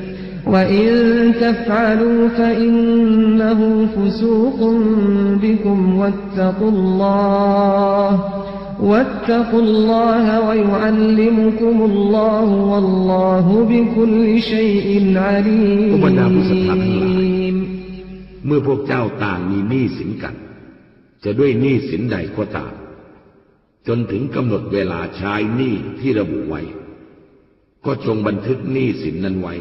وإن تفعلوا فإنه فسوق بكم واتقوا الله واتقوا الله ويعلمكم الله والله بكل شيء อุปนาผู้ศรัทธาทั้งหลาย عليم เมื่อพวกเจ้าต่างมีหนี้สินกัน จะด้วยหนี้สินใดก็ตาม จนถึงกำหนดเวลาใช้หนี้ที่ระบุไว้ ก็จงบันทึกหนี้สินนั้นไว้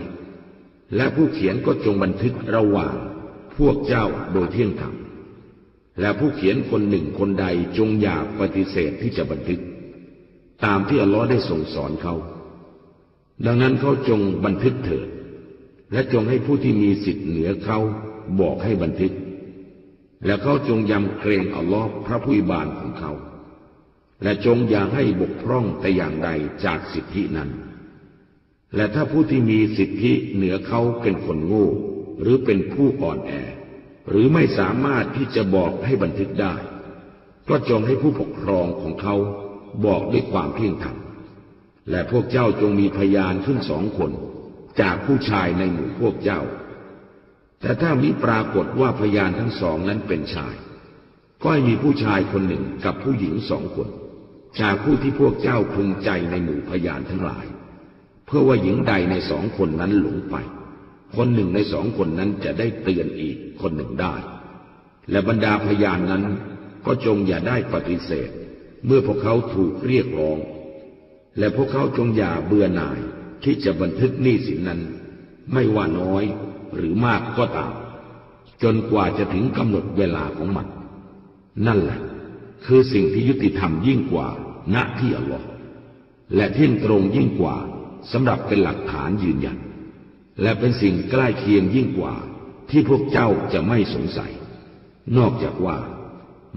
และผู้เขียนก็จงบันทึกระหว่างพวกเจ้าโดยเที่ยงธรรม และผู้เขียนคนหนึ่งคนใดจงอย่าปฏิเสธที่จะบันทึก ตามที่อัลลอฮ์ได้ส่งสอนเขา ดังนั้นเขาจงบันทึกเถิด และจงให้ผู้ที่มีสิทธิ์เหนือเขาบอกให้บันทึก และเขาจงยำเกรงอัลลอฮ์พระผู้อิบานของเขา และจงอย่าให้บกพร่องแต่อย่างใดจากสิทธินั้น และถ้าผู้ที่มีสิทธิเหนือเขาเป็นคนโง่ หรือเป็นผู้อ่อนแอ หรือไม่สามารถที่จะบอกให้บันทึกได้ ก็จงให้ผู้ปกครองของเขาบอกด้วยความเที่ยงธรรมและพวกเจ้าจงมีพยานขึ้นสองคน จากผู้ชายในหมู่พวกเจ้า แต่ถ้ามิปรากฏว่าพยานทั้งสองนั้นเป็นชาย ก็ให้มีผู้ชายคนหนึ่งกับผู้หญิงสองคน จากผู้ที่พวกเจ้าพึงใจในหมู่พยานทั้งหลาย พื่อว่าหญิงใดในสองคนนั้นหลงไป คนหนึ่งในสองคนนั้นจะได้เตือนอีกคนหนึ่งได้ และบรรดาพยานนั้น ก็จงอย่าได้ปฏิเสธ เมื่อพวกเขาถูกเรียกร้อง และพวกเขาจงอย่าเบื่อหน่ายที่จะบันทึกหนี้สินนั้น ไม่ว่าน้อยหรือมากก็ตาม จนกว่าจะถึงกำหนดเวลาของมัน นั่นแหละ คือสิ่งที่ยุติธรรมยิ่งกว่าณที่อัลลอฮ์และเที่ยงตรงยิ่งกว่า สำหรับเป็นหลักฐานยืนยัน และเป็นสิ่งใกล้เคียงยิ่งกว่าที่พวกเจ้าจะไม่สงสัย นอกจากว่า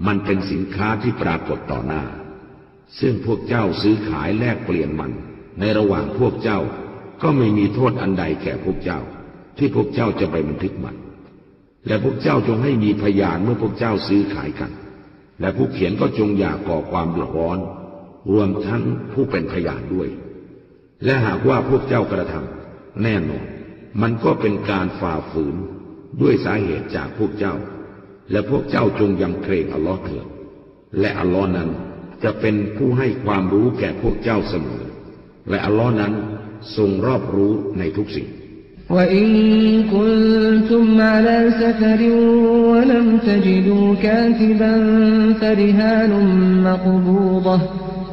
มันเป็นสินค้าที่ปรากฏต่อหน้า ซึ่งพวกเจ้าซื้อขายแลกเปลี่ยนมัน ในระหว่างพวกเจ้าก็ไม่มีโทษอันใดแก่พวกเจ้า ที่พวกเจ้าจะไปบันทึกมัน และพวกเจ้าจงให้มีพยานเมื่อพวกเจ้าซื้อขายกัน และผู้เขียนก็จงอย่าก่อความเดือดร้อน รวมทั้งผู้เป็นพยานด้วย และหากว่าพวกเจ้ากระทำแน่นอน มันก็เป็นการฝ่าฝืนด้วยสาเหตุจากพวกเจ้า และพวกเจ้าจงยำเกรงอัลลอฮ์เถิด และอัลลอฮ์นั้นจะเป็นผู้ให้ความรู้แก่พวกเจ้าเสมอ และอัลลอฮ์นั้นทรงรอบรู้ในทุกสิ่ง وإن كنتم على سفر ولم تجدوا كاتبا فرهان مقبوضة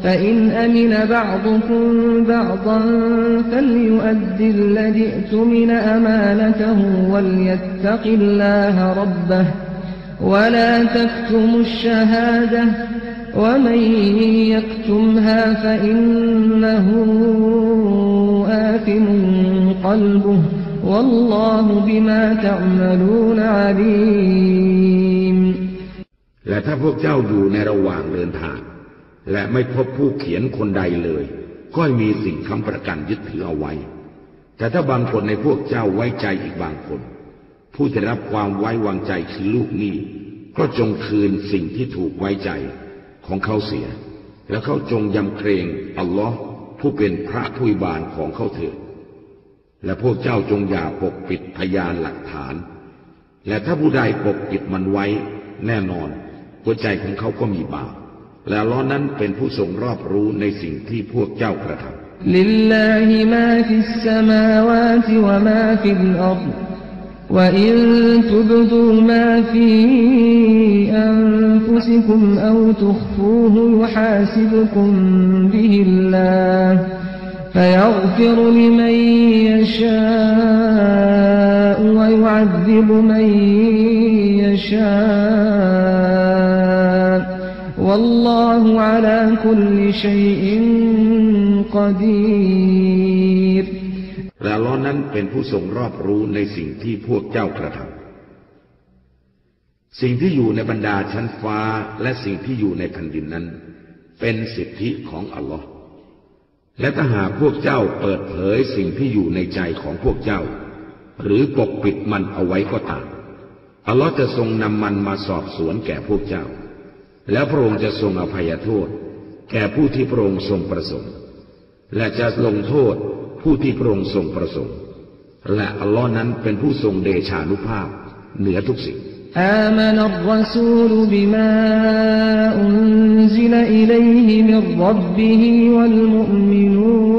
فإن أمن بعضكم بعضا فليؤدي الذي ائتمن أمانته وليتق الله ربه ولا تكتموا الشهادة ومن يكتمها فإنه آثم قلبه والله بما تعملون عليم และถ้าพวกเจ้าอยู่ในระหว่างเดินทาง และไม่พบผู้เขียนคนใดเลย ก็มีสิ่งคำประกันยึดถือเอาไว้ แต่ถ้าบางคนในพวกเจ้าไว้ใจอีกบางคน ผู้จะรับความไว้วางใจคือลูกหนี้ ก็จงคืนสิ่งที่ถูกไว้ใจของเขาเสีย แล้วเขาจงยำเกรงอัลลอฮ์ผู้เป็นพระผู้บานของเขาเถิดและพวกเจ้าจงอย่าปกปิดพยานหลักฐาน และถ้าผู้ใดปกปิดมันไว้ แน่นอนหัวใจของเขาก็มีบาป และล้อนั้นเป็นผู้ทรงรอบรู้ในสิ่งที่พวกเจ้ากระทำ لله ما في السماوات وما في الأرض وإن تبدوا ما في أنفسكم أو تخفوه يحاسبكم به الله فيغفر لمن يشاء ويعذب من يشاء والله على كل شيء قدير และล้อนั้นเป็นผู้ทรงรอบรู้ในสิ่งที่พวกเจ้ากระทำสิ่งที่อยู่ในบรรดาชั้นฟ้าและสิ่งที่อยู่ในแผ่นดินนั้น เป็นสิทธิของอัลลอฮ์และถ้าหากพวกเจ้าเปิดเผยสิ่งที่อยู่ในใจของพวกเจ้า หรือปกปิดมันเอาไว้ก็ตามอัลลอฮ์จะทรงนำมันมาสอบสวนแก่พวกเจ้า แล้วพระองค์จะทรงอภัยโทษ แก่ผู้ที่พระองค์ทรงประสงค์ และจะลงโทษผู้ที่พระองค์ทรงประสงค์ และอัลลอฮ์นั้นเป็นผู้ทรงเดชานุภาพเหนือทุกสิ่ง آمن الرسول بما أنزل إليه من ربه والمؤمنون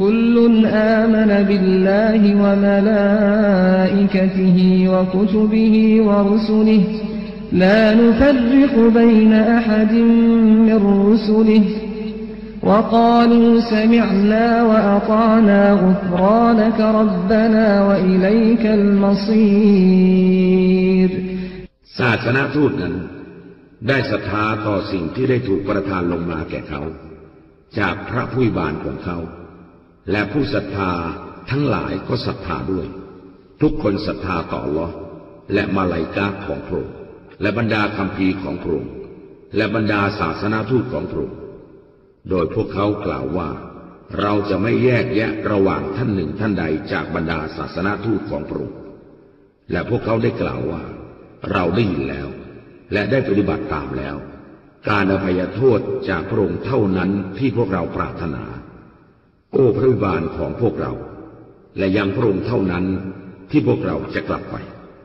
كل آمن بالله وملائكته وكتبه ورسله لا نفرق بين أحد من رسله وقالوا سمعنا وأطعنا غفرانك ربنا وإليك المصير ศาสนาทูตนั้น ได้ศรัทธาต่อสิ่งที่ได้ถูกประทานลงมาแก่เขา จากพระผู้บานของเขา และผู้ศรัทธาทั้งหลายก็ศรัทธาด้วย ทุกคนศรัทธาต่อลอและมาลายกาของพระองค์ และบรรดาคำพีของพระองค์และบรรดาศาสนาทูตของพระองค์โดยพวกเขากล่าวว่า เราจะไม่แยกแยะระหว่างท่านหนึ่งท่านใดจากบรรดาศาสนาทูตของพระองค์และพวกเขาได้กล่าวว่า เราได้ยินแล้ว และได้ปฏิบัติตามแล้ว การอภัยโทษจากพระองค์เท่านั้นที่พวกเราปรารถนา โอ้พระวิบาลของพวกเรา และยังพระองค์เท่านั้นที่พวกเราจะกลับไป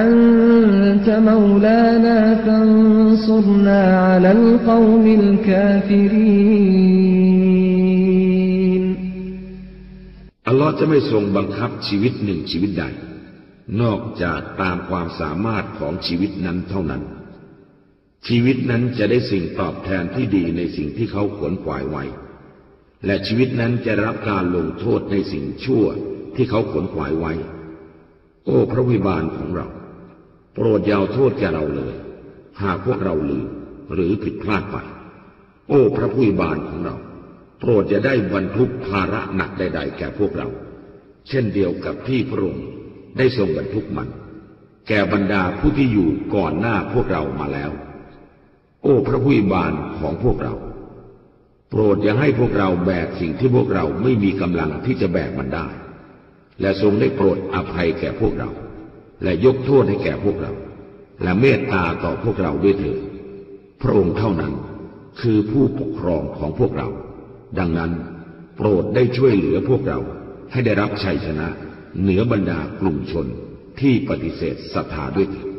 أنت مولانا فانصرنا على القوم الكافرين อัลลอฮ์จะไม่ทรงบังคับชีวิตหนึ่งชีวิตใด นอกจากตามความสามารถของชีวิตนั้นเท่านั้น ชีวิตนั้นจะได้สิ่งตอบแทนที่ดีในสิ่งที่เขาขวนขวายไว้ และชีวิตนั้นจะรับการลงโทษในสิ่งชั่วที่เขาขวนขวายไว้ โอ้พระวิบาลของเรา โปรดยาวโทษแก่เราเลย หากพวกเราลืมหรือผิดพลาดไป โอ้พระผู้บานของเรา โปรดจะได้บรรทุกภาระหนักใด ๆ แก่พวกเรา เช่นเดียวกับที่พระองค์ได้ทรงบรรทุกมัน แก่บรรดาผู้ที่อยู่ก่อนหน้าพวกเรามาแล้ว โอ้พระผู้บานของพวกเรา โปรดอย่าให้พวกเราแบกสิ่งที่พวกเราไม่มีกำลังที่จะแบกมันได้ และทรงได้โปรดอภัยแก่พวกเรา และยกโทษให้แก่พวกเรา และเมตตาต่อพวกเราด้วยเถิดพระองค์เท่านั้นคือผู้ปกครองของพวกเรา ดังนั้นโปรดได้ช่วยเหลือพวกเราให้ได้รับชัยชนะ เหนือบรรดากลุ่มชนที่ปฏิเสธศรัทธาด้วยเถิด